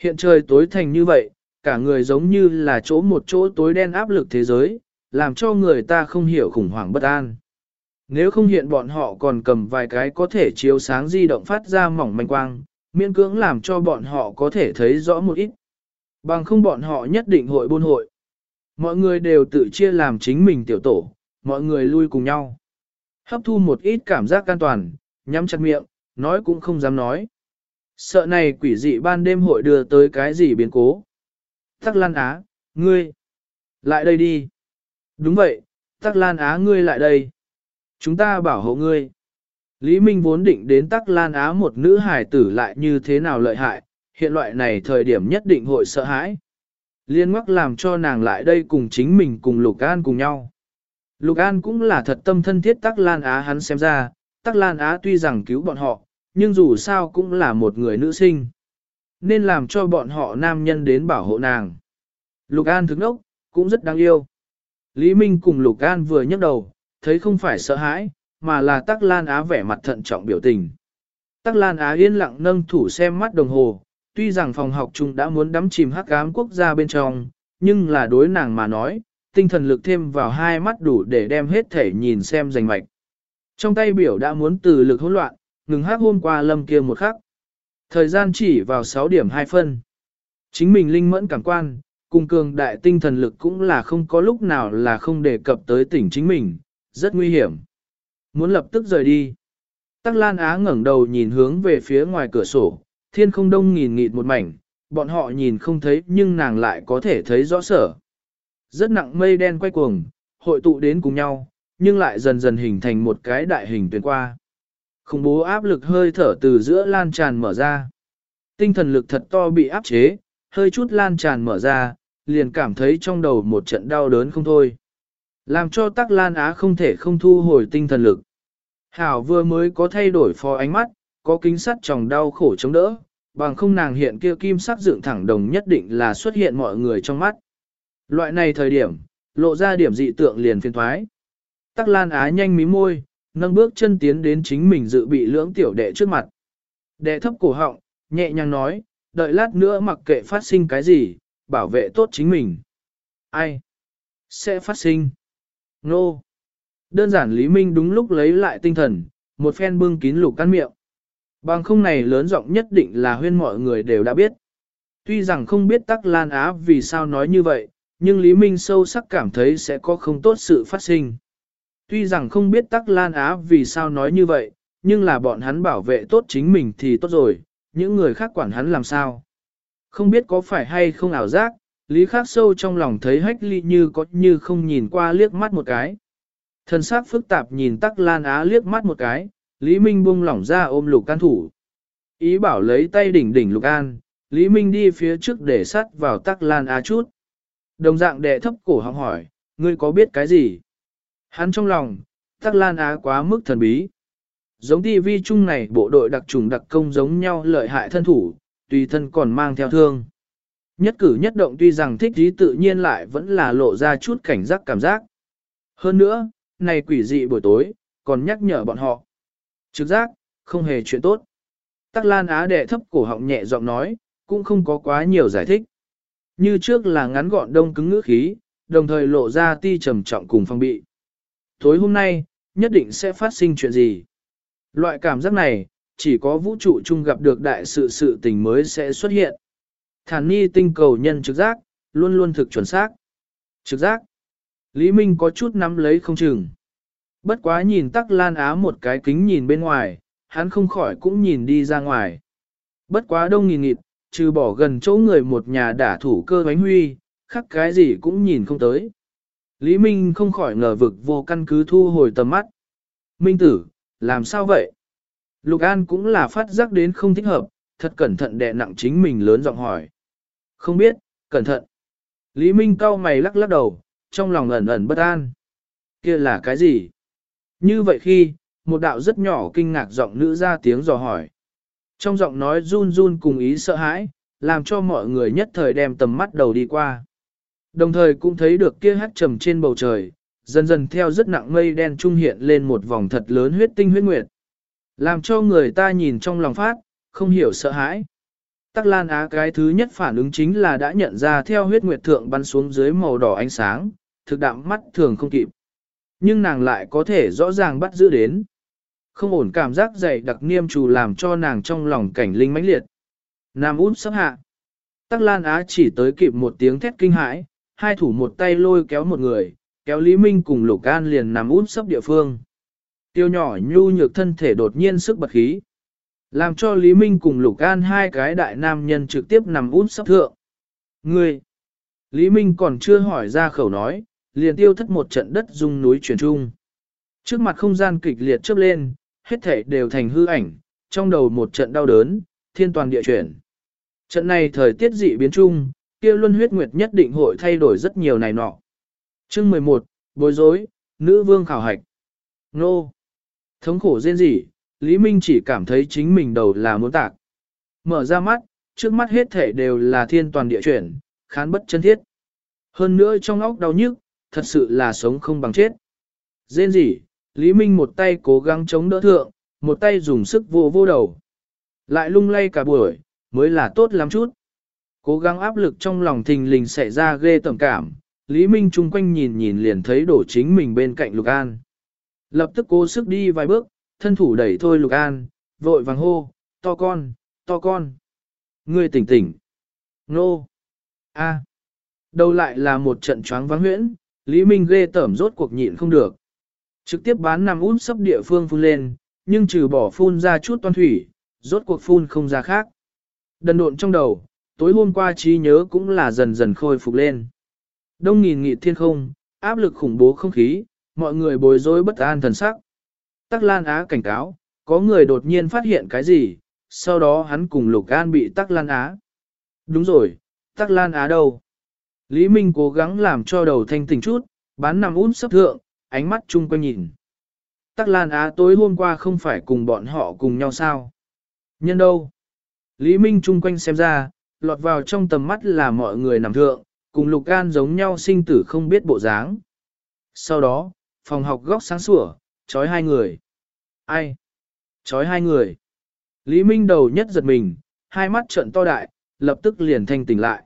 Hiện trời tối thành như vậy, cả người giống như là chỗ một chỗ tối đen áp lực thế giới, làm cho người ta không hiểu khủng hoảng bất an. Nếu không hiện bọn họ còn cầm vài cái có thể chiếu sáng di động phát ra mỏng manh quang, miễn cưỡng làm cho bọn họ có thể thấy rõ một ít. Bằng không bọn họ nhất định hội buôn hội. Mọi người đều tự chia làm chính mình tiểu tổ, mọi người lui cùng nhau. Hấp thu một ít cảm giác an toàn, nhắm chặt miệng, nói cũng không dám nói. Sợ này quỷ dị ban đêm hội đưa tới cái gì biến cố. Tắc Lan Á, ngươi, Lại đây đi. Đúng vậy, Tắc Lan Á ngươi lại đây. Chúng ta bảo hộ ngươi. Lý Minh vốn định đến Tắc Lan Á một nữ hài tử lại như thế nào lợi hại, hiện loại này thời điểm nhất định hội sợ hãi. Liên mắc làm cho nàng lại đây cùng chính mình cùng Lục An cùng nhau. Lục An cũng là thật tâm thân thiết Tắc Lan Á hắn xem ra, Tắc Lan Á tuy rằng cứu bọn họ, nhưng dù sao cũng là một người nữ sinh. Nên làm cho bọn họ nam nhân đến bảo hộ nàng. Lục An thức nốc, cũng rất đáng yêu. Lý Minh cùng Lục An vừa nhấc đầu, thấy không phải sợ hãi, mà là Tắc Lan Á vẻ mặt thận trọng biểu tình. Tắc Lan Á yên lặng nâng thủ xem mắt đồng hồ, tuy rằng phòng học chung đã muốn đắm chìm hắc ám quốc gia bên trong, nhưng là đối nàng mà nói, tinh thần lực thêm vào hai mắt đủ để đem hết thể nhìn xem rành mạch. Trong tay biểu đã muốn từ lực hỗn loạn, ngừng hát hôm qua lâm kia một khắc. Thời gian chỉ vào 6 điểm 2 phân. Chính mình linh mẫn cảm quan, cùng cường đại tinh thần lực cũng là không có lúc nào là không đề cập tới tỉnh chính mình, rất nguy hiểm. Muốn lập tức rời đi. Tắc Lan Á ngẩng đầu nhìn hướng về phía ngoài cửa sổ, thiên không đông nghìn nghịt một mảnh, bọn họ nhìn không thấy nhưng nàng lại có thể thấy rõ sở. Rất nặng mây đen quay cuồng, hội tụ đến cùng nhau, nhưng lại dần dần hình thành một cái đại hình tuyến qua. Khủng bố áp lực hơi thở từ giữa lan tràn mở ra. Tinh thần lực thật to bị áp chế, hơi chút lan tràn mở ra, liền cảm thấy trong đầu một trận đau đớn không thôi. Làm cho tắc lan á không thể không thu hồi tinh thần lực. Hảo vừa mới có thay đổi phó ánh mắt, có kính sắt tròng đau khổ chống đỡ, bằng không nàng hiện kia kim sắc dựng thẳng đồng nhất định là xuất hiện mọi người trong mắt. Loại này thời điểm, lộ ra điểm dị tượng liền phiên thoái. Tắc Lan Á nhanh mí môi, nâng bước chân tiến đến chính mình dự bị lưỡng tiểu đệ trước mặt. Đệ thấp cổ họng, nhẹ nhàng nói, đợi lát nữa mặc kệ phát sinh cái gì, bảo vệ tốt chính mình. Ai? Sẽ phát sinh. Nô. No. Đơn giản Lý Minh đúng lúc lấy lại tinh thần, một phen bưng kín lục căn miệng. Bằng không này lớn giọng nhất định là huyên mọi người đều đã biết. Tuy rằng không biết Tắc Lan Á vì sao nói như vậy, nhưng Lý Minh sâu sắc cảm thấy sẽ có không tốt sự phát sinh. Tuy rằng không biết Tắc Lan Á vì sao nói như vậy, nhưng là bọn hắn bảo vệ tốt chính mình thì tốt rồi, những người khác quản hắn làm sao. Không biết có phải hay không ảo giác, Lý Khắc sâu trong lòng thấy hách ly như có như không nhìn qua liếc mắt một cái. Thần sắc phức tạp nhìn Tắc Lan Á liếc mắt một cái, Lý Minh buông lỏng ra ôm Lục An thủ. Ý bảo lấy tay đỉnh đỉnh Lục An, Lý Minh đi phía trước để sắt vào Tắc Lan Á chút. Đồng dạng đệ thấp cổ họng hỏi, ngươi có biết cái gì? Hắn trong lòng, Tắc Lan Á quá mức thần bí. Giống TV chung này bộ đội đặc trùng đặc công giống nhau lợi hại thân thủ, tùy thân còn mang theo thương. Nhất cử nhất động tuy rằng thích trí tự nhiên lại vẫn là lộ ra chút cảnh giác cảm giác. Hơn nữa, này quỷ dị buổi tối, còn nhắc nhở bọn họ. Trực giác, không hề chuyện tốt. Tắc Lan Á đệ thấp cổ họng nhẹ giọng nói, cũng không có quá nhiều giải thích. Như trước là ngắn gọn đông cứng ngữ khí, đồng thời lộ ra ti trầm trọng cùng phong bị. Tối hôm nay, nhất định sẽ phát sinh chuyện gì? Loại cảm giác này, chỉ có vũ trụ chung gặp được đại sự sự tình mới sẽ xuất hiện. Thản ni tinh cầu nhân trực giác, luôn luôn thực chuẩn xác. Trực giác. Lý Minh có chút nắm lấy không chừng. Bất quá nhìn tắc lan á một cái kính nhìn bên ngoài, hắn không khỏi cũng nhìn đi ra ngoài. Bất quá đông nghìn nghịt, trừ bỏ gần chỗ người một nhà đả thủ cơ bánh huy, khắc cái gì cũng nhìn không tới. Lý Minh không khỏi ngờ vực vô căn cứ thu hồi tầm mắt. Minh tử, làm sao vậy? Lục An cũng là phát giác đến không thích hợp, thật cẩn thận đè nặng chính mình lớn giọng hỏi. Không biết, cẩn thận. Lý Minh cau mày lắc lắc đầu, trong lòng ẩn ẩn bất an. kia là cái gì? Như vậy khi, một đạo rất nhỏ kinh ngạc giọng nữ ra tiếng dò hỏi. Trong giọng nói run run cùng ý sợ hãi, làm cho mọi người nhất thời đem tầm mắt đầu đi qua. Đồng thời cũng thấy được kia hát trầm trên bầu trời, dần dần theo rất nặng mây đen trung hiện lên một vòng thật lớn huyết tinh huyết nguyệt. Làm cho người ta nhìn trong lòng phát, không hiểu sợ hãi. Tắc Lan Á cái thứ nhất phản ứng chính là đã nhận ra theo huyết nguyệt thượng bắn xuống dưới màu đỏ ánh sáng, thực đạm mắt thường không kịp. Nhưng nàng lại có thể rõ ràng bắt giữ đến. Không ổn cảm giác dày đặc niêm trù làm cho nàng trong lòng cảnh linh mãnh liệt. Nam út sắp hạ. Tắc Lan Á chỉ tới kịp một tiếng thét kinh hãi, hai thủ một tay lôi kéo một người, kéo Lý Minh cùng Lục An liền nằm út sắp địa phương. Tiêu nhỏ nhu nhược thân thể đột nhiên sức bật khí. Làm cho Lý Minh cùng Lục An hai cái đại nam nhân trực tiếp nằm út sắp thượng. Ngươi! Lý Minh còn chưa hỏi ra khẩu nói, liền tiêu thất một trận đất dung núi chuyển trung. Trước mặt không gian kịch liệt chớp lên, hết thể đều thành hư ảnh, trong đầu một trận đau đớn, thiên toàn địa chuyển. Trận này thời tiết dị biến chung, kia luân huyết nguyệt nhất định hội thay đổi rất nhiều này nọ. Chương 11, bối rối, nữ vương khảo hạch. Nô. Thống khổ rên rỉ, Lý Minh chỉ cảm thấy chính mình đầu là muốn tạc. Mở ra mắt, trước mắt hết thể đều là thiên toàn địa chuyển, khán bất chân thiết. Hơn nữa trong óc đau nhức, thật sự là sống không bằng chết. Dên gì, Lý Minh một tay cố gắng chống đỡ thượng, một tay dùng sức vô vô đầu. Lại lung lay cả buổi, mới là tốt lắm chút. Cố gắng áp lực trong lòng thình lình xảy ra ghê tầm cảm, Lý Minh chung quanh nhìn nhìn liền thấy đổ chính mình bên cạnh Lục An. Lập tức cố sức đi vài bước, thân thủ đẩy thôi Lục An, vội vàng hô, to con, to con. Ngươi tỉnh tỉnh. Nô. A. Đâu lại là một trận choáng vắng huyễn, Lý Minh ghê tởm rốt cuộc nhịn không được. Trực tiếp bán nằm út sấp địa phương phun lên, nhưng trừ bỏ phun ra chút toan thủy, rốt cuộc phun không ra khác. Đần độn trong đầu, tối hôm qua trí nhớ cũng là dần dần khôi phục lên. Đông nghìn nghị thiên không, áp lực khủng bố không khí, mọi người bối rối bất an thần sắc. Tắc Lan Á cảnh cáo, có người đột nhiên phát hiện cái gì, sau đó hắn cùng Lục An bị Tắc Lan Á. Đúng rồi, Tắc Lan Á đâu? Lý Minh cố gắng làm cho đầu thanh tỉnh chút, bán nằm út sắp thượng, ánh mắt chung quanh nhìn. Tắc Lan Á tối hôm qua không phải cùng bọn họ cùng nhau sao? Nhân đâu? Lý Minh chung quanh xem ra, lọt vào trong tầm mắt là mọi người nằm thượng, cùng Lục gan giống nhau sinh tử không biết bộ dáng. Sau đó, phòng học góc sáng sủa, trói hai người. Ai? Trói hai người. Lý Minh đầu nhất giật mình, hai mắt trợn to đại, lập tức liền thanh tỉnh lại.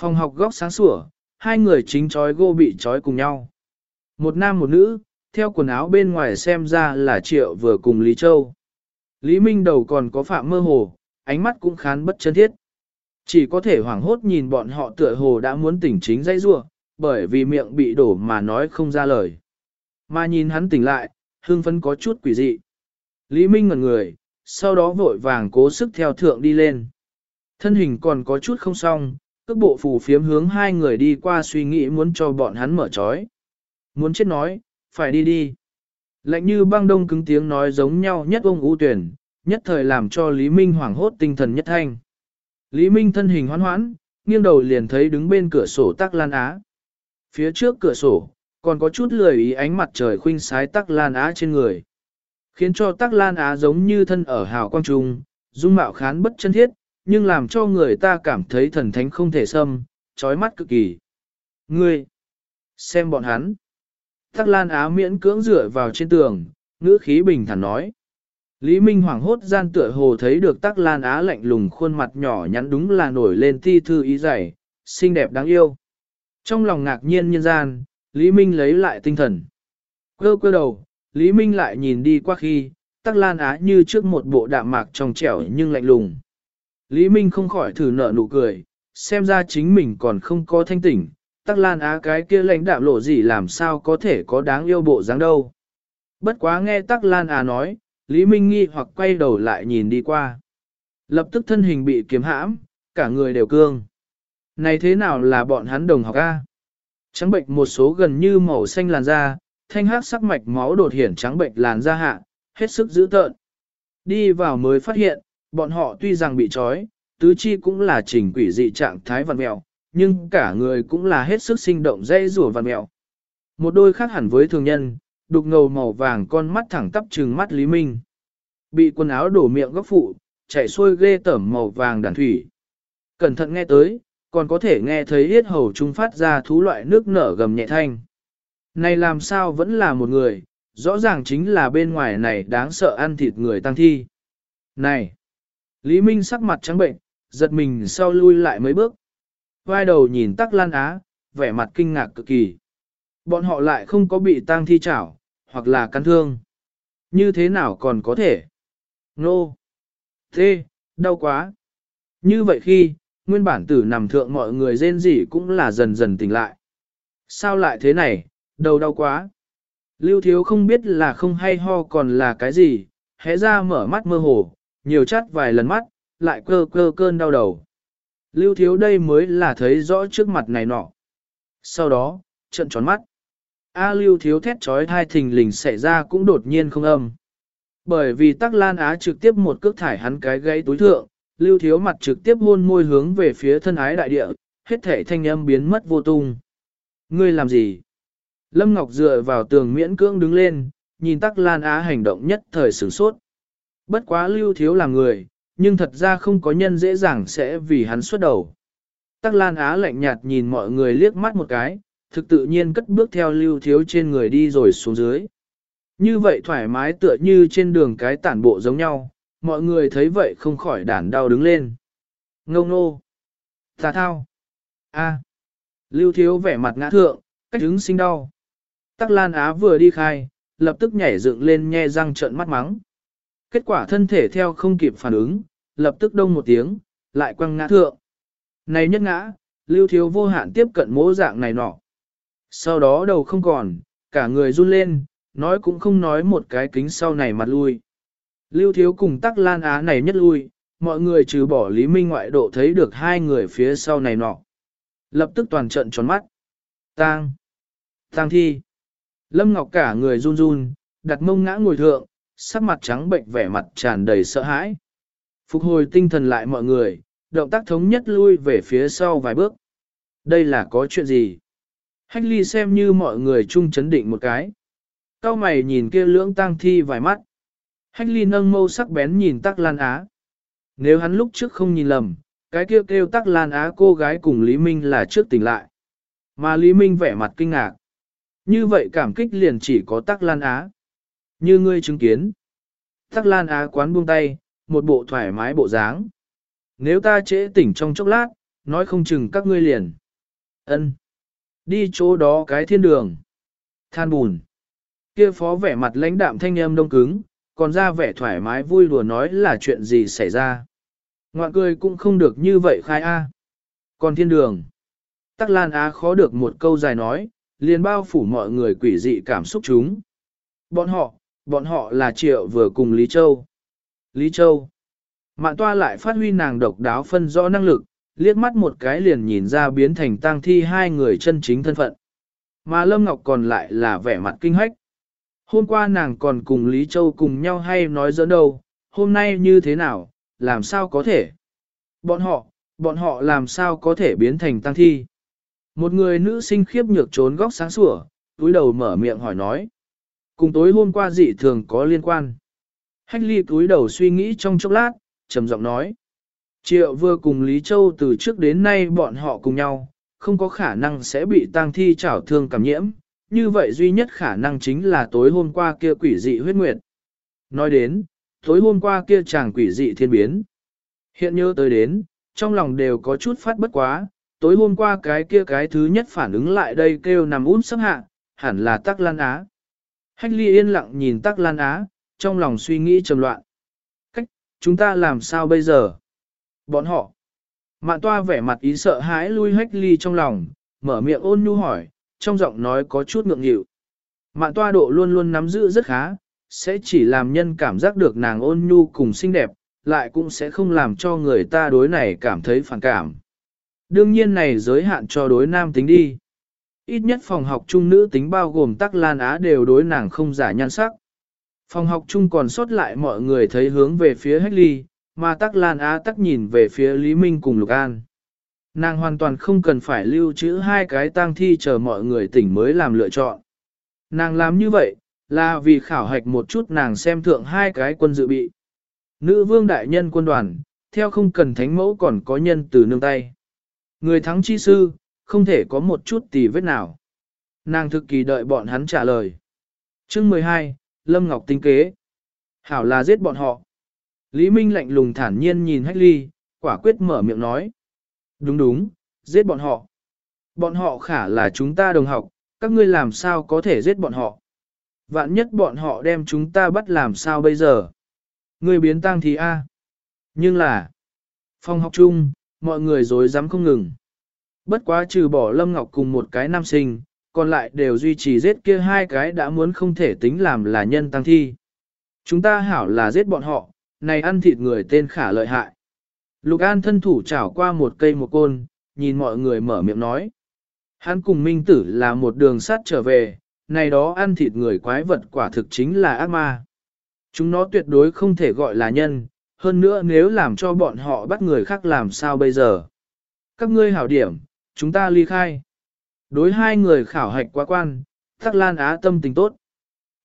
Phòng học góc sáng sủa, hai người chính trói gô bị trói cùng nhau. Một nam một nữ, theo quần áo bên ngoài xem ra là Triệu vừa cùng Lý Châu. Lý Minh đầu còn có phạm mơ hồ, ánh mắt cũng khán bất chân thiết. Chỉ có thể hoảng hốt nhìn bọn họ tựa hồ đã muốn tỉnh chính dây rua, bởi vì miệng bị đổ mà nói không ra lời. Mà nhìn hắn tỉnh lại, hương phấn có chút quỷ dị. Lý Minh ngẩn người, sau đó vội vàng cố sức theo thượng đi lên. Thân hình còn có chút không xong, cước bộ phù phiếm hướng hai người đi qua suy nghĩ muốn cho bọn hắn mở trói. Muốn chết nói, phải đi đi. Lạnh như băng đông cứng tiếng nói giống nhau nhất ông ưu tuyển, nhất thời làm cho Lý Minh hoảng hốt tinh thần nhất thanh. Lý Minh thân hình hoán hoãn, nghiêng đầu liền thấy đứng bên cửa sổ tắc lan á. Phía trước cửa sổ, còn có chút lười ý ánh mặt trời khuynh sái tắc lan á trên người. Khiến cho tắc lan á giống như thân ở hào quang trung, dung mạo khán bất chân thiết, nhưng làm cho người ta cảm thấy thần thánh không thể xâm, trói mắt cực kỳ. Ngươi, xem bọn hắn. Tắc lan á miễn cưỡng dựa vào trên tường, ngữ khí bình thản nói. Lý Minh hoảng hốt gian tựa hồ thấy được tắc lan á lạnh lùng khuôn mặt nhỏ nhắn đúng là nổi lên ti thư ý dày, xinh đẹp đáng yêu. Trong lòng ngạc nhiên nhân gian, Lý Minh lấy lại tinh thần. Cơ cơ đầu, Lý Minh lại nhìn đi qua khi, tắc lan á như trước một bộ đạm mạc trong trẻo nhưng lạnh lùng. Lý Minh không khỏi thử nợ nụ cười, xem ra chính mình còn không có thanh tỉnh, tắc lan á cái kia lãnh đạm lộ gì làm sao có thể có đáng yêu bộ dáng đâu. Bất quá nghe tắc lan á nói, Lý Minh nghi hoặc quay đầu lại nhìn đi qua. Lập tức thân hình bị kiếm hãm, cả người đều cương. Này thế nào là bọn hắn đồng học A? Trắng bệnh một số gần như màu xanh làn da, thanh hát sắc mạch máu đột hiển trắng bệnh làn da hạ, hết sức dữ tợn. Đi vào mới phát hiện, bọn họ tuy rằng bị trói, tứ chi cũng là chỉnh quỷ dị trạng thái văn mẹo, nhưng cả người cũng là hết sức sinh động dây rùa văn mẹo. Một đôi khác hẳn với thường nhân, đục ngầu màu vàng con mắt thẳng tắp trừng mắt Lý Minh. Bị quần áo đổ miệng góc phụ, chảy xuôi ghê tẩm màu vàng đàn thủy. Cẩn thận nghe tới, còn có thể nghe thấy yết hầu trung phát ra thú loại nước nở gầm nhẹ thanh. Này làm sao vẫn là một người, rõ ràng chính là bên ngoài này đáng sợ ăn thịt người tăng thi. Này! Lý Minh sắc mặt trắng bệnh, giật mình sau lui lại mấy bước. Vai đầu nhìn tắc lan á, vẻ mặt kinh ngạc cực kỳ. Bọn họ lại không có bị tang thi chảo, hoặc là căn thương. Như thế nào còn có thể? Nô! Thế, đau quá! Như vậy khi, nguyên bản tử nằm thượng mọi người rên rỉ cũng là dần dần tỉnh lại. Sao lại thế này, đầu đau quá! Lưu thiếu không biết là không hay ho còn là cái gì, hé ra mở mắt mơ hồ, nhiều chát vài lần mắt, lại cơ cơ cơn đau đầu. Lưu thiếu đây mới là thấy rõ trước mặt này nọ. Sau đó, trận tròn mắt. A lưu thiếu thét trói hai thình lình xảy ra cũng đột nhiên không âm. Bởi vì tắc lan á trực tiếp một cước thải hắn cái gãy túi thượng, lưu thiếu mặt trực tiếp hôn môi hướng về phía thân ái đại địa, hết thể thanh âm biến mất vô tung. Ngươi làm gì? Lâm Ngọc dựa vào tường miễn cưỡng đứng lên, nhìn tắc lan á hành động nhất thời sửng sốt. Bất quá lưu thiếu là người, nhưng thật ra không có nhân dễ dàng sẽ vì hắn xuất đầu. Tắc lan á lạnh nhạt nhìn mọi người liếc mắt một cái, thực tự nhiên cất bước theo lưu thiếu trên người đi rồi xuống dưới. Như vậy thoải mái tựa như trên đường cái tản bộ giống nhau, mọi người thấy vậy không khỏi đản đau đứng lên. Ngông nô. Tà thao. A. Lưu thiếu vẻ mặt ngã thượng, cách đứng sinh đau. Tắc Lan Á vừa đi khai, lập tức nhảy dựng lên nhe răng trợn mắt mắng. Kết quả thân thể theo không kịp phản ứng, lập tức đông một tiếng, lại quăng ngã thượng. Này nhất ngã, lưu thiếu vô hạn tiếp cận mỗ dạng này nọ. Sau đó đầu không còn, cả người run lên, nói cũng không nói một cái kính sau này mặt lui. Lưu thiếu cùng tắc lan á này nhất lui, mọi người trừ bỏ Lý Minh ngoại độ thấy được hai người phía sau này nọ. Lập tức toàn trận tròn mắt. Tang. Tang thi. Lâm Ngọc cả người run run, đặt mông ngã ngồi thượng, sắc mặt trắng bệnh vẻ mặt tràn đầy sợ hãi. Phục hồi tinh thần lại mọi người, động tác thống nhất lui về phía sau vài bước. Đây là có chuyện gì? Hách ly xem như mọi người chung chấn định một cái. Cao mày nhìn kia lưỡng tang thi vài mắt. Hách ly nâng mâu sắc bén nhìn tắc lan á. Nếu hắn lúc trước không nhìn lầm, cái kia kêu, kêu tắc lan á cô gái cùng Lý Minh là trước tỉnh lại. Mà Lý Minh vẻ mặt kinh ngạc. Như vậy cảm kích liền chỉ có tắc lan á. Như ngươi chứng kiến. Tắc lan á quán buông tay, một bộ thoải mái bộ dáng. Nếu ta trễ tỉnh trong chốc lát, nói không chừng các ngươi liền. ân Đi chỗ đó cái thiên đường. Than bùn. Kia phó vẻ mặt lãnh đạm thanh âm đông cứng, còn ra vẻ thoải mái vui đùa nói là chuyện gì xảy ra. Ngoạn cười cũng không được như vậy khai a. Còn thiên đường. Tắc Lan Á khó được một câu dài nói, liền bao phủ mọi người quỷ dị cảm xúc chúng. Bọn họ, bọn họ là Triệu vừa cùng Lý Châu. Lý Châu. Mạn toa lại phát huy nàng độc đáo phân rõ năng lực, liếc mắt một cái liền nhìn ra biến thành tang thi hai người chân chính thân phận. Mà Lâm Ngọc còn lại là vẻ mặt kinh hách. Hôm qua nàng còn cùng Lý Châu cùng nhau hay nói giỡn đâu, hôm nay như thế nào, làm sao có thể? Bọn họ, bọn họ làm sao có thể biến thành tăng thi? Một người nữ sinh khiếp nhược trốn góc sáng sủa, túi đầu mở miệng hỏi nói. Cùng tối hôm qua dị thường có liên quan. Hách ly túi đầu suy nghĩ trong chốc lát, trầm giọng nói. Triệu vừa cùng Lý Châu từ trước đến nay bọn họ cùng nhau, không có khả năng sẽ bị tang thi trảo thương cảm nhiễm, như vậy duy nhất khả năng chính là tối hôm qua kia quỷ dị huyết nguyệt. Nói đến, tối hôm qua kia chàng quỷ dị thiên biến. Hiện nhớ tới đến, trong lòng đều có chút phát bất quá, tối hôm qua cái kia cái thứ nhất phản ứng lại đây kêu nằm út sắp hạ, hẳn là tắc lan á. Hách ly yên lặng nhìn tắc lan á, trong lòng suy nghĩ trầm loạn. Cách, chúng ta làm sao bây giờ? Bọn họ. Mạn toa vẻ mặt ý sợ hãi lui hách ly trong lòng, mở miệng ôn nhu hỏi, trong giọng nói có chút ngượng nghịu. Mạn toa độ luôn luôn nắm giữ rất khá, sẽ chỉ làm nhân cảm giác được nàng ôn nhu cùng xinh đẹp, lại cũng sẽ không làm cho người ta đối này cảm thấy phản cảm. Đương nhiên này giới hạn cho đối nam tính đi. Ít nhất phòng học chung nữ tính bao gồm tắc lan á đều đối nàng không giả nhan sắc. Phòng học chung còn sót lại mọi người thấy hướng về phía Hách Ly, mà tắc lan á tắc nhìn về phía Lý Minh cùng Lục An. Nàng hoàn toàn không cần phải lưu trữ hai cái tang thi chờ mọi người tỉnh mới làm lựa chọn. Nàng làm như vậy, là vì khảo hạch một chút nàng xem thượng hai cái quân dự bị. Nữ vương đại nhân quân đoàn, theo không cần thánh mẫu còn có nhân từ nương tay. Người thắng chi sư, không thể có một chút tì vết nào. Nàng thực kỳ đợi bọn hắn trả lời. chương 12, Lâm Ngọc tinh kế. Hảo là giết bọn họ. Lý Minh lạnh lùng thản nhiên nhìn Hách Ly, quả quyết mở miệng nói. Đúng đúng, giết bọn họ. Bọn họ khả là chúng ta đồng học, các ngươi làm sao có thể giết bọn họ. Vạn nhất bọn họ đem chúng ta bắt làm sao bây giờ. Ngươi biến tăng thì a. Nhưng là, phòng học chung, mọi người dối dám không ngừng. Bất quá trừ bỏ Lâm Ngọc cùng một cái nam sinh, còn lại đều duy trì giết kia hai cái đã muốn không thể tính làm là nhân tăng thi. Chúng ta hảo là giết bọn họ, này ăn thịt người tên khả lợi hại. Lục An thân thủ chảo qua một cây một côn, nhìn mọi người mở miệng nói. Hắn cùng Minh Tử là một đường sắt trở về, này đó ăn thịt người quái vật quả thực chính là ác ma. Chúng nó tuyệt đối không thể gọi là nhân, hơn nữa nếu làm cho bọn họ bắt người khác làm sao bây giờ. Các ngươi hảo điểm, chúng ta ly khai. Đối hai người khảo hạch quá quan, Thác Lan Á tâm tình tốt.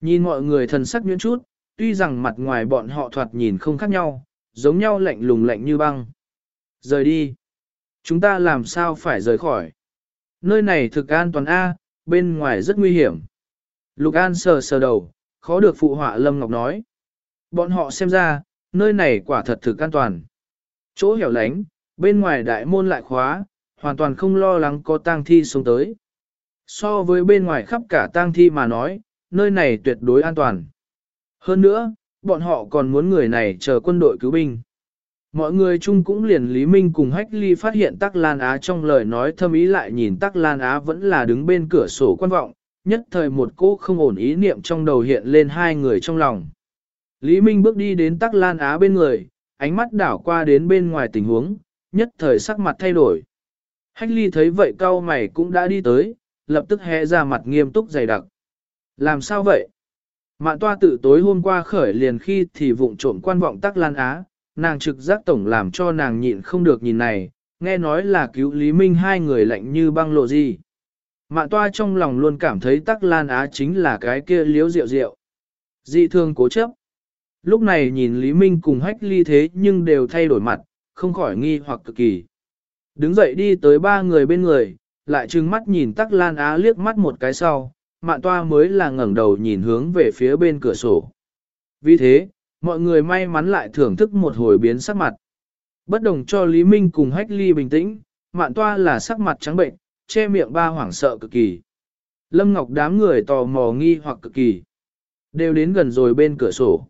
Nhìn mọi người thần sắc nhuyễn chút, tuy rằng mặt ngoài bọn họ thoạt nhìn không khác nhau, giống nhau lạnh lùng lạnh như băng. Rời đi. Chúng ta làm sao phải rời khỏi. Nơi này thực an toàn A, bên ngoài rất nguy hiểm. Lục An sờ sờ đầu, khó được phụ họa Lâm Ngọc nói. Bọn họ xem ra, nơi này quả thật thực an toàn. Chỗ hẻo lánh, bên ngoài đại môn lại khóa, hoàn toàn không lo lắng có tang thi xuống tới. So với bên ngoài khắp cả tang thi mà nói, nơi này tuyệt đối an toàn. Hơn nữa, bọn họ còn muốn người này chờ quân đội cứu binh. Mọi người chung cũng liền Lý Minh cùng Hách Ly phát hiện Tắc Lan Á trong lời nói thâm ý lại nhìn Tắc Lan Á vẫn là đứng bên cửa sổ quan vọng, nhất thời một cô không ổn ý niệm trong đầu hiện lên hai người trong lòng. Lý Minh bước đi đến Tắc Lan Á bên người, ánh mắt đảo qua đến bên ngoài tình huống, nhất thời sắc mặt thay đổi. Hách Ly thấy vậy cao mày cũng đã đi tới, lập tức hé ra mặt nghiêm túc dày đặc. Làm sao vậy? Mạn toa tự tối hôm qua khởi liền khi thì vụng trộm quan vọng Tắc Lan Á, nàng trực giác tổng làm cho nàng nhịn không được nhìn này, nghe nói là cứu Lý Minh hai người lạnh như băng lộ gì. Mạn toa trong lòng luôn cảm thấy Tắc Lan Á chính là cái kia liếu rượu rượu. Dị thương cố chấp. Lúc này nhìn Lý Minh cùng hách ly thế nhưng đều thay đổi mặt, không khỏi nghi hoặc cực kỳ. Đứng dậy đi tới ba người bên người, lại trừng mắt nhìn Tắc Lan Á liếc mắt một cái sau, mạn toa mới là ngẩng đầu nhìn hướng về phía bên cửa sổ. Vì thế, mọi người may mắn lại thưởng thức một hồi biến sắc mặt. Bất đồng cho Lý Minh cùng hách ly bình tĩnh, mạn toa là sắc mặt trắng bệnh, che miệng ba hoảng sợ cực kỳ. Lâm Ngọc đám người tò mò nghi hoặc cực kỳ. Đều đến gần rồi bên cửa sổ.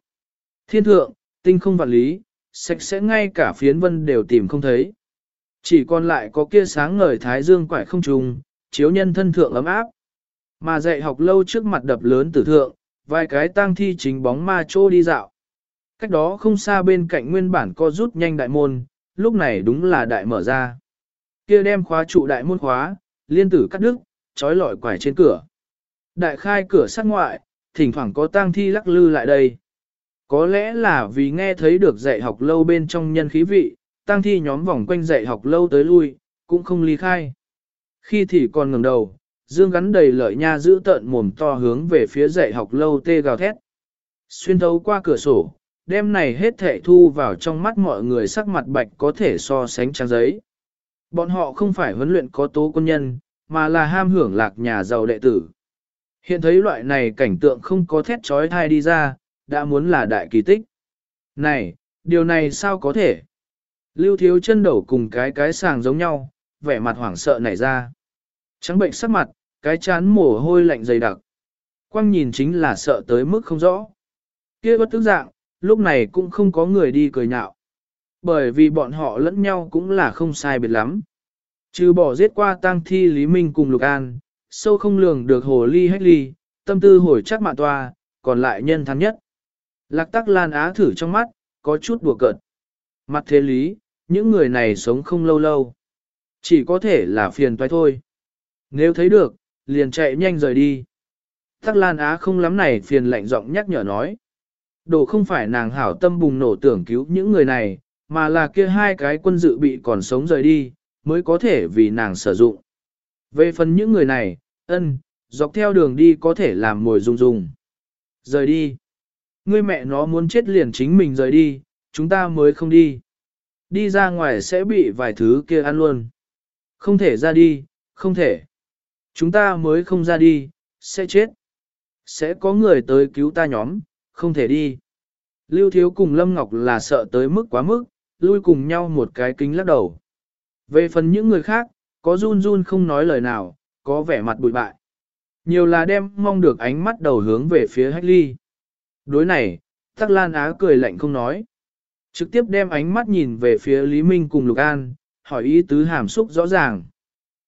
Thiên thượng, tinh không vạn lý, sạch sẽ ngay cả phiến vân đều tìm không thấy. Chỉ còn lại có kia sáng ngời thái dương quải không trùng, chiếu nhân thân thượng ấm áp. Mà dạy học lâu trước mặt đập lớn tử thượng, vài cái tang thi chính bóng ma trô đi dạo. Cách đó không xa bên cạnh nguyên bản co rút nhanh đại môn, lúc này đúng là đại mở ra. Kia đem khóa trụ đại môn khóa, liên tử cắt đứt, trói lọi quải trên cửa. Đại khai cửa sát ngoại, thỉnh thoảng có tang thi lắc lư lại đây. Có lẽ là vì nghe thấy được dạy học lâu bên trong nhân khí vị, tang thi nhóm vòng quanh dạy học lâu tới lui, cũng không ly khai. Khi thì còn ngẩng đầu, dương gắn đầy lợi nha giữ tợn mồm to hướng về phía dạy học lâu tê gào thét. Xuyên thấu qua cửa sổ, đêm này hết thể thu vào trong mắt mọi người sắc mặt bạch có thể so sánh trang giấy. Bọn họ không phải huấn luyện có tố quân nhân, mà là ham hưởng lạc nhà giàu đệ tử. Hiện thấy loại này cảnh tượng không có thét trói thai đi ra, đã muốn là đại kỳ tích. Này, điều này sao có thể? Lưu thiếu chân đầu cùng cái cái sàng giống nhau, vẻ mặt hoảng sợ nảy ra. Trắng bệnh sắc mặt, cái chán mồ hôi lạnh dày đặc. Quang nhìn chính là sợ tới mức không rõ. Kia bất tức dạng, lúc này cũng không có người đi cười nhạo. Bởi vì bọn họ lẫn nhau cũng là không sai biệt lắm. Trừ bỏ giết qua tang thi Lý Minh cùng Lục An, sâu không lường được hồ ly hách ly, tâm tư hồi chắc mạng toa, còn lại nhân thắng nhất. Lạc tắc lan á thử trong mắt, có chút đùa cợt. Mặt thế lý, những người này sống không lâu lâu. Chỉ có thể là phiền toái thôi. Nếu thấy được, liền chạy nhanh rời đi. Tắc lan á không lắm này phiền lạnh giọng nhắc nhở nói. Đồ không phải nàng hảo tâm bùng nổ tưởng cứu những người này, mà là kia hai cái quân dự bị còn sống rời đi, mới có thể vì nàng sử dụng. Về phần những người này, ân, dọc theo đường đi có thể làm mồi rung rung. Rời đi. Ngươi mẹ nó muốn chết liền chính mình rời đi, chúng ta mới không đi. Đi ra ngoài sẽ bị vài thứ kia ăn luôn. Không thể ra đi, không thể. Chúng ta mới không ra đi, sẽ chết. Sẽ có người tới cứu ta nhóm, không thể đi. Lưu Thiếu cùng Lâm Ngọc là sợ tới mức quá mức, lui cùng nhau một cái kính lắc đầu. Về phần những người khác, có run run không nói lời nào, có vẻ mặt bụi bại. Nhiều là đem mong được ánh mắt đầu hướng về phía Hách Ly. Đối này, Tắc Lan Á cười lạnh không nói. Trực tiếp đem ánh mắt nhìn về phía Lý Minh cùng Lục An, hỏi ý tứ hàm xúc rõ ràng.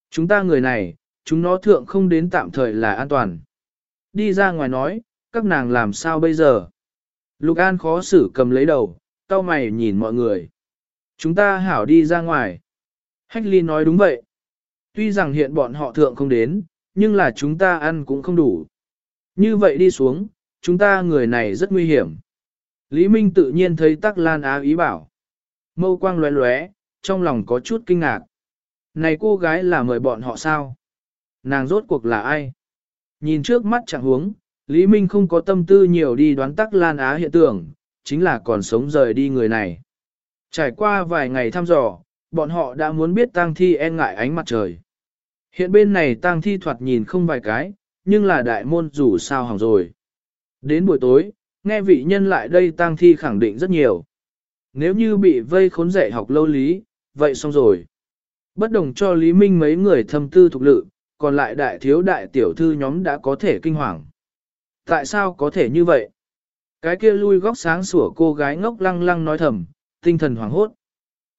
Chúng ta người này, chúng nó thượng không đến tạm thời là an toàn. Đi ra ngoài nói, các nàng làm sao bây giờ? Lục An khó xử cầm lấy đầu, cau mày nhìn mọi người. Chúng ta hảo đi ra ngoài. Hách ly nói đúng vậy. Tuy rằng hiện bọn họ thượng không đến, nhưng là chúng ta ăn cũng không đủ. Như vậy đi xuống, chúng ta người này rất nguy hiểm. Lý Minh tự nhiên thấy Tắc Lan Á ý bảo. Mâu quang lóe lóe, trong lòng có chút kinh ngạc. Này cô gái là mời bọn họ sao? Nàng rốt cuộc là ai? Nhìn trước mắt chẳng huống, Lý Minh không có tâm tư nhiều đi đoán Tắc Lan Á hiện tượng, chính là còn sống rời đi người này. Trải qua vài ngày thăm dò, bọn họ đã muốn biết tang thi e ngại ánh mặt trời. Hiện bên này tang thi thoạt nhìn không vài cái, nhưng là đại môn dù sao hỏng rồi. Đến buổi tối, nghe vị nhân lại đây tang thi khẳng định rất nhiều. Nếu như bị vây khốn dạy học lâu lý, vậy xong rồi. Bất đồng cho Lý Minh mấy người thâm tư thuộc lự, còn lại đại thiếu đại tiểu thư nhóm đã có thể kinh hoàng. Tại sao có thể như vậy? Cái kia lui góc sáng sủa cô gái ngốc lăng lăng nói thầm, tinh thần hoảng hốt.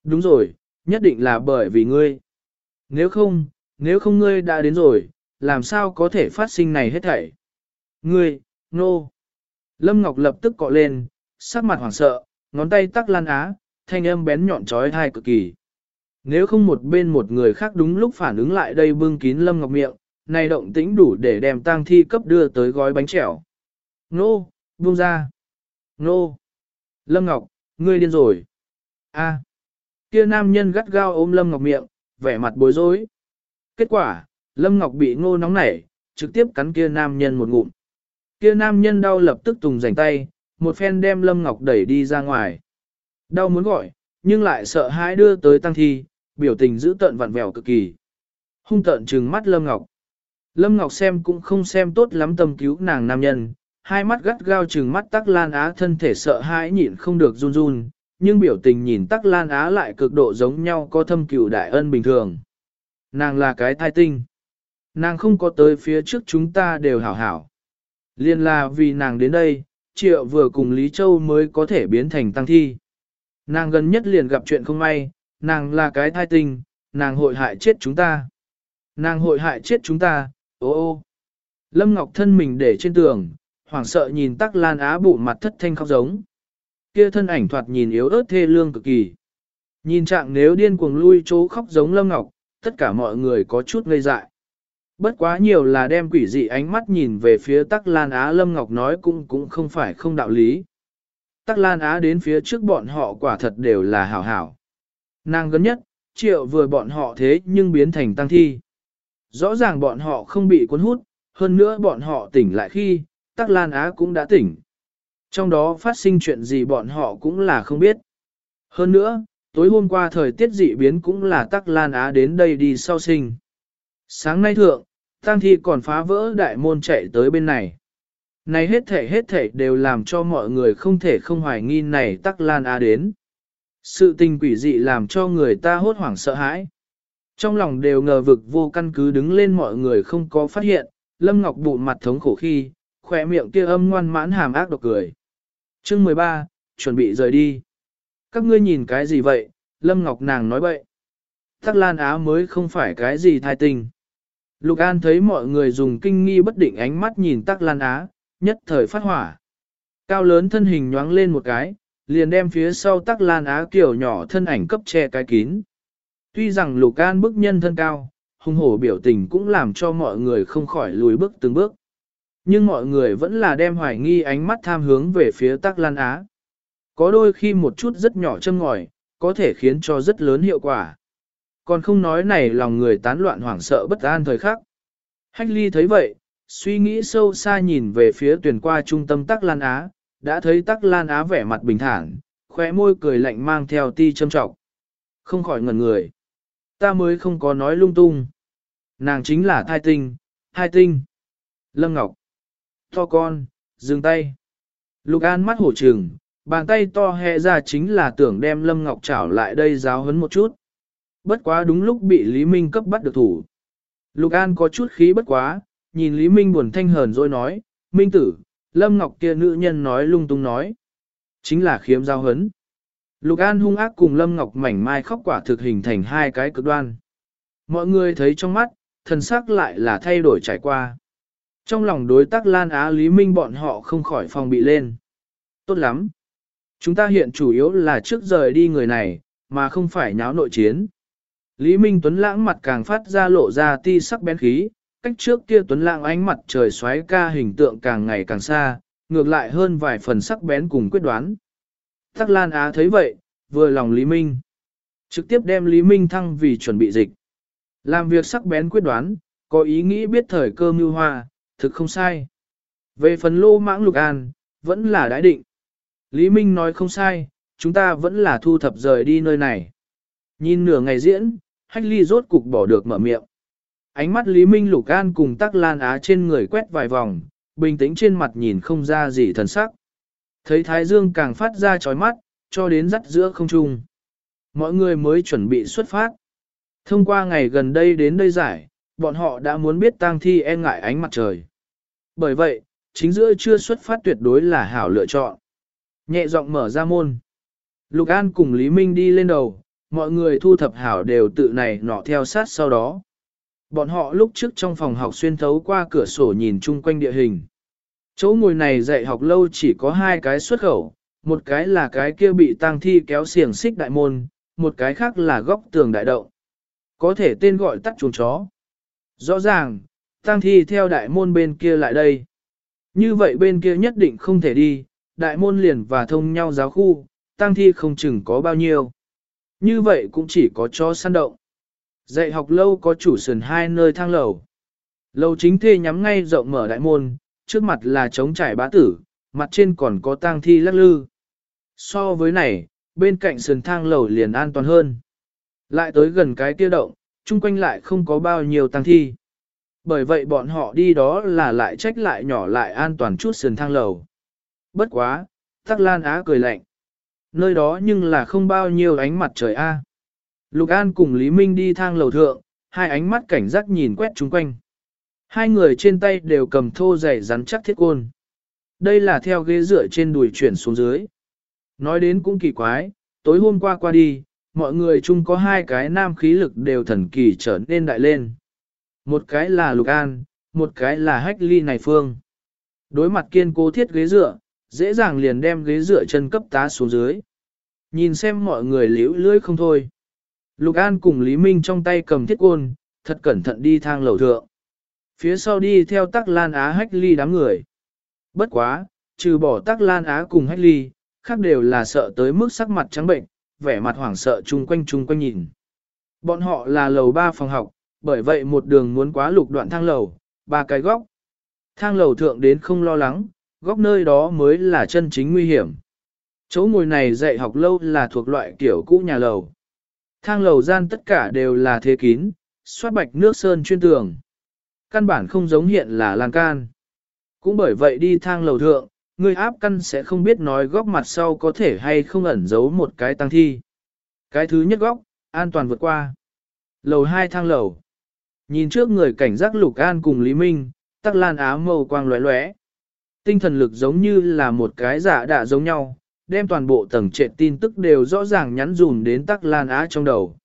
Đúng rồi, nhất định là bởi vì ngươi. Nếu không, nếu không ngươi đã đến rồi, làm sao có thể phát sinh này hết thảy? Ngươi, nô. No. Lâm Ngọc lập tức cọ lên, sắc mặt hoảng sợ, ngón tay tắc lan á, thanh âm bén nhọn trói thai cực kỳ. Nếu không một bên một người khác đúng lúc phản ứng lại đây bưng kín Lâm Ngọc miệng, này động tĩnh đủ để đem tang thi cấp đưa tới gói bánh trẻo. Nô, buông ra. Nô. Lâm Ngọc, ngươi điên rồi. A. Kia nam nhân gắt gao ôm Lâm Ngọc miệng, vẻ mặt bối rối. Kết quả, Lâm Ngọc bị ngô nóng nảy, trực tiếp cắn kia nam nhân một ngụm. Kia nam nhân đau lập tức tùng rảnh tay, một phen đem Lâm Ngọc đẩy đi ra ngoài. Đau muốn gọi, nhưng lại sợ hãi đưa tới tăng thi, biểu tình giữ tận vặn vẹo cực kỳ. Hung tận trừng mắt Lâm Ngọc. Lâm Ngọc xem cũng không xem tốt lắm tâm cứu nàng nam nhân, hai mắt gắt gao trừng mắt tắc lan á thân thể sợ hãi nhịn không được run run, nhưng biểu tình nhìn tắc lan á lại cực độ giống nhau có thâm cựu đại ân bình thường. Nàng là cái thai tinh. Nàng không có tới phía trước chúng ta đều hảo hảo. Liên là vì nàng đến đây, triệu vừa cùng Lý Châu mới có thể biến thành tăng thi. Nàng gần nhất liền gặp chuyện không may, nàng là cái thai tinh, nàng hội hại chết chúng ta. Nàng hội hại chết chúng ta, ô ô. Lâm Ngọc thân mình để trên tường, hoảng sợ nhìn tắc lan á bụ mặt thất thanh khóc giống. Kia thân ảnh thoạt nhìn yếu ớt thê lương cực kỳ. Nhìn trạng nếu điên cuồng lui chỗ khóc giống Lâm Ngọc, tất cả mọi người có chút ngây dại. Bất quá nhiều là đem quỷ dị ánh mắt nhìn về phía Tắc Lan Á Lâm Ngọc nói cũng cũng không phải không đạo lý. Tắc Lan Á đến phía trước bọn họ quả thật đều là hảo hảo. Nàng gần nhất, triệu vừa bọn họ thế nhưng biến thành tăng thi. Rõ ràng bọn họ không bị cuốn hút, hơn nữa bọn họ tỉnh lại khi, Tắc Lan Á cũng đã tỉnh. Trong đó phát sinh chuyện gì bọn họ cũng là không biết. Hơn nữa, tối hôm qua thời tiết dị biến cũng là Tắc Lan Á đến đây đi sau sinh. Sáng nay thượng, Tăng Thi còn phá vỡ đại môn chạy tới bên này. Này hết thể hết thể đều làm cho mọi người không thể không hoài nghi này Tắc Lan Á đến. Sự tình quỷ dị làm cho người ta hốt hoảng sợ hãi. Trong lòng đều ngờ vực vô căn cứ đứng lên mọi người không có phát hiện, Lâm Ngọc bụng mặt thống khổ khi, khỏe miệng kia âm ngoan mãn hàm ác độc cười. Chương 13, chuẩn bị rời đi. Các ngươi nhìn cái gì vậy? Lâm Ngọc nàng nói bậy. Tắc Lan Á mới không phải cái gì thai tình. Lục An thấy mọi người dùng kinh nghi bất định ánh mắt nhìn Tắc Lan Á, nhất thời phát hỏa. Cao lớn thân hình nhoáng lên một cái, liền đem phía sau Tắc Lan Á kiểu nhỏ thân ảnh cấp che cái kín. Tuy rằng Lục An bức nhân thân cao, hung hổ biểu tình cũng làm cho mọi người không khỏi lùi bước từng bước. Nhưng mọi người vẫn là đem hoài nghi ánh mắt tham hướng về phía Tắc Lan Á. Có đôi khi một chút rất nhỏ châm ngòi, có thể khiến cho rất lớn hiệu quả. Còn không nói này lòng người tán loạn hoảng sợ bất an thời khắc. Hách ly thấy vậy, suy nghĩ sâu xa nhìn về phía tuyển qua trung tâm Tắc Lan Á, đã thấy Tắc Lan Á vẻ mặt bình thản, khóe môi cười lạnh mang theo ti châm trọng. Không khỏi ngẩn người. Ta mới không có nói lung tung. Nàng chính là thai tinh, thai tinh. Lâm Ngọc. To con, dừng tay. Lục An mắt hổ trừng, bàn tay to hẹ ra chính là tưởng đem Lâm Ngọc trảo lại đây giáo hấn một chút. Bất quá đúng lúc bị Lý Minh cấp bắt được thủ. Lục An có chút khí bất quá, nhìn Lý Minh buồn thanh hờn rồi nói, Minh tử, Lâm Ngọc kia nữ nhân nói lung tung nói. Chính là khiếm giao hấn. Lục An hung ác cùng Lâm Ngọc mảnh mai khóc quả thực hình thành hai cái cực đoan. Mọi người thấy trong mắt, thần sắc lại là thay đổi trải qua. Trong lòng đối tác Lan Á Lý Minh bọn họ không khỏi phòng bị lên. Tốt lắm. Chúng ta hiện chủ yếu là trước rời đi người này, mà không phải nháo nội chiến. Lý Minh Tuấn lãng mặt càng phát ra lộ ra ti sắc bén khí, cách trước kia Tuấn lãng ánh mặt trời xoáy ca hình tượng càng ngày càng xa, ngược lại hơn vài phần sắc bén cùng quyết đoán. Tắc Lan Á thấy vậy, vừa lòng Lý Minh. Trực tiếp đem Lý Minh thăng vì chuẩn bị dịch. Làm việc sắc bén quyết đoán, có ý nghĩ biết thời cơ mưu hoa, thực không sai. Về phần lô mãng lục an, vẫn là đãi định. Lý Minh nói không sai, chúng ta vẫn là thu thập rời đi nơi này. Nhìn nửa ngày diễn, hách ly rốt cục bỏ được mở miệng. Ánh mắt Lý Minh lục an cùng tắc lan á trên người quét vài vòng, bình tĩnh trên mặt nhìn không ra gì thần sắc. Thấy Thái Dương càng phát ra chói mắt, cho đến dắt giữa không trung. Mọi người mới chuẩn bị xuất phát. Thông qua ngày gần đây đến đây giải, bọn họ đã muốn biết tang thi e ngại ánh mặt trời. Bởi vậy, chính giữa chưa xuất phát tuyệt đối là hảo lựa chọn. Nhẹ giọng mở ra môn. Lục An cùng Lý Minh đi lên đầu, mọi người thu thập hảo đều tự này nọ theo sát sau đó. Bọn họ lúc trước trong phòng học xuyên thấu qua cửa sổ nhìn chung quanh địa hình. Chỗ ngồi này dạy học lâu chỉ có hai cái xuất khẩu, một cái là cái kia bị tang thi kéo xiềng xích đại môn, một cái khác là góc tường đại động. Có thể tên gọi tắt chuồng chó. Rõ ràng, tang thi theo đại môn bên kia lại đây. Như vậy bên kia nhất định không thể đi, đại môn liền và thông nhau giáo khu, tang thi không chừng có bao nhiêu. Như vậy cũng chỉ có cho săn động. Dạy học lâu có chủ sườn hai nơi thang lầu. Lầu chính thê nhắm ngay rộng mở đại môn, trước mặt là trống trải bá tử, mặt trên còn có tang thi lắc lư. So với này, bên cạnh sườn thang lầu liền an toàn hơn. Lại tới gần cái kia động, chung quanh lại không có bao nhiêu tang thi. Bởi vậy bọn họ đi đó là lại trách lại nhỏ lại an toàn chút sườn thang lầu. Bất quá, Tắc Lan Á cười lạnh. Nơi đó nhưng là không bao nhiêu ánh mặt trời A. Lục An cùng Lý Minh đi thang lầu thượng, hai ánh mắt cảnh giác nhìn quét chung quanh. Hai người trên tay đều cầm thô dày rắn chắc thiết côn. Đây là theo ghế dựa trên đùi chuyển xuống dưới. Nói đến cũng kỳ quái, tối hôm qua qua đi, mọi người chung có hai cái nam khí lực đều thần kỳ trở nên đại lên. Một cái là Lục An, một cái là Hách Ly này phương. Đối mặt kiên cố thiết ghế dựa, dễ dàng liền đem ghế dựa chân cấp tá xuống dưới. Nhìn xem mọi người liễu lưỡi không thôi. Lục An cùng Lý Minh trong tay cầm thiết côn, thật cẩn thận đi thang lầu thượng. Phía sau đi theo tắc lan á hách ly đám người. Bất quá, trừ bỏ tắc lan á cùng hách ly, khác đều là sợ tới mức sắc mặt trắng bệnh, vẻ mặt hoảng sợ chung quanh chung quanh nhìn. Bọn họ là lầu ba phòng học, bởi vậy một đường muốn quá lục đoạn thang lầu, ba cái góc. Thang lầu thượng đến không lo lắng, góc nơi đó mới là chân chính nguy hiểm. Chỗ ngồi này dạy học lâu là thuộc loại kiểu cũ nhà lầu. Thang lầu gian tất cả đều là thế kín, xoát bạch nước sơn chuyên tường. Căn bản không giống hiện là lan can. Cũng bởi vậy đi thang lầu thượng, người áp căn sẽ không biết nói góc mặt sau có thể hay không ẩn giấu một cái tăng thi. Cái thứ nhất góc, an toàn vượt qua. Lầu hai thang lầu. Nhìn trước người cảnh giác Lục An cùng Lý Minh, tắc lan áo màu quang lóe lóe. Tinh thần lực giống như là một cái giả đạ giống nhau, đem toàn bộ tầng trệ tin tức đều rõ ràng nhắn dùn đến tắc lan á trong đầu.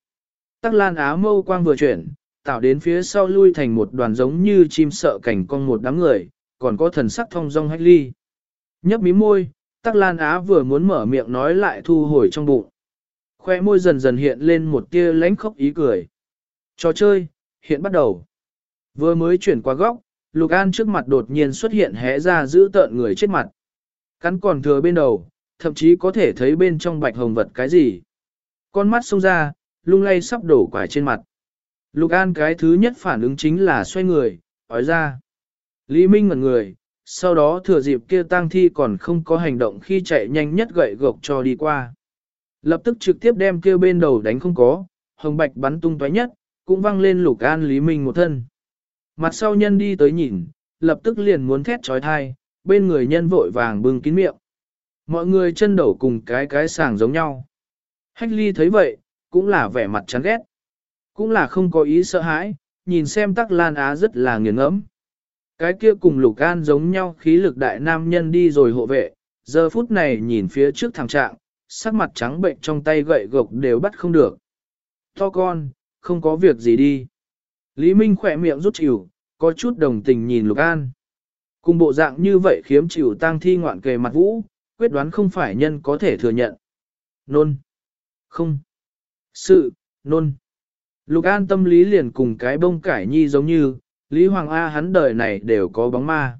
Tắc lan á mâu quang vừa chuyển, tạo đến phía sau lui thành một đoàn giống như chim sợ cảnh con một đám người, còn có thần sắc thông dong hách ly. Nhấp mí môi, tắc lan á vừa muốn mở miệng nói lại thu hồi trong bụng. Khoe môi dần dần hiện lên một tia lánh khóc ý cười. Trò chơi, hiện bắt đầu. Vừa mới chuyển qua góc, Lục An trước mặt đột nhiên xuất hiện hé ra giữ tợn người chết mặt. Cắn còn thừa bên đầu, thậm chí có thể thấy bên trong bạch hồng vật cái gì. Con mắt xông ra, lung lay sắp đổ quải trên mặt. Lục An cái thứ nhất phản ứng chính là xoay người, ói ra. Lý Minh ngẩn người, sau đó thừa dịp kia tang thi còn không có hành động khi chạy nhanh nhất gậy gộc cho đi qua. Lập tức trực tiếp đem kia bên đầu đánh không có, hồng bạch bắn tung tóe nhất, cũng văng lên Lục An Lý Minh một thân. Mặt sau nhân đi tới nhìn, lập tức liền muốn thét trói thai, bên người nhân vội vàng bưng kín miệng. Mọi người chân đầu cùng cái cái sàng giống nhau. Hách ly thấy vậy, cũng là vẻ mặt chán ghét. Cũng là không có ý sợ hãi, nhìn xem tắc lan á rất là nghiền ngẫm. Cái kia cùng lục an giống nhau khí lực đại nam nhân đi rồi hộ vệ, giờ phút này nhìn phía trước thằng trạng, sắc mặt trắng bệnh trong tay gậy gộc đều bắt không được. To con, không có việc gì đi. Lý Minh khỏe miệng rút chịu, có chút đồng tình nhìn Lục An. Cùng bộ dạng như vậy khiếm chịu tang thi ngoạn kề mặt vũ, quyết đoán không phải nhân có thể thừa nhận. Nôn. Không. Sự, nôn. Lục An tâm lý liền cùng cái bông cải nhi giống như, Lý Hoàng A hắn đời này đều có bóng ma.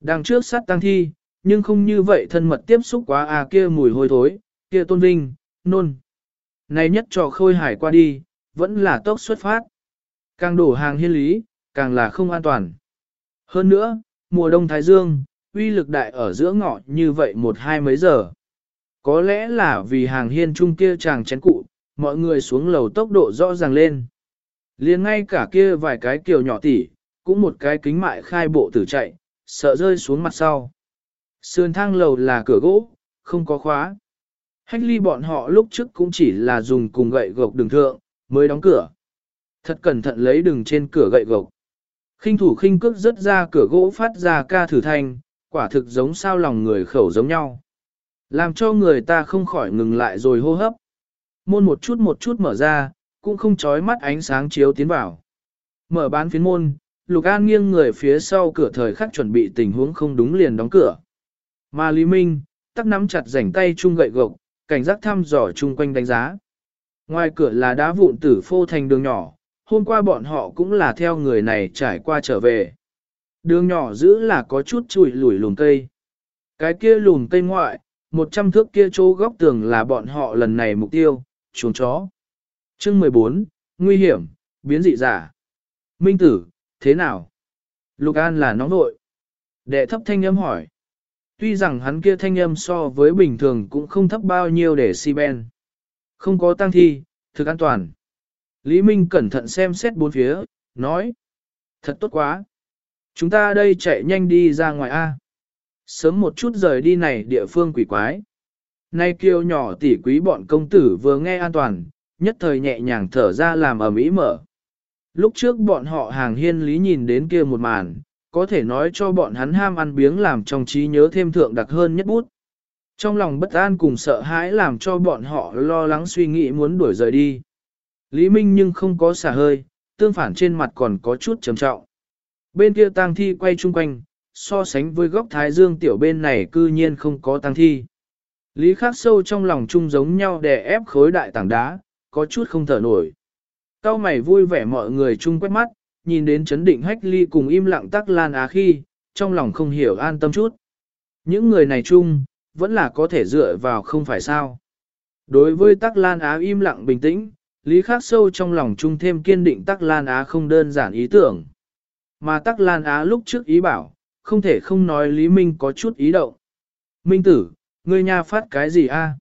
Đằng trước sát tang thi, nhưng không như vậy thân mật tiếp xúc quá A kia mùi hôi thối, kia tôn vinh, nôn. Này nhất trò khôi hải qua đi, vẫn là tốc xuất phát. Càng đổ hàng hiên lý, càng là không an toàn. Hơn nữa, mùa đông Thái Dương, uy lực đại ở giữa ngọ như vậy một hai mấy giờ. Có lẽ là vì hàng hiên trung kia chàng chén cụ, mọi người xuống lầu tốc độ rõ ràng lên. liền ngay cả kia vài cái kiều nhỏ tỉ, cũng một cái kính mại khai bộ tử chạy, sợ rơi xuống mặt sau. Sườn thang lầu là cửa gỗ, không có khóa. Hách ly bọn họ lúc trước cũng chỉ là dùng cùng gậy gộc đường thượng, mới đóng cửa. Thật cẩn thận lấy đường trên cửa gậy gộc. khinh thủ khinh cước rớt ra cửa gỗ phát ra ca thử thanh, quả thực giống sao lòng người khẩu giống nhau. Làm cho người ta không khỏi ngừng lại rồi hô hấp. Môn một chút một chút mở ra, cũng không chói mắt ánh sáng chiếu tiến vào. Mở bán phiến môn, Lục An nghiêng người phía sau cửa thời khắc chuẩn bị tình huống không đúng liền đóng cửa. Mà Lý Minh, tắc nắm chặt rảnh tay chung gậy gộc, cảnh giác thăm dò chung quanh đánh giá. Ngoài cửa là đá vụn tử phô thành đường nhỏ, hôm qua bọn họ cũng là theo người này trải qua trở về. Đường nhỏ giữ là có chút chùi lủi lùm cây. Cái kia lùm cây ngoại, một trăm thước kia chỗ góc tường là bọn họ lần này mục tiêu, chuồng chó. Chương 14, nguy hiểm, biến dị giả. Minh tử, thế nào? Lục An là nóng nội. Đệ thấp thanh âm hỏi. Tuy rằng hắn kia thanh âm so với bình thường cũng không thấp bao nhiêu để si ben. Không có tăng thi, thực an toàn. Lý Minh cẩn thận xem xét bốn phía, nói. Thật tốt quá. Chúng ta đây chạy nhanh đi ra ngoài A. Sớm một chút rời đi này địa phương quỷ quái. Nay kiêu nhỏ tỷ quý bọn công tử vừa nghe an toàn, nhất thời nhẹ nhàng thở ra làm ở mỹ mở. Lúc trước bọn họ hàng hiên lý nhìn đến kia một màn, có thể nói cho bọn hắn ham ăn biếng làm trong trí nhớ thêm thượng đặc hơn nhất bút. Trong lòng bất an cùng sợ hãi làm cho bọn họ lo lắng suy nghĩ muốn đuổi rời đi. Lý Minh nhưng không có xả hơi, tương phản trên mặt còn có chút trầm trọng. Bên kia tang thi quay chung quanh, so sánh với góc thái dương tiểu bên này cư nhiên không có tang thi. Lý khắc sâu trong lòng chung giống nhau đè ép khối đại tảng đá, có chút không thở nổi. Cao mày vui vẻ mọi người chung quét mắt, nhìn đến chấn định hách ly cùng im lặng tắc lan á khi, trong lòng không hiểu an tâm chút. Những người này chung, vẫn là có thể dựa vào không phải sao. Đối với tắc lan á im lặng bình tĩnh, lý khắc sâu trong lòng chung thêm kiên định tắc lan á không đơn giản ý tưởng. Mà tắc lan á lúc trước ý bảo, không thể không nói lý minh có chút ý động. Minh tử, ngươi nha phát cái gì a?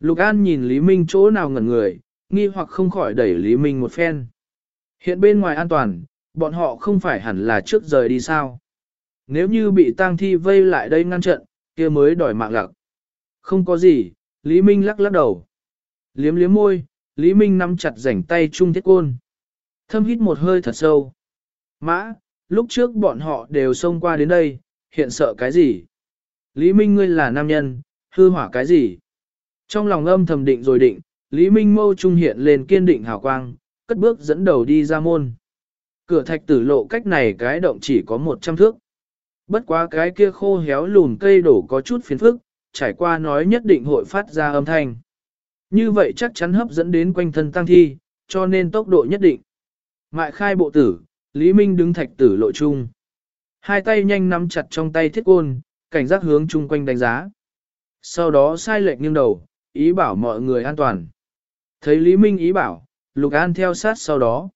Lục An nhìn Lý Minh chỗ nào ngẩn người, nghi hoặc không khỏi đẩy Lý Minh một phen. Hiện bên ngoài an toàn, bọn họ không phải hẳn là trước rời đi sao. Nếu như bị tang thi vây lại đây ngăn trận, kia mới đòi mạng lặc. Không có gì, Lý Minh lắc lắc đầu. Liếm liếm môi, Lý Minh nắm chặt rảnh tay chung thiết côn. Thâm hít một hơi thật sâu. Mã, lúc trước bọn họ đều xông qua đến đây, hiện sợ cái gì? Lý Minh ngươi là nam nhân, hư hỏa cái gì? Trong lòng âm thầm định rồi định, Lý Minh mâu trung hiện lên kiên định hào quang, cất bước dẫn đầu đi ra môn. Cửa thạch tử lộ cách này cái động chỉ có 100 thước. Bất quá cái kia khô héo lùn cây đổ có chút phiền phức, trải qua nói nhất định hội phát ra âm thanh. Như vậy chắc chắn hấp dẫn đến quanh thân tăng thi, cho nên tốc độ nhất định. Mại khai bộ tử, Lý Minh đứng thạch tử lộ chung. Hai tay nhanh nắm chặt trong tay thiết côn, cảnh giác hướng chung quanh đánh giá. Sau đó sai lệnh nghiêng đầu, ý bảo mọi người an toàn. Thấy Lý Minh ý bảo, Lục An theo sát sau đó.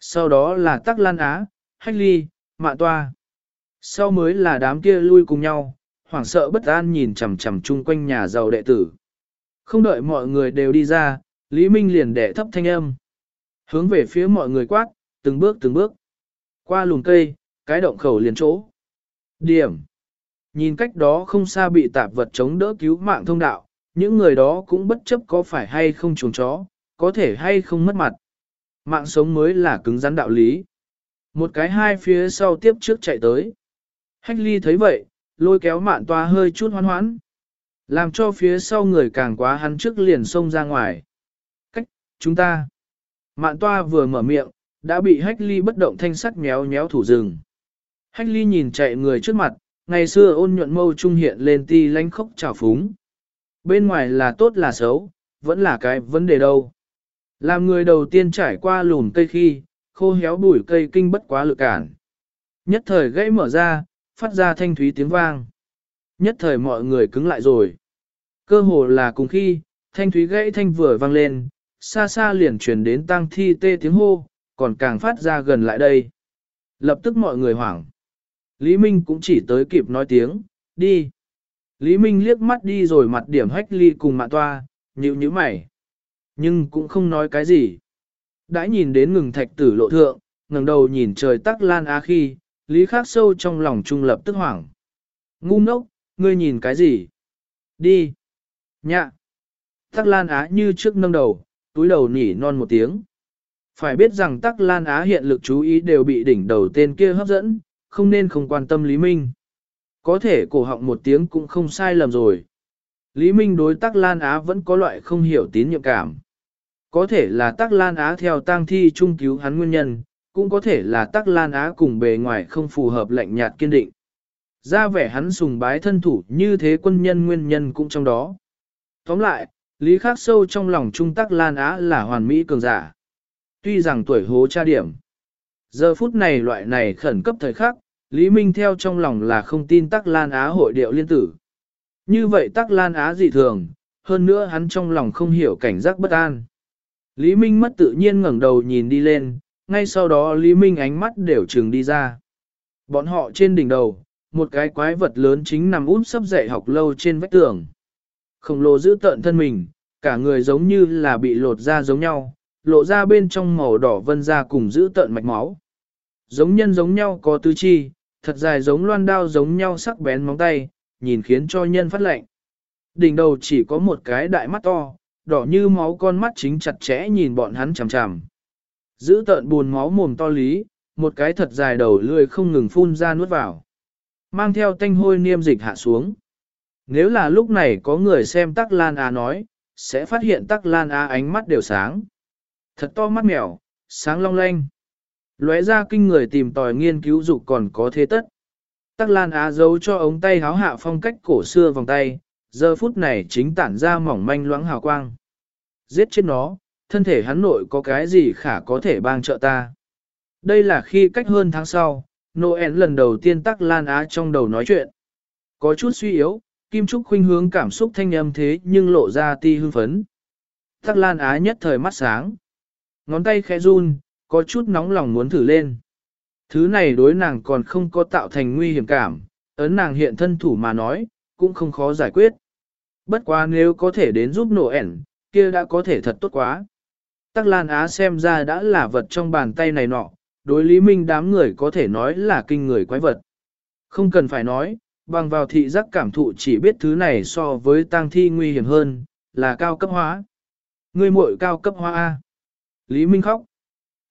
Sau đó là Tắc Lan Á, Hách Ly, Mạ Toa. Sau mới là đám kia lui cùng nhau, hoảng sợ bất an nhìn chằm chằm chung quanh nhà giàu đệ tử. Không đợi mọi người đều đi ra, Lý Minh liền đẻ thấp thanh âm. Hướng về phía mọi người quát, từng bước từng bước. Qua lùm cây, cái động khẩu liền chỗ. Điểm. Nhìn cách đó không xa bị tạp vật chống đỡ cứu mạng thông đạo, những người đó cũng bất chấp có phải hay không chuồng chó, có thể hay không mất mặt. Mạng sống mới là cứng rắn đạo lý. Một cái hai phía sau tiếp trước chạy tới. Hách ly thấy vậy, lôi kéo mạn toa hơi chút hoan hoãn. Làm cho phía sau người càng quá hắn trước liền xông ra ngoài. Cách, chúng ta. Mạn toa vừa mở miệng, đã bị hách ly bất động thanh sắc méo méo thủ rừng. Hách ly nhìn chạy người trước mặt, ngày xưa ôn nhuận mâu trung hiện lên ti lánh khốc trào phúng. Bên ngoài là tốt là xấu, vẫn là cái vấn đề đâu. Làm người đầu tiên trải qua lùn cây khi, khô héo bụi cây kinh bất quá lực cản. Nhất thời gãy mở ra, phát ra thanh thúy tiếng vang. Nhất thời mọi người cứng lại rồi. Cơ hồ là cùng khi, thanh thúy gãy thanh vừa vang lên, xa xa liền truyền đến tang thi tê tiếng hô, còn càng phát ra gần lại đây. Lập tức mọi người hoảng. Lý Minh cũng chỉ tới kịp nói tiếng, đi. Lý Minh liếc mắt đi rồi mặt điểm hách ly cùng mạ toa, nhịu như mày. Nhưng cũng không nói cái gì. Đã nhìn đến ngừng thạch tử lộ thượng, ngẩng đầu nhìn trời tắc lan á khi, Lý khắc sâu trong lòng trung lập tức hoảng. Ngu ngốc, ngươi nhìn cái gì? Đi. Nhạ. Tắc lan á như trước nâng đầu, túi đầu nỉ non một tiếng. Phải biết rằng Tắc Lan Á hiện lực chú ý đều bị đỉnh đầu tên kia hấp dẫn, không nên không quan tâm Lý Minh. Có thể cổ họng một tiếng cũng không sai lầm rồi. Lý Minh đối Tắc Lan Á vẫn có loại không hiểu tín nhiệm cảm. Có thể là Tắc Lan Á theo tang thi trung cứu hắn nguyên nhân, cũng có thể là Tắc Lan Á cùng bề ngoài không phù hợp lạnh nhạt kiên định. Ra vẻ hắn sùng bái thân thủ như thế quân nhân nguyên nhân cũng trong đó. Tóm lại, Lý Khắc sâu trong lòng Trung Tắc Lan Á là hoàn mỹ cường giả. Tuy rằng tuổi hố tra điểm. Giờ phút này loại này khẩn cấp thời khắc, Lý Minh theo trong lòng là không tin Tắc Lan Á hội điệu liên tử. Như vậy Tắc Lan Á dị thường, hơn nữa hắn trong lòng không hiểu cảnh giác bất an. Lý Minh mất tự nhiên ngẩng đầu nhìn đi lên, ngay sau đó Lý Minh ánh mắt đều trừng đi ra. Bọn họ trên đỉnh đầu, một cái quái vật lớn chính nằm út sắp dậy học lâu trên vách tường. Khổng lồ giữ tợn thân mình, cả người giống như là bị lột ra giống nhau, lộ ra bên trong màu đỏ vân ra cùng giữ tợn mạch máu. Giống nhân giống nhau có tứ chi, thật dài giống loan đao giống nhau sắc bén móng tay, nhìn khiến cho nhân phát lạnh. Đỉnh đầu chỉ có một cái đại mắt to, đỏ như máu con mắt chính chặt chẽ nhìn bọn hắn chằm chằm. Giữ tợn buồn máu mồm to lý, một cái thật dài đầu lươi không ngừng phun ra nuốt vào. Mang theo tanh hôi niêm dịch hạ xuống. Nếu là lúc này có người xem Tắc Lan A nói, sẽ phát hiện Tắc Lan A ánh mắt đều sáng. Thật to mắt mèo, sáng long lanh. Lóe ra kinh người tìm tòi nghiên cứu dục còn có thế tất. Tắc Lan Á giấu cho ống tay háo hạ phong cách cổ xưa vòng tay, giờ phút này chính tản ra mỏng manh loãng hào quang. Giết chết nó, thân thể hắn nội có cái gì khả có thể bang trợ ta. Đây là khi cách hơn tháng sau, Noel lần đầu tiên Tắc Lan Á trong đầu nói chuyện. Có chút suy yếu, Kim Trúc khuynh hướng cảm xúc thanh âm thế nhưng lộ ra ti hưng phấn. Tắc Lan Á nhất thời mắt sáng. Ngón tay khẽ run, có chút nóng lòng muốn thử lên. Thứ này đối nàng còn không có tạo thành nguy hiểm cảm, ấn nàng hiện thân thủ mà nói, cũng không khó giải quyết. Bất quá nếu có thể đến giúp nổ ẻn, kia đã có thể thật tốt quá. Tắc Lan Á xem ra đã là vật trong bàn tay này nọ, đối Lý Minh đám người có thể nói là kinh người quái vật. Không cần phải nói, bằng vào thị giác cảm thụ chỉ biết thứ này so với tang thi nguy hiểm hơn, là cao cấp hóa. Người muội cao cấp hóa A. Lý Minh khóc.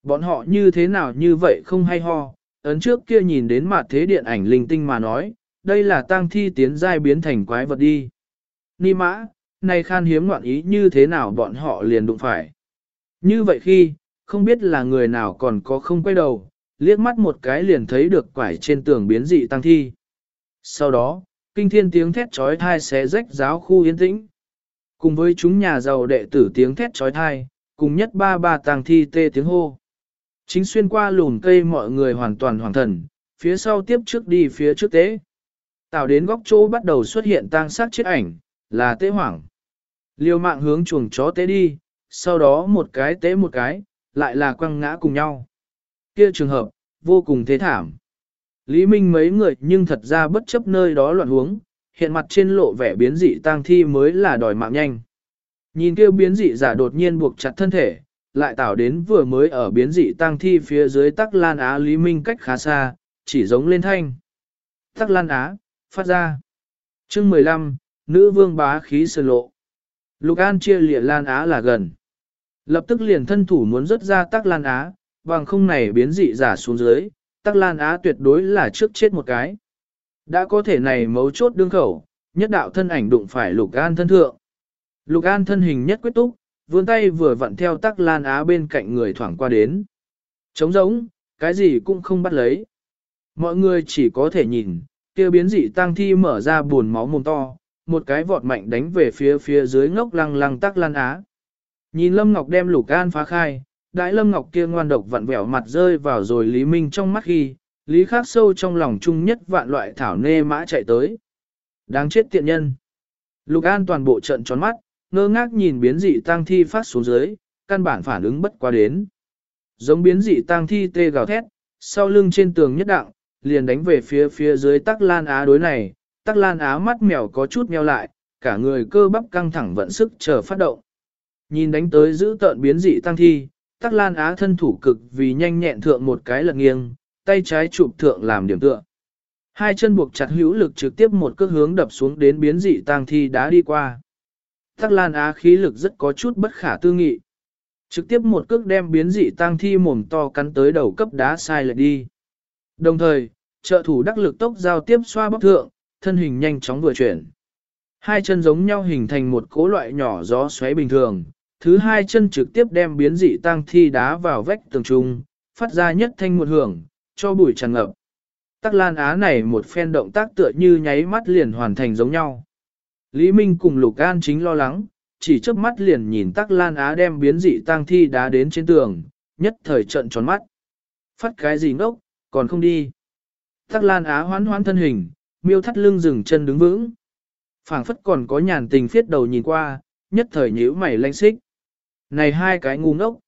Bọn họ như thế nào như vậy không hay ho, ấn trước kia nhìn đến mặt thế điện ảnh linh tinh mà nói, đây là tang thi tiến giai biến thành quái vật đi. Ni mã, này khan hiếm ngoạn ý như thế nào bọn họ liền đụng phải. Như vậy khi, không biết là người nào còn có không quay đầu, liếc mắt một cái liền thấy được quải trên tường biến dị tăng thi. Sau đó, kinh thiên tiếng thét trói thai xé rách giáo khu yên tĩnh. Cùng với chúng nhà giàu đệ tử tiếng thét trói thai, cùng nhất ba ba tàng thi tê tiếng hô. Chính xuyên qua lùn cây mọi người hoàn toàn hoàng thần, phía sau tiếp trước đi phía trước tế. Tạo đến góc chỗ bắt đầu xuất hiện tang sát chết ảnh, là tế hoảng. Liêu mạng hướng chuồng chó tế đi, sau đó một cái tế một cái, lại là quăng ngã cùng nhau. Kia trường hợp, vô cùng thế thảm. Lý Minh mấy người nhưng thật ra bất chấp nơi đó loạn huống, hiện mặt trên lộ vẻ biến dị tang thi mới là đòi mạng nhanh. Nhìn kêu biến dị giả đột nhiên buộc chặt thân thể, lại tạo đến vừa mới ở biến dị tang thi phía dưới tắc lan á Lý Minh cách khá xa, chỉ giống lên thanh. Tắc lan á, phát ra. chương 15, nữ vương bá khí sơn lộ. Lục An chia lịa lan á là gần. Lập tức liền thân thủ muốn rớt ra tắc lan á, bằng không này biến dị giả xuống dưới, tắc lan á tuyệt đối là trước chết một cái. Đã có thể này mấu chốt đương khẩu, nhất đạo thân ảnh đụng phải lục an thân thượng. Lục An thân hình nhất quyết túc, vươn tay vừa vặn theo tắc lan á bên cạnh người thoảng qua đến. Trống giống, cái gì cũng không bắt lấy. Mọi người chỉ có thể nhìn, kia biến dị tăng thi mở ra buồn máu mồm to, một cái vọt mạnh đánh về phía phía dưới ngốc lăng lăng tắc lan á. Nhìn Lâm Ngọc đem Lục An phá khai, đại Lâm Ngọc kia ngoan độc vặn vẹo mặt rơi vào rồi Lý Minh trong mắt khi, Lý Khắc sâu trong lòng chung nhất vạn loại thảo nê mã chạy tới. Đáng chết tiện nhân. Lục An toàn bộ trận tròn mắt, ngơ ngác nhìn biến dị tang thi phát xuống dưới, căn bản phản ứng bất quá đến. Giống biến dị tang thi tê gào thét, sau lưng trên tường nhất đặng, liền đánh về phía phía dưới tắc lan á đối này, tắc lan á mắt mèo có chút mèo lại, cả người cơ bắp căng thẳng vận sức chờ phát động. Nhìn đánh tới giữ tợn biến dị tăng thi, tắc lan á thân thủ cực vì nhanh nhẹn thượng một cái lật nghiêng, tay trái chụp thượng làm điểm tựa. Hai chân buộc chặt hữu lực trực tiếp một cước hướng đập xuống đến biến dị tăng thi đã đi qua. Tắc lan á khí lực rất có chút bất khả tư nghị. Trực tiếp một cước đem biến dị tăng thi mồm to cắn tới đầu cấp đá sai lệch đi. Đồng thời, trợ thủ đắc lực tốc giao tiếp xoa bóc thượng, thân hình nhanh chóng vừa chuyển. Hai chân giống nhau hình thành một cố loại nhỏ gió xoáy bình thường, thứ hai chân trực tiếp đem biến dị tăng thi đá vào vách tường trung, phát ra nhất thanh một hưởng, cho bụi tràn ngập. Tắc Lan Á này một phen động tác tựa như nháy mắt liền hoàn thành giống nhau. Lý Minh cùng Lục An chính lo lắng, chỉ chớp mắt liền nhìn Tắc Lan Á đem biến dị tăng thi đá đến trên tường, nhất thời trận tròn mắt. Phát cái gì ngốc, còn không đi. Tắc Lan Á hoán hoán thân hình, miêu thắt lưng dừng chân đứng vững. phảng phất còn có nhàn tình phiết đầu nhìn qua, nhất thời nhíu mày lanh xích. Này hai cái ngu ngốc.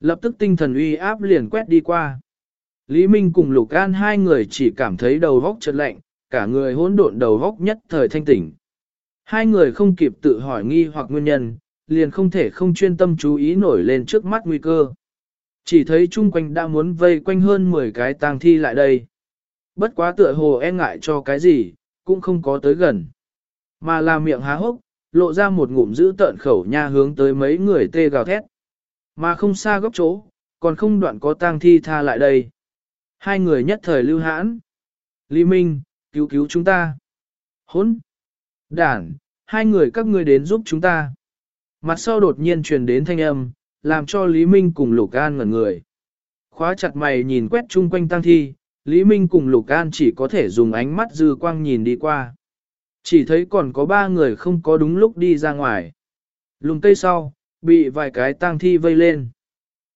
Lập tức tinh thần uy áp liền quét đi qua. Lý Minh cùng Lục An hai người chỉ cảm thấy đầu vóc chợt lạnh, cả người hỗn độn đầu vóc nhất thời thanh tỉnh. Hai người không kịp tự hỏi nghi hoặc nguyên nhân, liền không thể không chuyên tâm chú ý nổi lên trước mắt nguy cơ. Chỉ thấy chung quanh đã muốn vây quanh hơn 10 cái tang thi lại đây. Bất quá tựa hồ e ngại cho cái gì, cũng không có tới gần. Mà là miệng há hốc, lộ ra một ngụm giữ tợn khẩu nha hướng tới mấy người tê gào thét. Mà không xa góc chỗ, còn không đoạn có tang thi tha lại đây. Hai người nhất thời lưu hãn. Lý Minh, cứu cứu chúng ta. Hốn. Đản, hai người các ngươi đến giúp chúng ta. Mặt sau đột nhiên truyền đến thanh âm, làm cho Lý Minh cùng Lục An ngẩn người. Khóa chặt mày nhìn quét chung quanh tang thi, Lý Minh cùng Lục An chỉ có thể dùng ánh mắt dư quang nhìn đi qua. Chỉ thấy còn có ba người không có đúng lúc đi ra ngoài. Lùng cây sau, bị vài cái tang thi vây lên.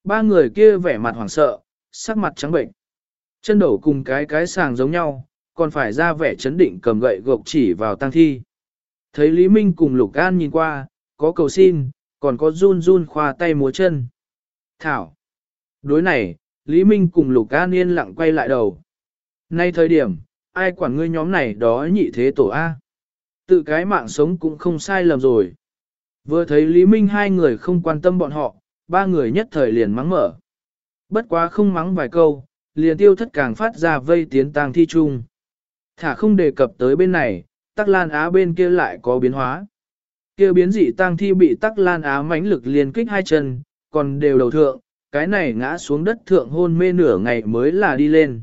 Ba người kia vẻ mặt hoảng sợ, sắc mặt trắng bệnh. Chân đầu cùng cái cái sàng giống nhau, còn phải ra vẻ chấn định cầm gậy gộc chỉ vào tang thi. Thấy Lý Minh cùng Lục An nhìn qua, có cầu xin, còn có run run khoa tay múa chân. Thảo. Đối này, Lý Minh cùng Lục An yên lặng quay lại đầu. Nay thời điểm, ai quản ngươi nhóm này đó nhị thế tổ A. Tự cái mạng sống cũng không sai lầm rồi. Vừa thấy Lý Minh hai người không quan tâm bọn họ, ba người nhất thời liền mắng mở. Bất quá không mắng vài câu, liền tiêu thất càng phát ra vây tiến tang thi chung. Thả không đề cập tới bên này, tắc lan á bên kia lại có biến hóa. kia biến dị tang thi bị tắc lan á mãnh lực liền kích hai chân, còn đều đầu thượng, cái này ngã xuống đất thượng hôn mê nửa ngày mới là đi lên.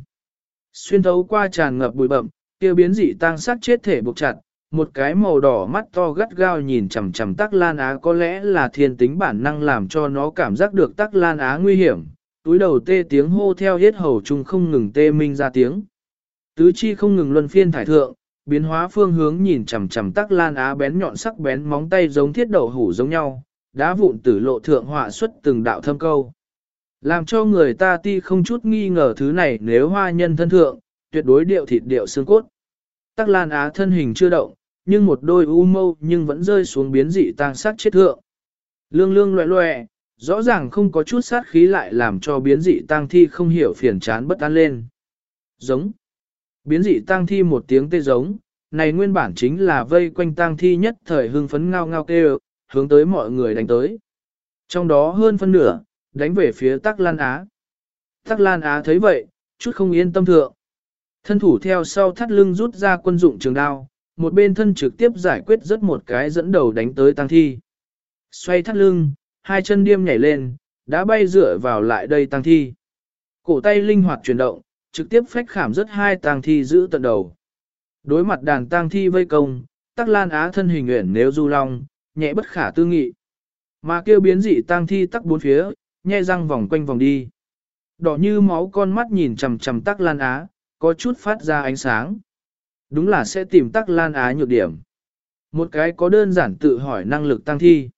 Xuyên thấu qua tràn ngập bụi bậm, kia biến dị tang sát chết thể buộc chặt, một cái màu đỏ mắt to gắt gao nhìn chằm chằm tắc lan á có lẽ là thiên tính bản năng làm cho nó cảm giác được tắc lan á nguy hiểm, túi đầu tê tiếng hô theo hết hầu chung không ngừng tê minh ra tiếng. Tứ chi không ngừng luân phiên thải thượng, biến hóa phương hướng nhìn chằm chằm tắc lan á bén nhọn sắc bén móng tay giống thiết đậu hủ giống nhau, đá vụn tử lộ thượng họa xuất từng đạo thâm câu. Làm cho người ta ti không chút nghi ngờ thứ này nếu hoa nhân thân thượng, tuyệt đối điệu thịt điệu xương cốt. Tắc lan á thân hình chưa động, nhưng một đôi u mâu nhưng vẫn rơi xuống biến dị tang sát chết thượng. Lương lương loẹ loẹ, rõ ràng không có chút sát khí lại làm cho biến dị tang thi không hiểu phiền chán bất an lên. Giống. Biến dị tang thi một tiếng tê giống, này nguyên bản chính là vây quanh tang thi nhất thời hưng phấn ngao ngao kêu, hướng tới mọi người đánh tới. Trong đó hơn phân nửa, đánh về phía Tắc Lan Á. Tắc Lan Á thấy vậy, chút không yên tâm thượng. Thân thủ theo sau thắt lưng rút ra quân dụng trường đao, một bên thân trực tiếp giải quyết rất một cái dẫn đầu đánh tới tăng thi. Xoay thắt lưng, hai chân điêm nhảy lên, đã bay dựa vào lại đây tăng thi. Cổ tay linh hoạt chuyển động, trực tiếp phách khảm rất hai tăng thi giữ tận đầu. Đối mặt đàn tăng thi vây công, tắc lan á thân hình nguyện nếu du long, nhẹ bất khả tư nghị. Mà kêu biến dị tăng thi tắc bốn phía, nhe răng vòng quanh vòng đi. Đỏ như máu con mắt nhìn chầm chầm tắc lan á, có chút phát ra ánh sáng. Đúng là sẽ tìm tắc lan á nhược điểm. Một cái có đơn giản tự hỏi năng lực tăng thi.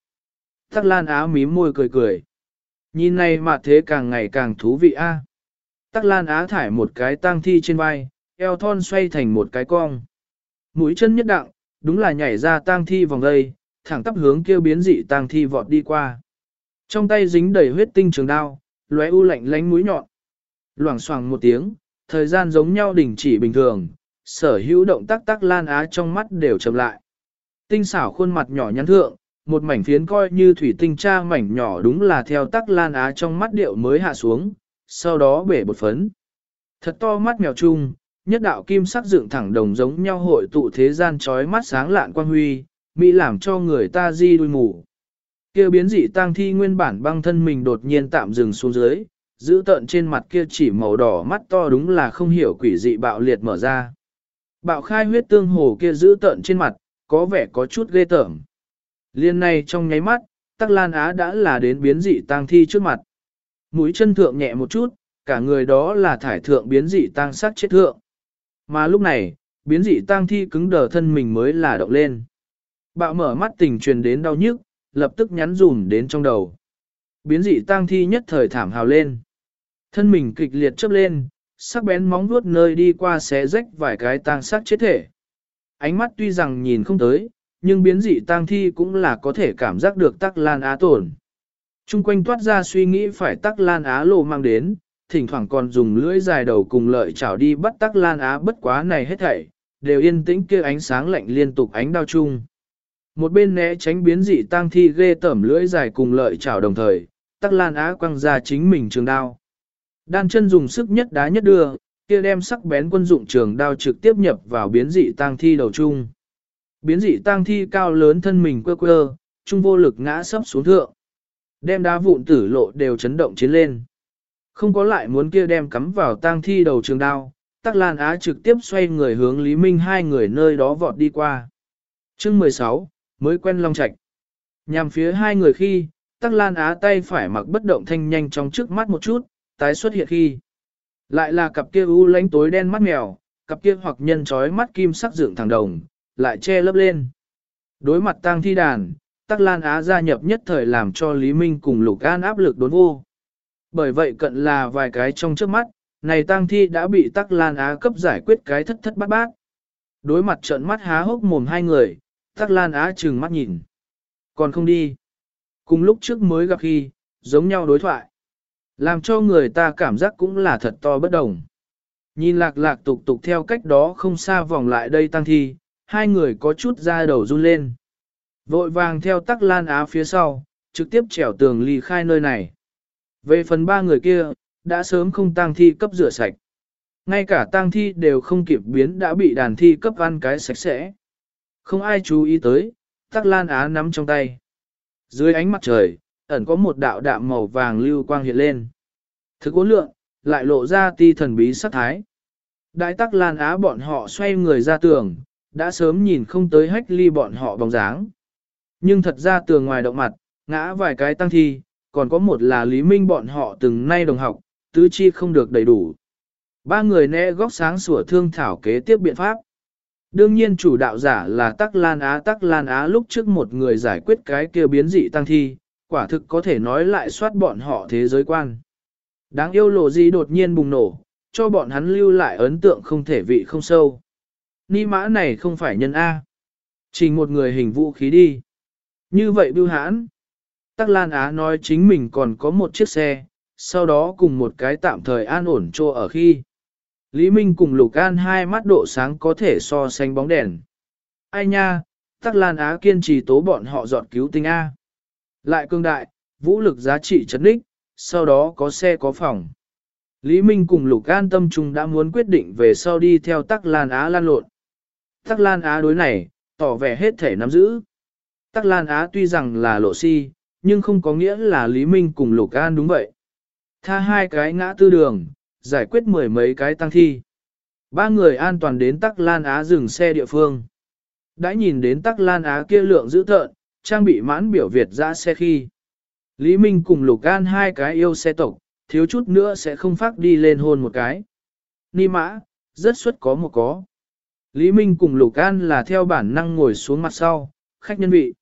Tắc Lan Á mím môi cười cười. Nhìn này mà thế càng ngày càng thú vị a. Tắc Lan Á thải một cái tăng thi trên vai, eo thon xoay thành một cái cong. Mũi chân nhất đặng, đúng là nhảy ra tang thi vòng đây, thẳng tắp hướng kêu biến dị tang thi vọt đi qua. Trong tay dính đầy huyết tinh trường đao, lóe u lạnh lánh mũi nhọn. Loảng xoảng một tiếng, thời gian giống nhau đình chỉ bình thường, sở hữu động tác tác lan á trong mắt đều chậm lại. Tinh xảo khuôn mặt nhỏ nhắn thượng, một mảnh phiến coi như thủy tinh tra mảnh nhỏ đúng là theo tác lan á trong mắt điệu mới hạ xuống, sau đó bể bột phấn. Thật to mắt mèo chung, nhất đạo kim sắc dựng thẳng đồng giống nhau hội tụ thế gian trói mắt sáng lạn quang huy, mỹ làm cho người ta di đuôi mù. Kia biến dị tang thi nguyên bản băng thân mình đột nhiên tạm dừng xuống dưới, giữ tợn trên mặt kia chỉ màu đỏ mắt to đúng là không hiểu quỷ dị bạo liệt mở ra. Bạo khai huyết tương hồ kia giữ tợn trên mặt, có vẻ có chút ghê tởm. Liên này trong nháy mắt, Tắc Lan Á đã là đến biến dị tang thi trước mặt. Mũi chân thượng nhẹ một chút, cả người đó là thải thượng biến dị tang sát chết thượng. Mà lúc này, biến dị tang thi cứng đờ thân mình mới là động lên. Bạo mở mắt tình truyền đến đau nhức, lập tức nhắn dùm đến trong đầu. Biến dị tang thi nhất thời thảm hào lên. Thân mình kịch liệt chớp lên, sắc bén móng vuốt nơi đi qua xé rách vài cái tang sát chết thể. Ánh mắt tuy rằng nhìn không tới, nhưng biến dị tang thi cũng là có thể cảm giác được tắc lan á tổn. Trung quanh toát ra suy nghĩ phải tắc lan á lộ mang đến, thỉnh thoảng còn dùng lưỡi dài đầu cùng lợi chảo đi bắt tắc lan á bất quá này hết thảy, đều yên tĩnh kia ánh sáng lạnh liên tục ánh đao chung. Một bên né tránh biến dị tang thi ghê tẩm lưỡi dài cùng lợi chảo đồng thời, tắc lan á quăng ra chính mình trường đao. Đan chân dùng sức nhất đá nhất đưa, kia đem sắc bén quân dụng trường đao trực tiếp nhập vào biến dị tang thi đầu chung. Biến dị tang thi cao lớn thân mình quơ quơ, trung vô lực ngã sấp xuống thượng. Đem đá vụn tử lộ đều chấn động chiến lên. Không có lại muốn kia đem cắm vào tang thi đầu trường đao, Tắc Lan Á trực tiếp xoay người hướng Lý Minh hai người nơi đó vọt đi qua. Chương 16, mới quen Long Trạch. Nhằm phía hai người khi, Tắc Lan Á tay phải mặc bất động thanh nhanh trong trước mắt một chút, tái xuất hiện khi. Lại là cặp kia u lánh tối đen mắt mèo, cặp kia hoặc nhân trói mắt kim sắc dựng thẳng đồng, lại che lấp lên. Đối mặt tang thi đàn, Tắc Lan Á gia nhập nhất thời làm cho Lý Minh cùng Lục An áp lực đốn vô. Bởi vậy cận là vài cái trong trước mắt, này tang thi đã bị Tắc Lan Á cấp giải quyết cái thất thất bát bát. Đối mặt trợn mắt há hốc mồm hai người, Tắc Lan Á trừng mắt nhìn. Còn không đi. Cùng lúc trước mới gặp khi, giống nhau đối thoại. Làm cho người ta cảm giác cũng là thật to bất đồng. Nhìn lạc lạc tục tục theo cách đó không xa vòng lại đây tăng thi, hai người có chút ra đầu run lên. Vội vàng theo tắc lan á phía sau, trực tiếp trèo tường ly khai nơi này. Về phần ba người kia, đã sớm không tăng thi cấp rửa sạch. Ngay cả tăng thi đều không kịp biến đã bị đàn thi cấp ăn cái sạch sẽ. Không ai chú ý tới, tắc lan á nắm trong tay. Dưới ánh mặt trời, ẩn có một đạo đạm màu vàng lưu quang hiện lên. Thực ốn lượng, lại lộ ra ti thần bí sắc thái. Đại tắc lan á bọn họ xoay người ra tường, đã sớm nhìn không tới hách ly bọn họ bóng dáng. Nhưng thật ra tường ngoài động mặt, ngã vài cái tăng thi, còn có một là lý minh bọn họ từng nay đồng học, tứ chi không được đầy đủ. Ba người né góc sáng sủa thương thảo kế tiếp biện pháp. Đương nhiên chủ đạo giả là Tắc Lan Á Tắc Lan Á lúc trước một người giải quyết cái kia biến dị tăng thi, quả thực có thể nói lại soát bọn họ thế giới quan. Đáng yêu lộ gì đột nhiên bùng nổ, cho bọn hắn lưu lại ấn tượng không thể vị không sâu. Ni mã này không phải nhân A. Trình một người hình vũ khí đi. Như vậy bưu hãn. Tắc Lan Á nói chính mình còn có một chiếc xe, sau đó cùng một cái tạm thời an ổn trô ở khi. Lý Minh cùng Lục An hai mắt độ sáng có thể so sánh bóng đèn. Ai nha, Tắc Lan Á kiên trì tố bọn họ dọn cứu tinh A. Lại cương đại, vũ lực giá trị chấn đích, sau đó có xe có phòng. Lý Minh cùng Lục An tâm trung đã muốn quyết định về sau đi theo Tắc Lan Á lan lộn. Tắc Lan Á đối này, tỏ vẻ hết thể nắm giữ. Tắc Lan Á tuy rằng là lộ si, nhưng không có nghĩa là Lý Minh cùng Lục An đúng vậy. Tha hai cái ngã tư đường, giải quyết mười mấy cái tăng thi. Ba người an toàn đến Tắc Lan Á dừng xe địa phương. Đã nhìn đến Tắc Lan Á kia lượng dữ tợn, trang bị mãn biểu Việt ra xe khi. Lý Minh cùng Lục An hai cái yêu xe tộc, thiếu chút nữa sẽ không phát đi lên hôn một cái. Ni mã, rất suất có một có. Lý Minh cùng Lục An là theo bản năng ngồi xuống mặt sau, khách nhân vị.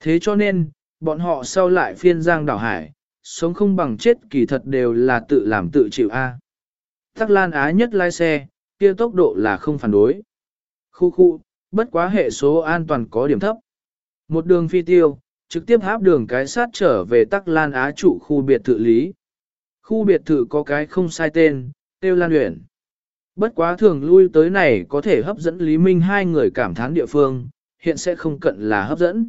Thế cho nên, bọn họ sau lại phiên giang đảo hải, sống không bằng chết kỳ thật đều là tự làm tự chịu a. Tắc Lan Á nhất lái xe, kia tốc độ là không phản đối. Khu khu, bất quá hệ số an toàn có điểm thấp. Một đường phi tiêu, trực tiếp háp đường cái sát trở về Tắc Lan Á trụ khu biệt thự lý. Khu biệt thự có cái không sai tên, Tiêu Lan Uyển. Bất quá thường lui tới này có thể hấp dẫn Lý Minh hai người cảm thán địa phương, hiện sẽ không cận là hấp dẫn,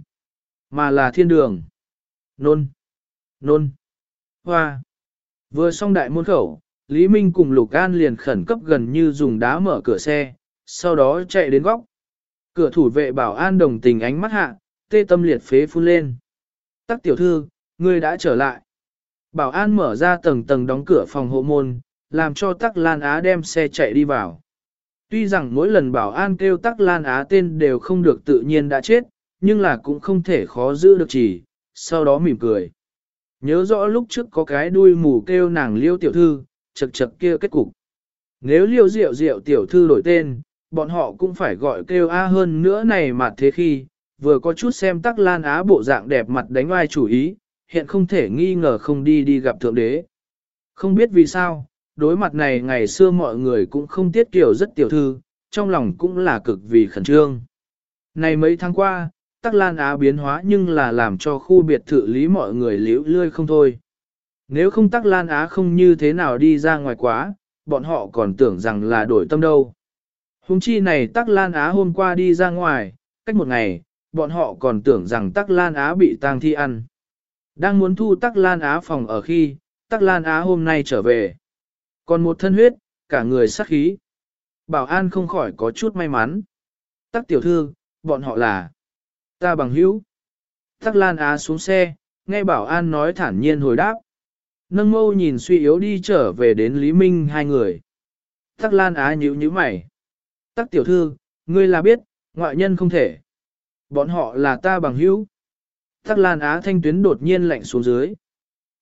mà là thiên đường. Nôn, nôn, hoa. Vừa xong đại môn khẩu, Lý Minh cùng Lục An liền khẩn cấp gần như dùng đá mở cửa xe, sau đó chạy đến góc. Cửa thủ vệ bảo an đồng tình ánh mắt hạ, tê tâm liệt phế phun lên. Tắc tiểu thư, ngươi đã trở lại. Bảo an mở ra tầng tầng đóng cửa phòng hộ môn, làm cho Tắc Lan Á đem xe chạy đi vào. Tuy rằng mỗi lần bảo an kêu Tắc Lan Á tên đều không được tự nhiên đã chết, nhưng là cũng không thể khó giữ được chỉ, sau đó mỉm cười. Nhớ rõ lúc trước có cái đuôi mù kêu nàng liêu tiểu thư, chật chật kia kết cục. Nếu liêu diệu diệu tiểu thư đổi tên, bọn họ cũng phải gọi kêu A hơn nữa này mà thế khi, vừa có chút xem tắc lan á bộ dạng đẹp mặt đánh oai chủ ý, hiện không thể nghi ngờ không đi đi gặp thượng đế. Không biết vì sao, đối mặt này ngày xưa mọi người cũng không tiết kiểu rất tiểu thư, trong lòng cũng là cực vì khẩn trương. Này mấy tháng qua, tắc lan á biến hóa nhưng là làm cho khu biệt thự lý mọi người liễu lươi không thôi. Nếu không tắc lan á không như thế nào đi ra ngoài quá, bọn họ còn tưởng rằng là đổi tâm đâu. Hùng chi này tắc lan á hôm qua đi ra ngoài, cách một ngày, bọn họ còn tưởng rằng tắc lan á bị tang thi ăn. Đang muốn thu tắc lan á phòng ở khi, tắc lan á hôm nay trở về. Còn một thân huyết, cả người sắc khí. Bảo an không khỏi có chút may mắn. Tắc tiểu thư, bọn họ là ta bằng hữu. Tắc lan á xuống xe, nghe bảo an nói thản nhiên hồi đáp. Nâng mâu nhìn suy yếu đi trở về đến Lý Minh hai người. Tắc lan á nhíu nhíu mày. Tắc tiểu thư, ngươi là biết, ngoại nhân không thể. Bọn họ là ta bằng hữu. Tắc lan á thanh tuyến đột nhiên lạnh xuống dưới.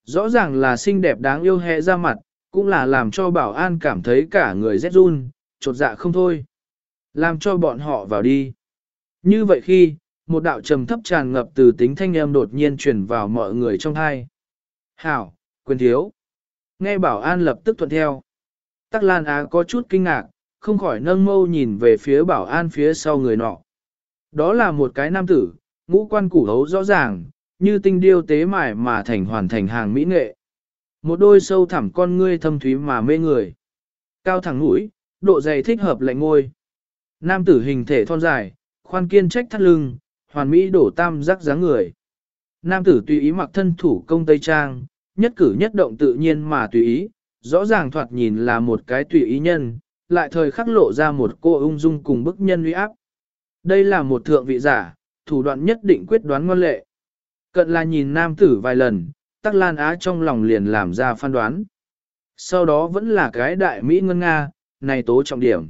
Rõ ràng là xinh đẹp đáng yêu hẹ ra mặt, cũng là làm cho bảo an cảm thấy cả người rét run, trột dạ không thôi. Làm cho bọn họ vào đi. Như vậy khi, một đạo trầm thấp tràn ngập từ tính thanh âm đột nhiên truyền vào mọi người trong hai. Hảo, quyền thiếu. Nghe bảo an lập tức thuận theo. Tắc Lan Á có chút kinh ngạc, không khỏi nâng mâu nhìn về phía bảo an phía sau người nọ. Đó là một cái nam tử, ngũ quan củ hấu rõ ràng, như tinh điêu tế mải mà thành hoàn thành hàng mỹ nghệ. Một đôi sâu thẳm con ngươi thâm thúy mà mê người. Cao thẳng mũi, độ dày thích hợp lạnh ngôi. Nam tử hình thể thon dài, khoan kiên trách thắt lưng, hoàn mỹ đổ tam giác dáng người. Nam tử tùy ý mặc thân thủ công tây trang, nhất cử nhất động tự nhiên mà tùy ý, rõ ràng thoạt nhìn là một cái tùy ý nhân, lại thời khắc lộ ra một cô ung dung cùng bức nhân uy áp. Đây là một thượng vị giả, thủ đoạn nhất định quyết đoán ngoan lệ. Cận là nhìn nam tử vài lần, tắc lan á trong lòng liền làm ra phán đoán. Sau đó vẫn là cái đại Mỹ ngân Nga, này tố trọng điểm.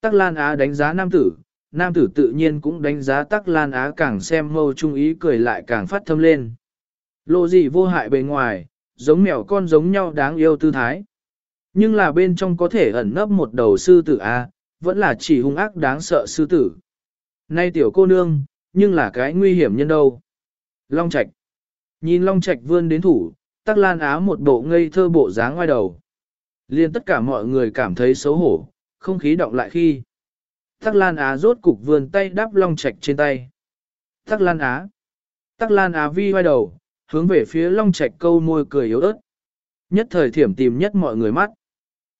Tắc lan á đánh giá nam tử, nam tử tự nhiên cũng đánh giá tắc lan á càng xem mâu trung ý cười lại càng phát thâm lên. Lộ gì vô hại bề ngoài, giống mèo con giống nhau đáng yêu tư thái. Nhưng là bên trong có thể ẩn nấp một đầu sư tử A, vẫn là chỉ hung ác đáng sợ sư tử. Nay tiểu cô nương, nhưng là cái nguy hiểm nhân đâu. Long Trạch. Nhìn Long Trạch vươn đến thủ, tắc lan á một bộ ngây thơ bộ dáng ngoài đầu. Liên tất cả mọi người cảm thấy xấu hổ, không khí động lại khi. Tắc lan á rốt cục vươn tay đáp Long Trạch trên tay. Tắc lan á. Tắc lan á vi vai đầu, hướng về phía Long Trạch câu môi cười yếu ớt. Nhất thời thiểm tìm nhất mọi người mắt.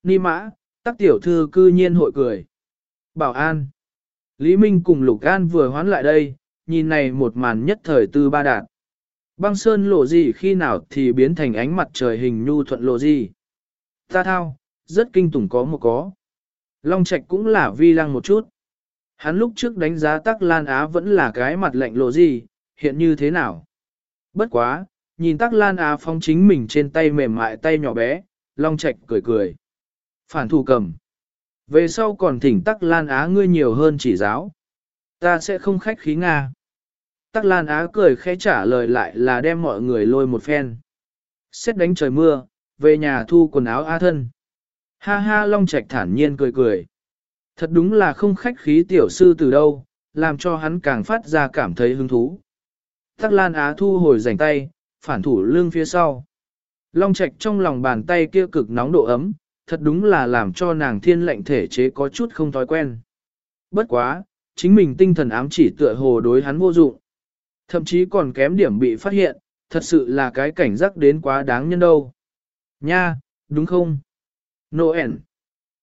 Ni mã, tắc tiểu thư cư nhiên hội cười. Bảo an. Lý Minh cùng Lục An vừa hoán lại đây, nhìn này một màn nhất thời tư ba đạt. Băng sơn lộ gì khi nào thì biến thành ánh mặt trời hình nhu thuận lộ gì. Ta thao, rất kinh tủng có một có. Long Trạch cũng là vi lăng một chút. Hắn lúc trước đánh giá tắc Lan Á vẫn là cái mặt lạnh lộ gì, hiện như thế nào? Bất quá, nhìn tắc Lan Á phong chính mình trên tay mềm mại tay nhỏ bé, Long Trạch cười cười. Phản thủ cầm. Về sau còn thỉnh tắc Lan Á ngươi nhiều hơn chỉ giáo. Ta sẽ không khách khí Nga. Tắc Lan Á cười khẽ trả lời lại là đem mọi người lôi một phen. Xét đánh trời mưa, về nhà thu quần áo A thân. Ha ha Long Trạch thản nhiên cười cười. Thật đúng là không khách khí tiểu sư từ đâu, làm cho hắn càng phát ra cảm thấy hứng thú. Tắc Lan Á thu hồi rảnh tay, phản thủ lưng phía sau. Long Trạch trong lòng bàn tay kia cực nóng độ ấm, thật đúng là làm cho nàng thiên lệnh thể chế có chút không thói quen. Bất quá, chính mình tinh thần ám chỉ tựa hồ đối hắn vô dụng. Thậm chí còn kém điểm bị phát hiện, thật sự là cái cảnh giác đến quá đáng nhân đâu. Nha, đúng không? Noel.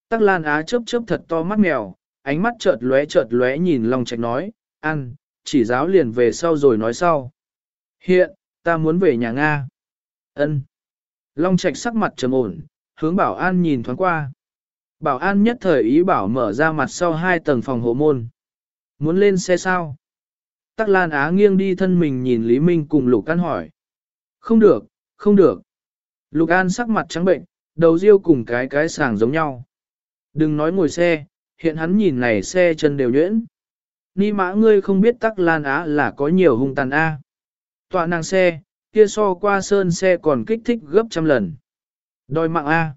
Tắc Lan Á chớp chớp thật to mắt mèo, ánh mắt chợt lóe chợt lóe nhìn Long Trạch nói, ăn, chỉ giáo liền về sau rồi nói sau. Hiện, ta muốn về nhà Nga. Ân. Long Trạch sắc mặt trầm ổn, hướng bảo an nhìn thoáng qua. Bảo an nhất thời ý bảo mở ra mặt sau hai tầng phòng hộ môn. Muốn lên xe sao? Tắc Lan Á nghiêng đi thân mình nhìn Lý Minh cùng Lục An hỏi. Không được, không được. Lục An sắc mặt trắng bệnh, đầu riêu cùng cái cái sàng giống nhau. Đừng nói ngồi xe, hiện hắn nhìn này xe chân đều nhuyễn. Ni mã ngươi không biết Tắc Lan Á là có nhiều hung tàn A. Tọa nàng xe, kia so qua sơn xe còn kích thích gấp trăm lần. Đòi mạng A.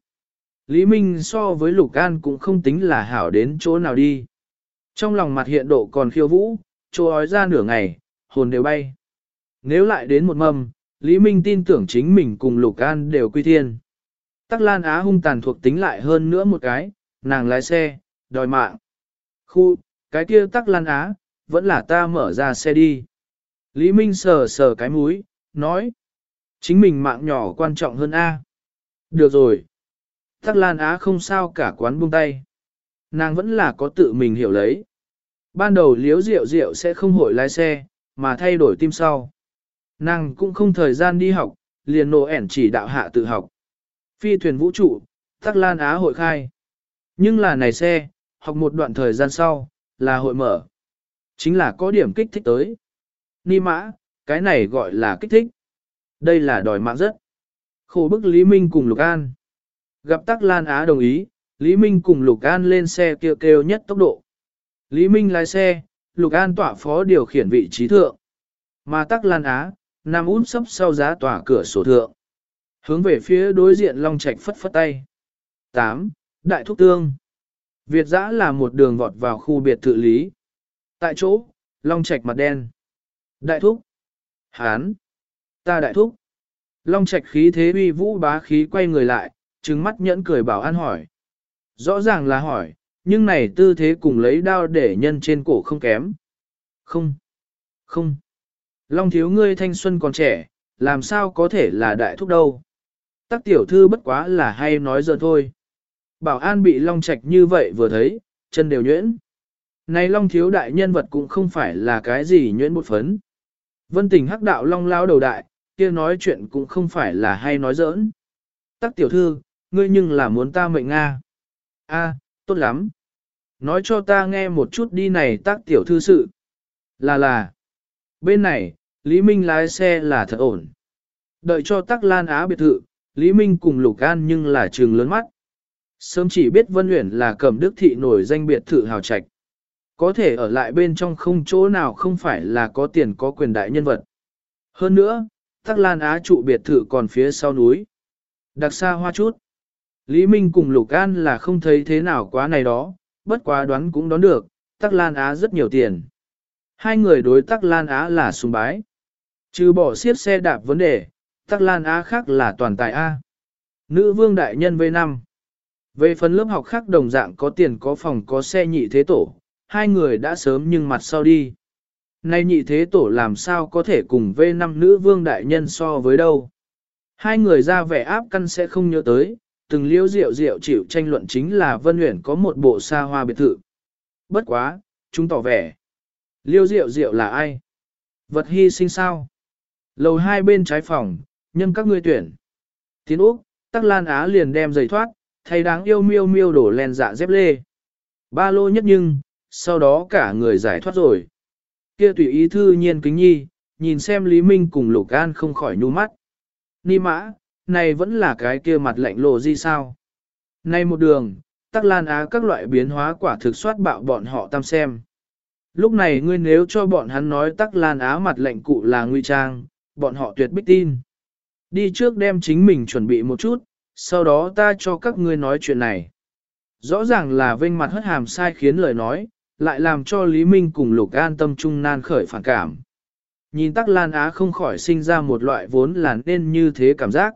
Lý Minh so với Lục An cũng không tính là hảo đến chỗ nào đi. Trong lòng mặt hiện độ còn khiêu vũ, chỗ ói ra nửa ngày, hồn đều bay. Nếu lại đến một mâm, Lý Minh tin tưởng chính mình cùng Lục An đều quy thiên. Tắc Lan Á hung tàn thuộc tính lại hơn nữa một cái, nàng lái xe, đòi mạng. Khu, cái kia Tắc Lan Á, vẫn là ta mở ra xe đi. Lý Minh sờ sờ cái mũi, nói. Chính mình mạng nhỏ quan trọng hơn A. Được rồi. Tắc Lan Á không sao cả quán buông tay. Nàng vẫn là có tự mình hiểu lấy. Ban đầu liếu rượu rượu sẽ không hội lái xe, mà thay đổi tim sau. Nàng cũng không thời gian đi học, liền nổ ẻn chỉ đạo hạ tự học. Phi thuyền vũ trụ, Tắc Lan Á hội khai. Nhưng là này xe, học một đoạn thời gian sau, là hội mở. Chính là có điểm kích thích tới. Ni mã, cái này gọi là kích thích. Đây là đòi mạng rất. Khổ bức Lý Minh cùng Lục An. Gặp Tắc Lan Á đồng ý, Lý Minh cùng Lục An lên xe kêu kêu nhất tốc độ. Lý Minh lái xe, Lục An tỏa phó điều khiển vị trí thượng. Mà Tắc Lan Á, nằm út sấp sau giá tỏa cửa sổ thượng. Hướng về phía đối diện Long Trạch phất phất tay. 8. Đại Thúc Tương Việt giã là một đường vọt vào khu biệt thự lý. Tại chỗ, Long Trạch mặt đen. Đại Thúc. Hán. Ta Đại Thúc. Long Trạch khí thế uy vũ bá khí quay người lại, trừng mắt nhẫn cười bảo an hỏi. Rõ ràng là hỏi, nhưng này tư thế cùng lấy đao để nhân trên cổ không kém. Không. Không. Long thiếu ngươi thanh xuân còn trẻ, làm sao có thể là đại thúc đâu. Tắc tiểu thư bất quá là hay nói giờ thôi. Bảo an bị long trạch như vậy vừa thấy, chân đều nhuyễn. Này long thiếu đại nhân vật cũng không phải là cái gì nhuyễn một phấn. Vân tình hắc đạo long lao đầu đại, kia nói chuyện cũng không phải là hay nói giỡn. Tắc tiểu thư, ngươi nhưng là muốn ta mệnh Nga. a tốt lắm. Nói cho ta nghe một chút đi này tác tiểu thư sự. Là là. Bên này, Lý Minh lái xe là thật ổn. Đợi cho tắc lan á biệt thự, Lý Minh cùng Lục An nhưng là trường lớn mắt. Sớm chỉ biết Vân Uyển là cẩm đức thị nổi danh biệt thự hào trạch. Có thể ở lại bên trong không chỗ nào không phải là có tiền có quyền đại nhân vật. Hơn nữa, tắc lan á trụ biệt thự còn phía sau núi. Đặc xa hoa chút. Lý Minh cùng Lục An là không thấy thế nào quá này đó, bất quá đoán cũng đoán được, Tắc Lan Á rất nhiều tiền. Hai người đối Tắc Lan Á là sùng bái. Trừ bỏ siết xe đạp vấn đề, Tắc Lan Á khác là toàn tài A. Nữ vương đại nhân V5. Về phần lớp học khác đồng dạng có tiền có phòng có xe nhị thế tổ, hai người đã sớm nhưng mặt sau đi. Nay nhị thế tổ làm sao có thể cùng V5 nữ vương đại nhân so với đâu. Hai người ra vẻ áp căn sẽ không nhớ tới, từng liêu rượu rượu chịu tranh luận chính là Vân Uyển có một bộ xa hoa biệt thự. Bất quá, chúng tỏ vẻ. Liêu rượu rượu là ai? Vật hy sinh sao? Lầu hai bên trái phòng, nhân các ngươi tuyển. Tiến Úc, Tắc Lan Á liền đem giày thoát, thay đáng yêu miêu miêu đổ len dạ dép lê. Ba lô nhất nhưng, sau đó cả người giải thoát rồi. Kia tùy ý thư nhiên kính nhi, nhìn xem Lý Minh cùng Lục An không khỏi nhu mắt. Ni mã, này vẫn là cái kia mặt lạnh lộ gì sao. nay một đường, tắc lan á các loại biến hóa quả thực soát bạo bọn họ tam xem. Lúc này ngươi nếu cho bọn hắn nói tắc lan á mặt lạnh cụ là nguy trang, bọn họ tuyệt bích tin. Đi trước đem chính mình chuẩn bị một chút, sau đó ta cho các ngươi nói chuyện này. Rõ ràng là vênh mặt hất hàm sai khiến lời nói, lại làm cho Lý Minh cùng Lục An tâm trung nan khởi phản cảm. nhìn Tắc Lan Á không khỏi sinh ra một loại vốn là nên như thế cảm giác.